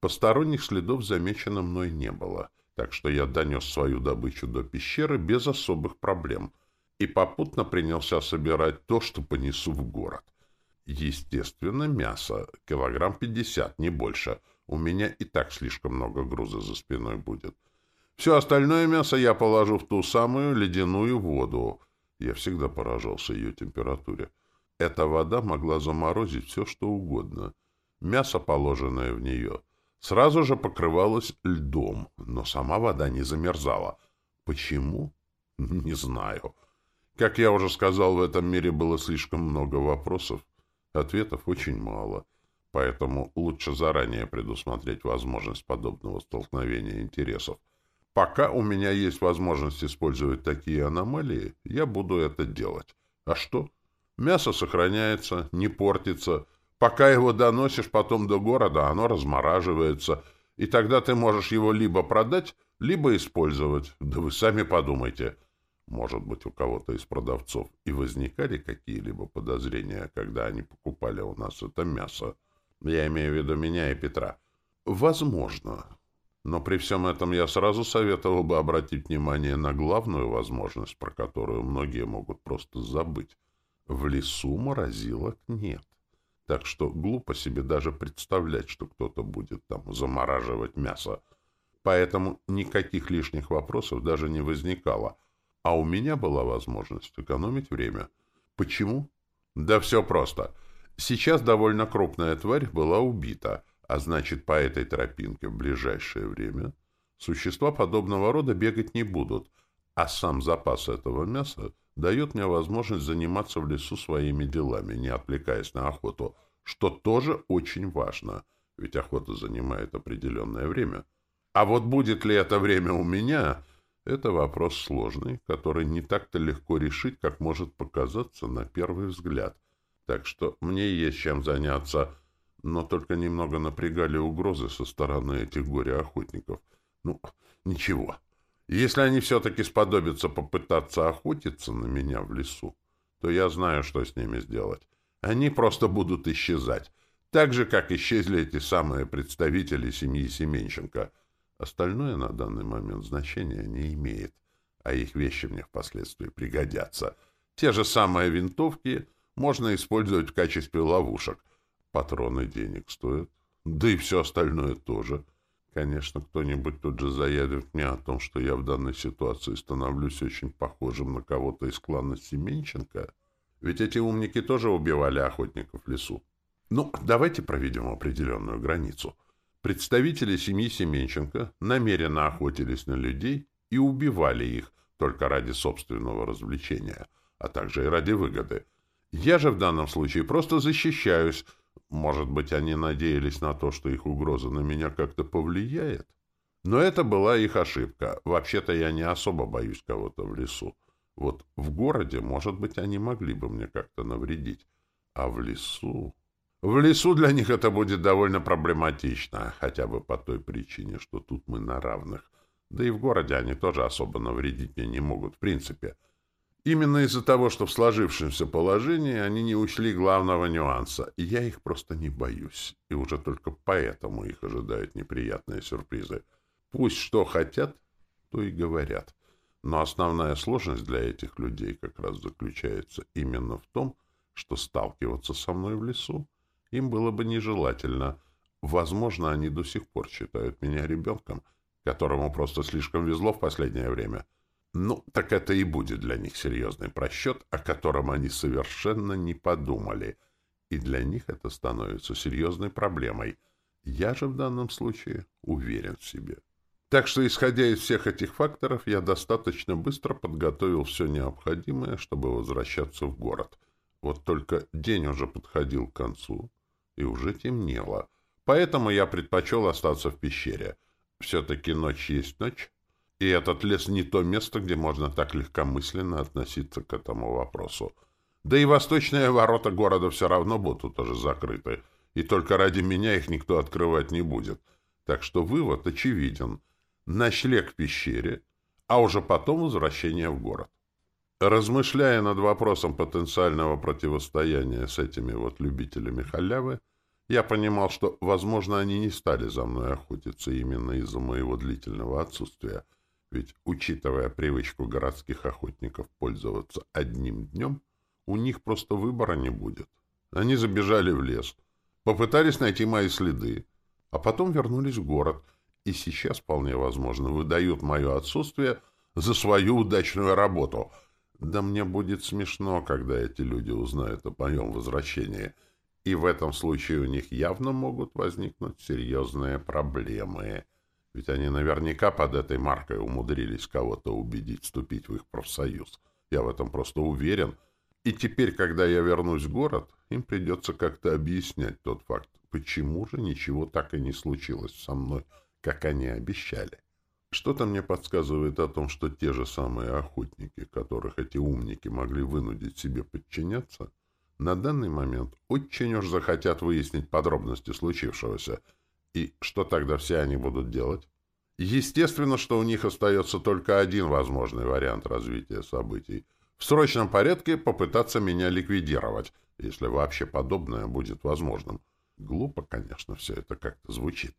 посторонних следов замечено мной не было. Так что я донес свою добычу до пещеры без особых проблем — и попутно принялся собирать то, что понесу в город. Естественно, мясо, килограмм пятьдесят, не больше. У меня и так слишком много груза за спиной будет. Все остальное мясо я положу в ту самую ледяную воду. Я всегда поражался ее температуре. Эта вода могла заморозить все, что угодно. Мясо, положенное в нее, сразу же покрывалось льдом, но сама вода не замерзала. Почему? [laughs] Не знаю. Как я уже сказал, в этом мире было слишком много вопросов, ответов очень мало, поэтому лучше заранее предусмотреть возможность подобного столкновения интересов. Пока у меня есть возможность использовать такие аномалии, я буду это делать. А что? Мясо сохраняется, не портится. Пока его доносишь потом до города, оно размораживается, и тогда ты можешь его либо продать, либо использовать. Да вы сами подумайте — Может быть, у кого-то из продавцов и возникали какие-либо подозрения, когда они покупали у нас это мясо. Я имею в виду меня и Петра. Возможно. Но при всем этом я сразу советовал бы обратить внимание на главную возможность, про которую многие могут просто забыть. В лесу морозилок нет. Так что глупо себе даже представлять, что кто-то будет там замораживать мясо. Поэтому никаких лишних вопросов даже не возникало. А у меня была возможность экономить время. Почему? Да все просто. Сейчас довольно крупная тварь была убита, а значит, по этой тропинке в ближайшее время существа подобного рода бегать не будут, а сам запас этого мяса дает мне возможность заниматься в лесу своими делами, не отвлекаясь на охоту, что тоже очень важно, ведь охота занимает определенное время. А вот будет ли это время у меня, это вопрос сложный, который не так-то легко решить, как может показаться на первый взгляд. Так что мне есть чем заняться, но только немного напрягали угрозы со стороны этих горе-охотников. Ну, ничего. Если они все-таки сподобятся попытаться охотиться на меня в лесу, то я знаю, что с ними сделать. Они просто будут исчезать. Так же, как исчезли эти самые представители семьи Семенченко. Остальное на данный момент значения не имеет, а их вещи мне впоследствии пригодятся. Те же самые винтовки можно использовать в качестве ловушек. Патроны денег стоят. Да и все остальное тоже. Конечно, кто-нибудь тут же заявит мне о том, что я в данной ситуации становлюсь очень похожим на кого-то из клана Семенченко. Ведь эти умники тоже убивали охотников в лесу. Ну, давайте проведем определенную границу. Представители семьи Семенченко намеренно охотились на людей и убивали их только ради собственного развлечения, а также и ради выгоды. Я же в данном случае просто защищаюсь, может быть, они надеялись на то, что их угроза на меня как-то повлияет? Но это была их ошибка. Вообще-то я не особо боюсь кого-то в лесу. Вот в городе, может быть, они могли бы мне как-то навредить. А в лесу... В лесу для них это будет довольно проблематично, хотя бы по той причине, что тут мы на равных. Да и в городе они тоже особо навредить мне не могут, в принципе. Именно из-за того, что в сложившемся положении они не учли главного нюанса, и я их просто не боюсь, и уже только поэтому их ожидают неприятные сюрпризы. Пусть что хотят, то и говорят. Но основная сложность для этих людей как раз заключается именно в том, что сталкиваться со мной в лесу им было бы нежелательно. Возможно, они до сих пор считают меня ребенком, которому просто слишком везло в последнее время — ну, так это и будет для них серьезный просчет, о котором они совершенно не подумали. И для них это становится серьезной проблемой. Я же в данном случае уверен в себе. Так что, исходя из всех этих факторов, я достаточно быстро подготовил все необходимое, чтобы возвращаться в город. Вот только день уже подходил к концу, и уже темнело. Поэтому я предпочел остаться в пещере. Все-таки ночь есть ночь, и этот лес не то место, где можно так легкомысленно относиться к этому вопросу. Да и восточные ворота города все равно будут тоже закрыты, и только ради меня их никто открывать не будет. Так что вывод очевиден. Ночлег в пещере, а уже потом возвращение в город. Размышляя над вопросом потенциального противостояния с этими вот любителями халявы, я понимал, что, возможно, они не стали за мной охотиться именно из-за моего длительного отсутствия — ведь, учитывая привычку городских охотников пользоваться одним днем, у них просто выбора не будет. Они забежали в лес, попытались найти мои следы, а потом вернулись в город, и сейчас, вполне возможно, выдают мое отсутствие за свою удачную работу. Да мне будет смешно, когда эти люди узнают о моем возвращении, и в этом случае у них явно могут возникнуть серьезные проблемы. Ведь они наверняка под этой маркой умудрились кого-то убедить вступить в их профсоюз. Я в этом просто уверен. И теперь, когда я вернусь в город, им придется как-то объяснять тот факт, почему же ничего так и не случилось со мной, как они обещали. Что-то мне подсказывает о том, что те же самые охотники, которых эти умники могли вынудить себе подчиняться, на данный момент очень уж захотят выяснить подробности случившегося — и что тогда все они будут делать? Естественно, что у них остается только один возможный вариант развития событий. В срочном порядке попытаться меня ликвидировать, если вообще подобное будет возможным. Глупо, конечно, все это как-то звучит.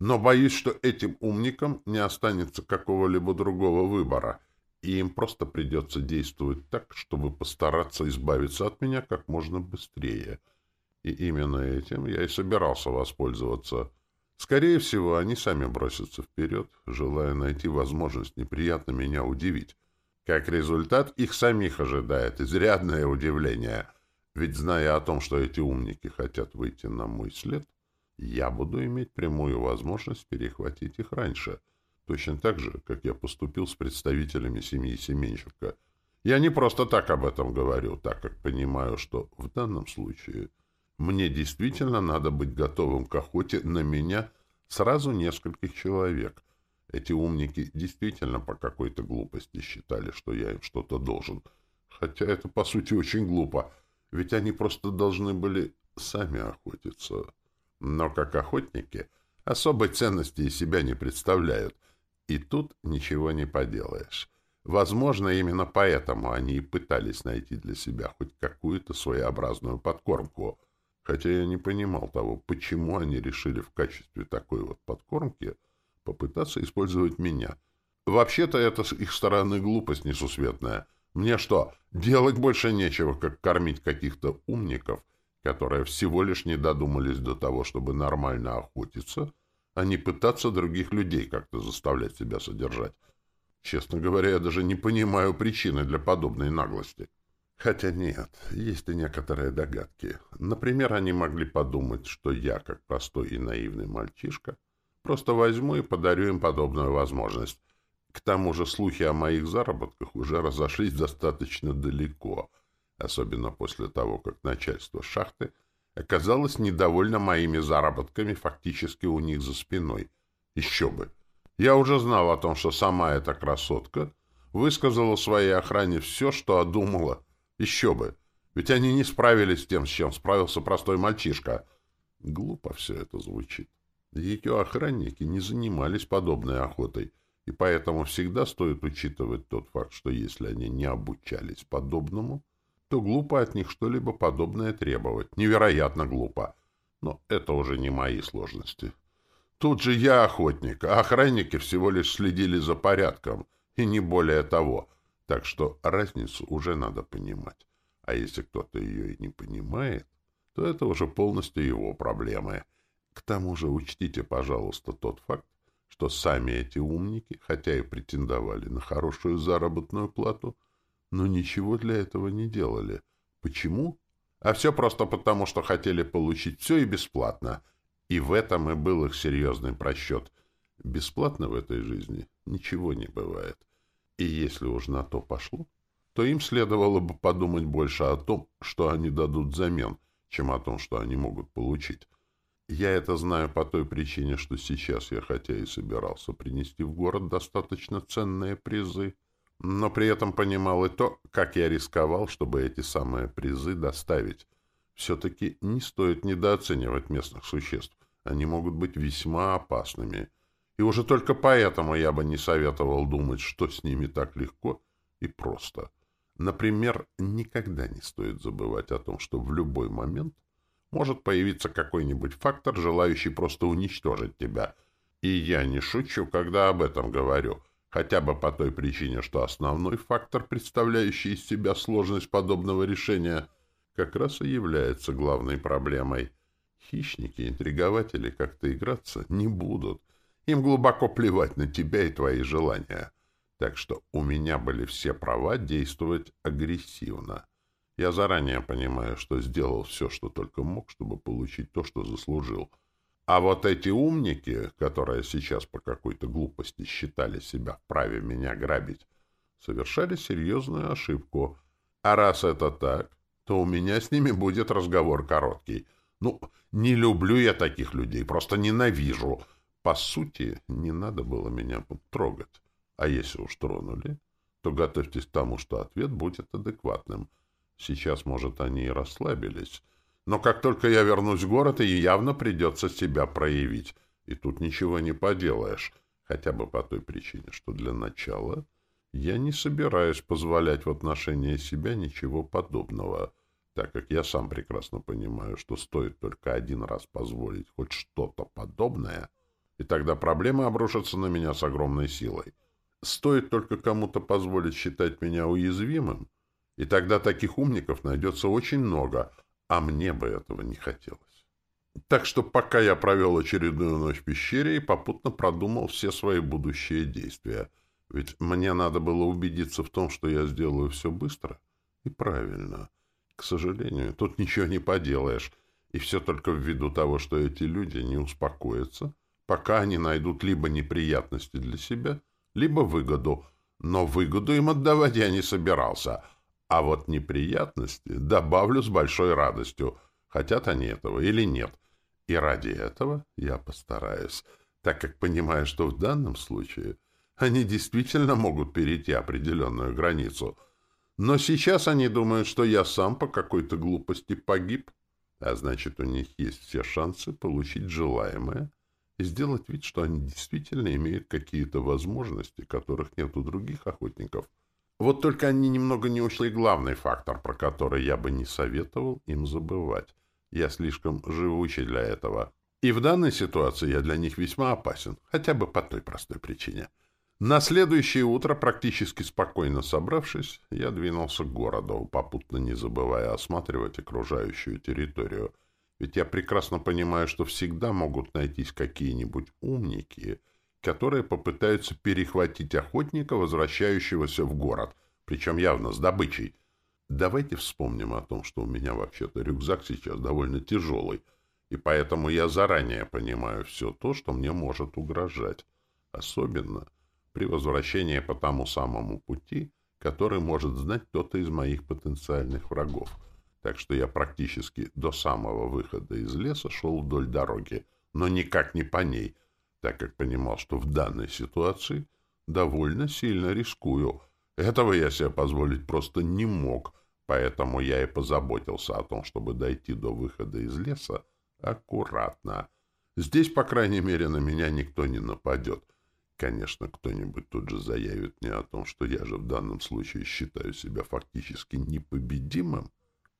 Но боюсь, что этим умникам не останется какого-либо другого выбора, и им просто придется действовать так, чтобы постараться избавиться от меня как можно быстрее. И именно этим я и собирался воспользоваться. Скорее всего, они сами бросятся вперед, желая найти возможность неприятно меня удивить. Как результат, их самих ожидает изрядное удивление. Ведь, зная о том, что эти умники хотят выйти на мой след, я буду иметь прямую возможность перехватить их раньше. Точно так же, как я поступил с представителями семьи Семенченко. Я не просто так об этом говорю, так как понимаю, что в данном случае мне действительно надо быть готовым к охоте на меня сразу нескольких человек. Эти умники действительно по какой-то глупости считали, что я им что-то должен. Хотя это, по сути, очень глупо, ведь они просто должны были сами охотиться. Но как охотники особой ценности из себя не представляют. И тут ничего не поделаешь. Возможно, именно поэтому они и пытались найти для себя хоть какую-то своеобразную подкормку — хотя я не понимал того, почему они решили в качестве такой вот подкормки попытаться использовать меня. Вообще-то это с их стороны глупость несусветная. Мне что, делать больше нечего, как кормить каких-то умников, которые всего лишь не додумались до того, чтобы нормально охотиться, а не пытаться других людей как-то заставлять себя содержать. Честно говоря, я даже не понимаю причины для подобной наглости. Хотя нет, есть и некоторые догадки. Например, они могли подумать, что я, как простой и наивный мальчишка, просто возьму и подарю им подобную возможность. К тому же слухи о моих заработках уже разошлись достаточно далеко, особенно после того, как начальство шахты оказалось недовольно моими заработками фактически у них за спиной. Еще бы! Я уже знал о том, что сама эта красотка высказала своей охране все, что одумала, еще бы. Ведь они не справились с тем, с чем справился простой мальчишка. Глупо все это звучит. Ее охранники не занимались подобной охотой, и поэтому всегда стоит учитывать тот факт, что если они не обучались подобному, то глупо от них что-либо подобное требовать. Невероятно глупо. Но это уже не мои сложности. Тут же я охотник, а охранники всего лишь следили за порядком, и не более того — так что разницу уже надо понимать. А если кто-то ее и не понимает, то это уже полностью его проблемы. К тому же учтите, пожалуйста, тот факт, что сами эти умники, хотя и претендовали на хорошую заработную плату, но ничего для этого не делали. Почему? А все просто потому, что хотели получить все и бесплатно. И в этом и был их серьезный просчет. Бесплатно в этой жизни ничего не бывает. И если уж на то пошло, то им следовало бы подумать больше о том, что они дадут взамен, чем о том, что они могут получить. Я это знаю по той причине, что сейчас я хотя и собирался принести в город достаточно ценные призы, но при этом понимал и то, как я рисковал, чтобы эти самые призы доставить. Все-таки не стоит недооценивать местных существ. Они могут быть весьма опасными — и уже только поэтому я бы не советовал думать, что с ними так легко и просто. Например, никогда не стоит забывать о том, что в любой момент может появиться какой-нибудь фактор, желающий просто уничтожить тебя. И я не шучу, когда об этом говорю, хотя бы по той причине, что основной фактор, представляющий из себя сложность подобного решения, как раз и является главной проблемой. Хищники, интригователи как-то играться не будут. Им глубоко плевать на тебя и твои желания. Так что у меня были все права действовать агрессивно. Я заранее понимаю, что сделал все, что только мог, чтобы получить то, что заслужил. А вот эти умники, которые сейчас по какой-то глупости считали себя вправе меня грабить, совершали серьезную ошибку. А раз это так, то у меня с ними будет разговор короткий. Ну, не люблю я таких людей, просто ненавижу — по сути, не надо было меня трогать. А если уж тронули, то готовьтесь к тому, что ответ будет адекватным. Сейчас, может, они и расслабились. Но как только я вернусь в город, и явно придется себя проявить. И тут ничего не поделаешь. Хотя бы по той причине, что для начала я не собираюсь позволять в отношении себя ничего подобного, так как я сам прекрасно понимаю, что стоит только один раз позволить хоть что-то подобное, и тогда проблемы обрушатся на меня с огромной силой. Стоит только кому-то позволить считать меня уязвимым, и тогда таких умников найдется очень много, а мне бы этого не хотелось. Так что пока я провел очередную ночь в пещере и попутно продумал все свои будущие действия, ведь мне надо было убедиться в том, что я сделаю все быстро и правильно. К сожалению, тут ничего не поделаешь, и все только ввиду того, что эти люди не успокоятся, пока они найдут либо неприятности для себя, либо выгоду, но выгоду им отдавать я не собирался, а вот неприятности добавлю с большой радостью, хотят они этого или нет — и ради этого я постараюсь, так как понимаю, что в данном случае они действительно могут перейти определенную границу. Но сейчас они думают, что я сам по какой-то глупости погиб, а значит, у них есть все шансы получить желаемое сделать вид, что они действительно имеют какие-то возможности, которых нет у других охотников. Вот только они немного не ушли главный фактор, про который я бы не советовал им забывать. Я слишком живучий для этого. И в данной ситуации я для них весьма опасен, хотя бы по той простой причине. На следующее утро, практически спокойно собравшись, я двинулся к городу, попутно не забывая осматривать окружающую территорию. Ведь я прекрасно понимаю, что всегда могут найтись какие-нибудь умники, которые попытаются перехватить охотника, возвращающегося в город, причем явно с добычей — Давайте вспомним о том, что у меня вообще-то рюкзак сейчас довольно тяжелый, и поэтому я заранее понимаю все то, что мне может угрожать, особенно при возвращении по тому самому пути, который может знать кто-то из моих потенциальных врагов. Так что я практически до самого выхода из леса шел вдоль дороги, но никак не по ней, так как понимал, что в данной ситуации довольно сильно рискую. Этого я себе позволить просто не мог, Поэтому я и позаботился о том, чтобы дойти до выхода из леса аккуратно. Здесь, по крайней мере, на меня никто не нападет. Конечно, кто-нибудь тут же заявит мне о том, что я же в данном случае считаю себя фактически непобедимым.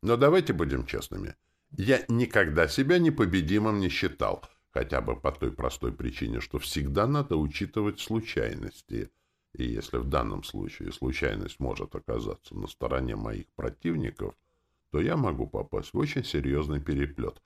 Но давайте будем честными. Я никогда себя непобедимым не считал, хотя бы по той простой причине, что всегда надо учитывать случайности — и если в данном случае случайность может оказаться на стороне моих противников, то я могу попасть в очень серьезный переплет.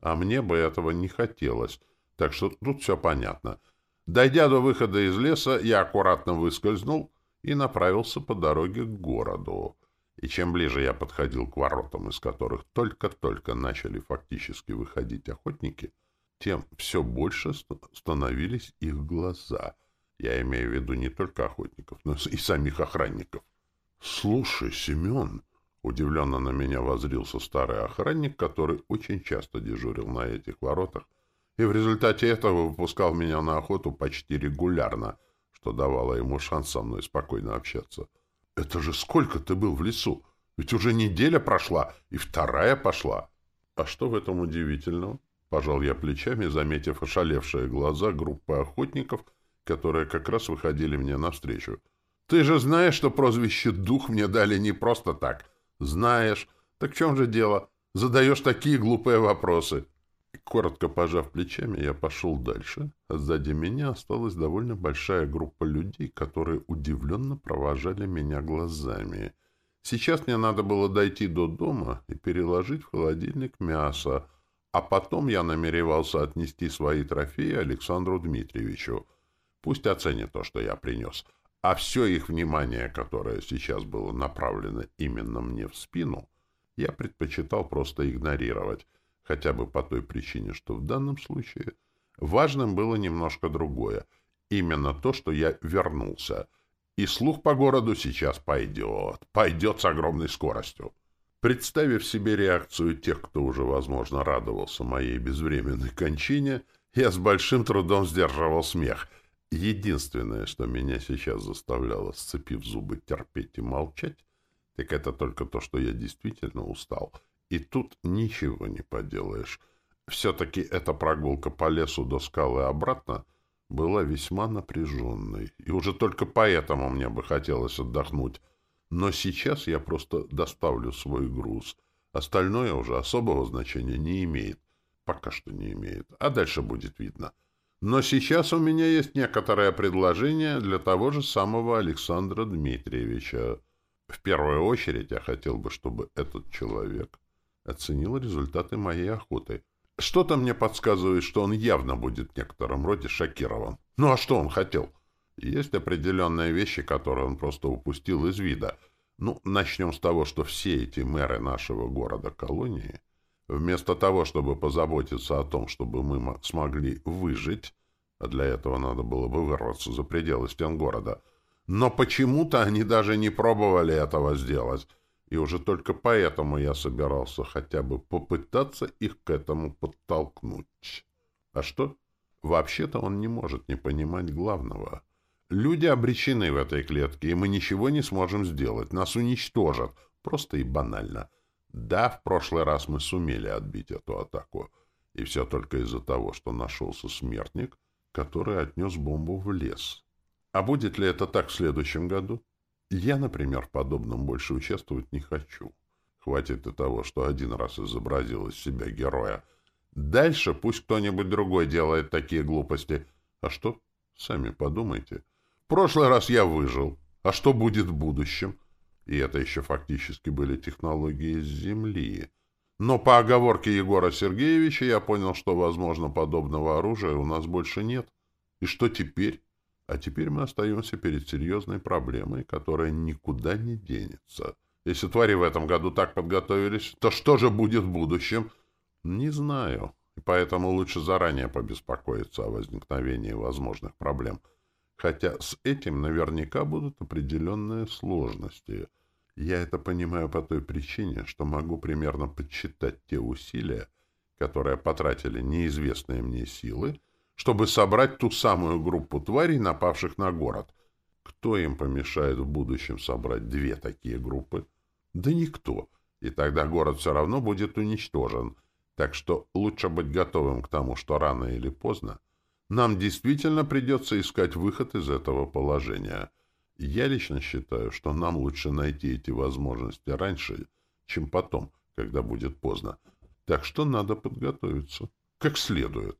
А мне бы этого не хотелось, так что тут все понятно. Дойдя до выхода из леса, я аккуратно выскользнул и направился по дороге к городу. И чем ближе я подходил к воротам, из которых только-только начали фактически выходить охотники, тем все больше становились их глаза — я имею в виду не только охотников, но и самих охранников. — Слушай, Семен, — удивленно на меня возрился старый охранник, который очень часто дежурил на этих воротах, и в результате этого выпускал меня на охоту почти регулярно, что давало ему шанс со мной спокойно общаться. — Это же сколько ты был в лесу? Ведь уже неделя прошла, и вторая пошла. — А что в этом удивительного? — пожал я плечами, заметив ошалевшие глаза группы охотников — которые как раз выходили мне навстречу. «Ты же знаешь, что прозвище «Дух» мне дали не просто так. Знаешь. Так в чем же дело? Задаешь такие глупые вопросы». Коротко пожав плечами, я пошел дальше, сзади меня осталась довольно большая группа людей, которые удивленно провожали меня глазами. Сейчас мне надо было дойти до дома и переложить в холодильник мясо, а потом я намеревался отнести свои трофеи Александру Дмитриевичу. Пусть оценят то, что я принес. А все их внимание, которое сейчас было направлено именно мне в спину, я предпочитал просто игнорировать, хотя бы по той причине, что в данном случае важным было немножко другое. Именно то, что я вернулся. И слух по городу сейчас пойдет. Пойдет с огромной скоростью. Представив себе реакцию тех, кто уже, возможно, радовался моей безвременной кончине, я с большим трудом сдерживал смех — Единственное, что меня сейчас заставляло, сцепив зубы, терпеть и молчать, так это только то, что я действительно устал. И тут ничего не поделаешь. Все-таки эта прогулка по лесу до скалы обратно была весьма напряженной, и уже только поэтому мне бы хотелось отдохнуть. Но сейчас я просто доставлю свой груз. Остальное уже особого значения не имеет. Пока что не имеет. А дальше будет видно. Но сейчас у меня есть некоторое предложение для того же самого Александра Дмитриевича. В первую очередь я хотел бы, чтобы этот человек оценил результаты моей охоты. Что-то мне подсказывает, что он явно будет в некотором роде шокирован. Ну а что он хотел? Есть определенные вещи, которые он просто упустил из вида. Ну, начнем с того, что все эти мэры нашего города-колонии, вместо того, чтобы позаботиться о том, чтобы мы смогли выжить, а для этого надо было бы вырваться за пределы стен города, но почему-то они даже не пробовали этого сделать, и уже только поэтому я собирался хотя бы попытаться их к этому подтолкнуть. А что? Вообще-то он не может не понимать главного — Люди обречены в этой клетке, и мы ничего не сможем сделать. Нас уничтожат. Просто и банально. Да, в прошлый раз мы сумели отбить эту атаку. И все только из-за того, что нашелся смертник, который отнес бомбу в лес. А будет ли это так в следующем году? Я, например, в подобном больше участвовать не хочу. Хватит и того, что один раз изобразил из себя героя. Дальше пусть кто-нибудь другой делает такие глупости. А что? Сами подумайте. — прошлый раз я выжил. А что будет в будущем? И это еще фактически были технологии с Земли. Но по оговорке Егора Сергеевича я понял, что, возможно, подобного оружия у нас больше нет. И что теперь? А теперь мы остаемся перед серьезной проблемой, которая никуда не денется. Если твари в этом году так подготовились, то что же будет в будущем? Не знаю. И поэтому лучше заранее побеспокоиться о возникновении возможных проблем — хотя с этим наверняка будут определенные сложности. Я это понимаю по той причине, что могу примерно подсчитать те усилия, которые потратили неизвестные мне силы, чтобы собрать ту самую группу тварей, напавших на город. Кто им помешает в будущем собрать две такие группы? Да никто. И тогда город все равно будет уничтожен. Так что лучше быть готовым к тому, что рано или поздно нам действительно придется искать выход из этого положения. Я лично считаю, что нам лучше найти эти возможности раньше, чем потом, когда будет поздно. Так что надо подготовиться. Как следует.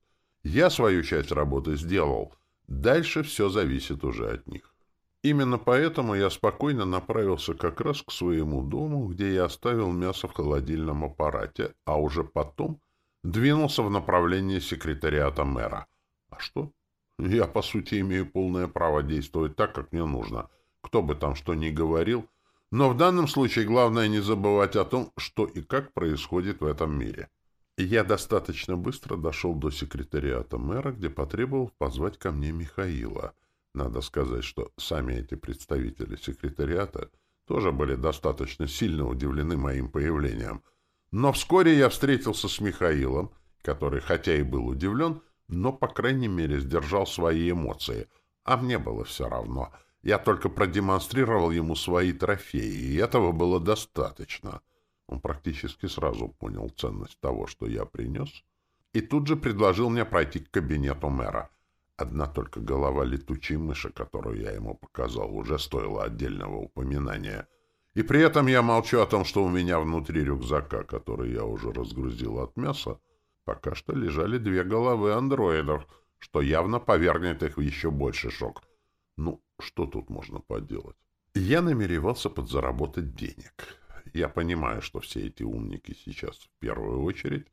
Я свою часть работы сделал. Дальше все зависит уже от них. Именно поэтому я спокойно направился как раз к своему дому, где я оставил мясо в холодильном аппарате, а уже потом двинулся в направлении секретариата мэра — а что? Я, по сути, имею полное право действовать так, как мне нужно. Кто бы там что ни говорил. Но в данном случае главное не забывать о том, что и как происходит в этом мире. Я достаточно быстро дошел до секретариата мэра, где потребовал позвать ко мне Михаила. Надо сказать, что сами эти представители секретариата тоже были достаточно сильно удивлены моим появлением. Но вскоре я встретился с Михаилом, который, хотя и был удивлен, но, по крайней мере, сдержал свои эмоции. А мне было все равно. Я только продемонстрировал ему свои трофеи, и этого было достаточно. Он практически сразу понял ценность того, что я принес, и тут же предложил мне пройти к кабинету мэра. Одна только голова летучей мыши, которую я ему показал, уже стоила отдельного упоминания. И при этом я молчу о том, что у меня внутри рюкзака, который я уже разгрузил от мяса, пока что лежали две головы андроидов, что явно повергнет их в еще больший шок. Ну, что тут можно поделать? Я намеревался подзаработать денег. Я понимаю, что все эти умники сейчас в первую очередь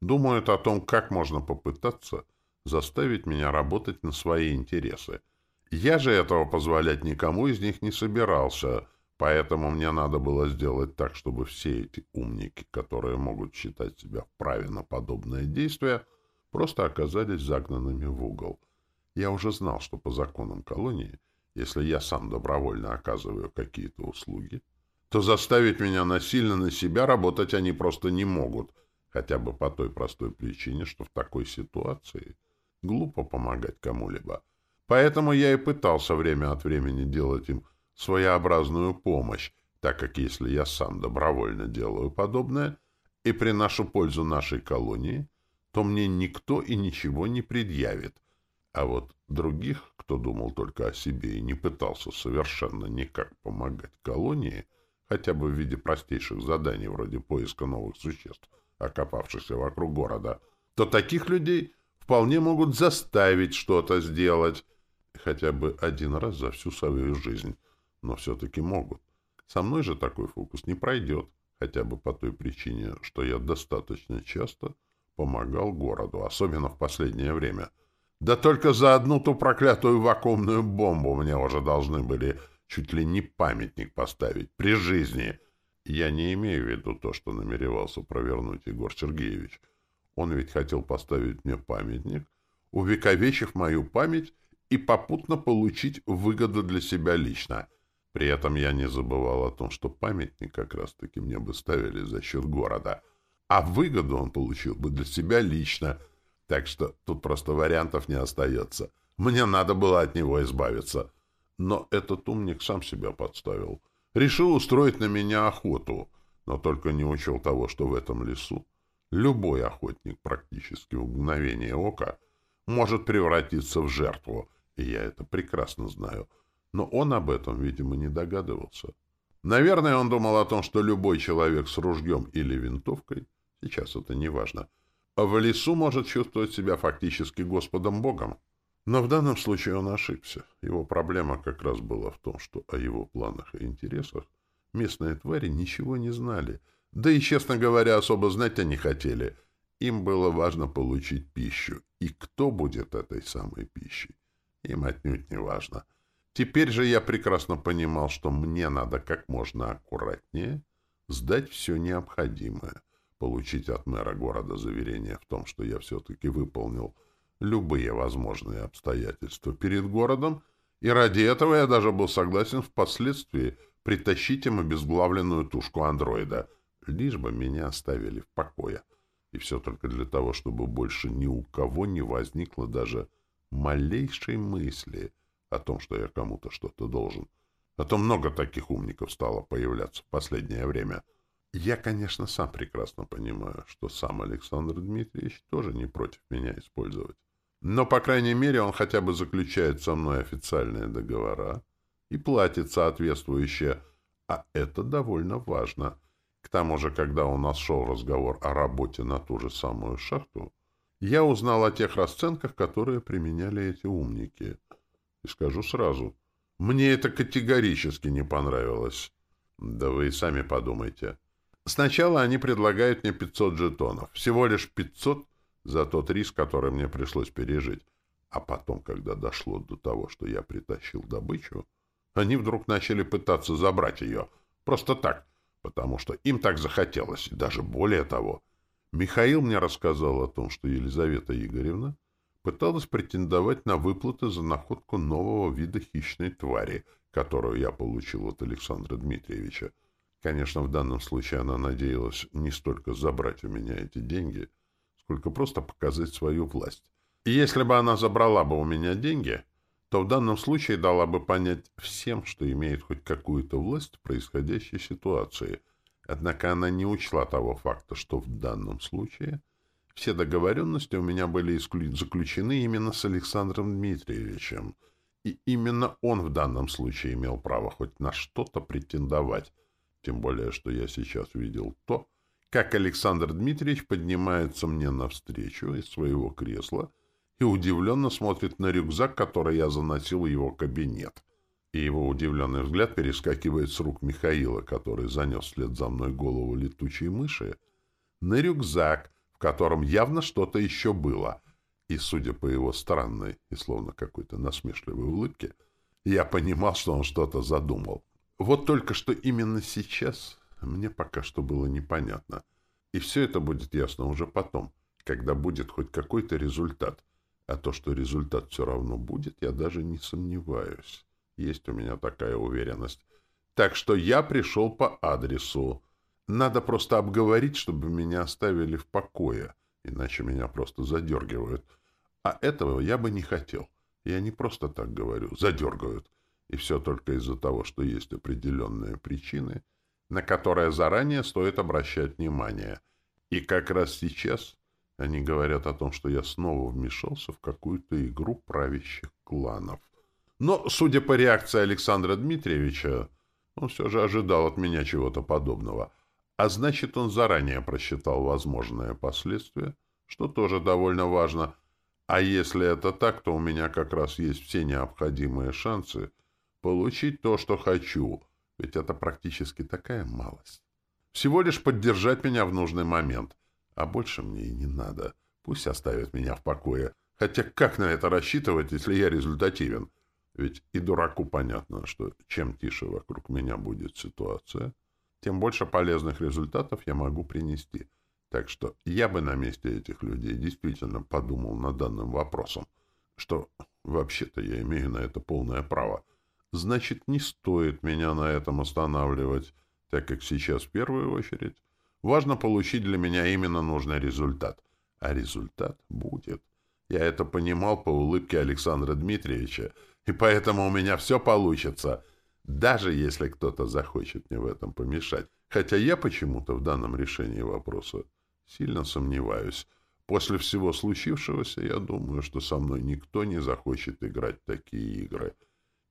думают о том, как можно попытаться заставить меня работать на свои интересы. Я же этого позволять никому из них не собирался — Поэтому мне надо было сделать так, чтобы все эти умники, которые могут считать себя вправе на подобное действие, просто оказались загнанными в угол. Я уже знал, что по законам колонии, если я сам добровольно оказываю какие-то услуги, то заставить меня насильно на себя работать они просто не могут, хотя бы по той простой причине, что в такой ситуации глупо помогать кому-либо. Поэтому я и пытался время от времени делать им своеобразную помощь, так как если я сам добровольно делаю подобное и приношу пользу нашей колонии, то мне никто и ничего не предъявит. А вот других, кто думал только о себе и не пытался совершенно никак помогать колонии, хотя бы в виде простейших заданий вроде поиска новых существ, окопавшихся вокруг города, то таких людей вполне могут заставить что-то сделать, хотя бы один раз за всю свою жизнь, но все-таки могут. Со мной же такой фокус не пройдет, хотя бы по той причине, что я достаточно часто помогал городу, особенно в последнее время. Да только за одну ту проклятую вакуумную бомбу мне уже должны были чуть ли не памятник поставить при жизни. Я не имею в виду то, что намеревался провернуть Егор Сергеевич. Он ведь хотел поставить мне памятник, увековечив мою память и попутно получить выгоду для себя лично. При этом я не забывал о том, что памятник как раз-таки мне бы ставили за счет города, а выгоду он получил бы для себя лично. Так что тут просто вариантов не остается. Мне надо было от него избавиться. Но этот умник сам себя подставил. Решил устроить на меня охоту, но только не учел того, что в этом лесу любой охотник практически в мгновение ока может превратиться в жертву, и я это прекрасно знаю. Но он об этом, видимо, не догадывался. Наверное, он думал о том, что любой человек с ружьем или винтовкой, сейчас это не важно, в лесу может чувствовать себя фактически Господом Богом. Но в данном случае он ошибся. Его проблема как раз была в том, что о его планах и интересах местные твари ничего не знали. Да и, честно говоря, особо знать-то не хотели. Им было важно получить пищу. И кто будет этой самой пищей? Им отнюдь не важно. Теперь же я прекрасно понимал, что мне надо как можно аккуратнее сдать все необходимое, получить от мэра города заверение в том, что я все-таки выполнил любые возможные обстоятельства перед городом, и ради этого я даже был согласен впоследствии притащить им обезглавленную тушку андроида, лишь бы меня оставили в покое. И все только для того, чтобы больше ни у кого не возникло даже малейшей мысли о том, что я кому-то что-то должен. А то много таких умников стало появляться в последнее время. Я, конечно, сам прекрасно понимаю, что сам Александр Дмитриевич тоже не против меня использовать. Но, по крайней мере, он хотя бы заключает со мной официальные договора и платит соответствующее, а это довольно важно. К тому же, когда у нас шел разговор о работе на ту же самую шахту, я узнал о тех расценках, которые применяли эти умники. И скажу сразу, мне это категорически не понравилось. Да вы и сами подумайте. Сначала они предлагают мне 500 жетонов. Всего лишь 500 за тот риск, который мне пришлось пережить. А потом, когда дошло до того, что я притащил добычу, они вдруг начали пытаться забрать ее. Просто так, потому что им так захотелось. И даже более того, Михаил мне рассказал о том, что Елизавета Игоревна пыталась претендовать на выплаты за находку нового вида хищной твари, которую я получил от Александра Дмитриевича. Конечно, в данном случае она надеялась не столько забрать у меня эти деньги — сколько просто показать свою власть. И если бы она забрала бы у меня деньги, то в данном случае дала бы понять всем, что имеет хоть какую-то власть в происходящей ситуации. Однако она не учла того факта, что в данном случае все договоренности у меня были заключены именно с Александром Дмитриевичем, и именно он в данном случае имел право хоть на что-то претендовать, тем более, что я сейчас видел то, как Александр Дмитриевич поднимается мне навстречу из своего кресла и удивленно смотрит на рюкзак, который я заносил в его кабинет. И его удивленный взгляд перескакивает с рук Михаила, который занес вслед за мной голову летучей мыши, на рюкзак, в котором явно что-то еще было. И, судя по его странной и словно какой-то насмешливой улыбке, я понимал, что он что-то задумал. Вот только что именно сейчас мне пока что было непонятно. И все это будет ясно уже потом, когда будет хоть какой-то результат. А то, что результат все равно будет, я даже не сомневаюсь. Есть у меня такая уверенность. Так что я пришел по адресу. Надо просто обговорить, чтобы меня оставили в покое, иначе меня просто задергивают. А этого я бы не хотел. Я не просто так говорю, задергивают. И все только из-за того, что есть определенные причины — на которое заранее стоит обращать внимание. И как раз сейчас Они говорят о том, что я снова вмешался в какую-то игру правящих кланов. Но, судя по реакции Александра Дмитриевича, он все же ожидал от меня чего-то подобного. А значит, он заранее просчитал возможные последствия, что тоже довольно важно. А если это так, то у меня как раз есть все необходимые шансы получить то, что хочу, ведь это практически такая малость. Всего лишь поддержать меня в нужный момент. А больше мне и не надо. Пусть оставят меня в покое. Хотя как на это рассчитывать, если я результативен? Ведь и дураку понятно, что чем тише вокруг меня будет ситуация, тем больше полезных результатов я могу принести. Так что я бы на месте этих людей действительно подумал над данным вопросом, что вообще-то я имею на это полное право. Значит, не стоит меня на этом останавливать, так как сейчас в первую очередь важно получить для меня именно нужный результат. А результат будет. Я это понимал по улыбке Александра Дмитриевича, и поэтому у меня все получится, даже если кто-то захочет мне в этом помешать. Хотя я почему-то в данном решении вопроса сильно сомневаюсь. После всего случившегося я думаю, что со мной никто не захочет играть в такие игры.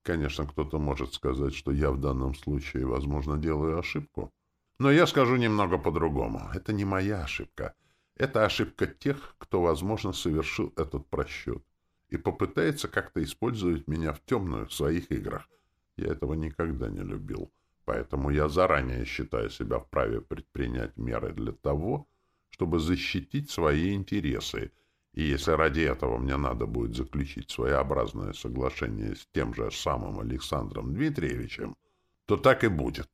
Конечно, кто-то может сказать, что я в данном случае, возможно, делаю ошибку. Но я скажу немного по-другому. Это не моя ошибка. Это ошибка тех, кто, возможно, совершил этот просчет и попытается как-то использовать меня в темную в своих играх. Я этого никогда не любил. Поэтому я заранее считаю себя вправе предпринять меры для того, чтобы защитить свои интересы и если ради этого мне надо будет заключить своеобразное соглашение с тем же самым Александром Дмитриевичем, то так и будет.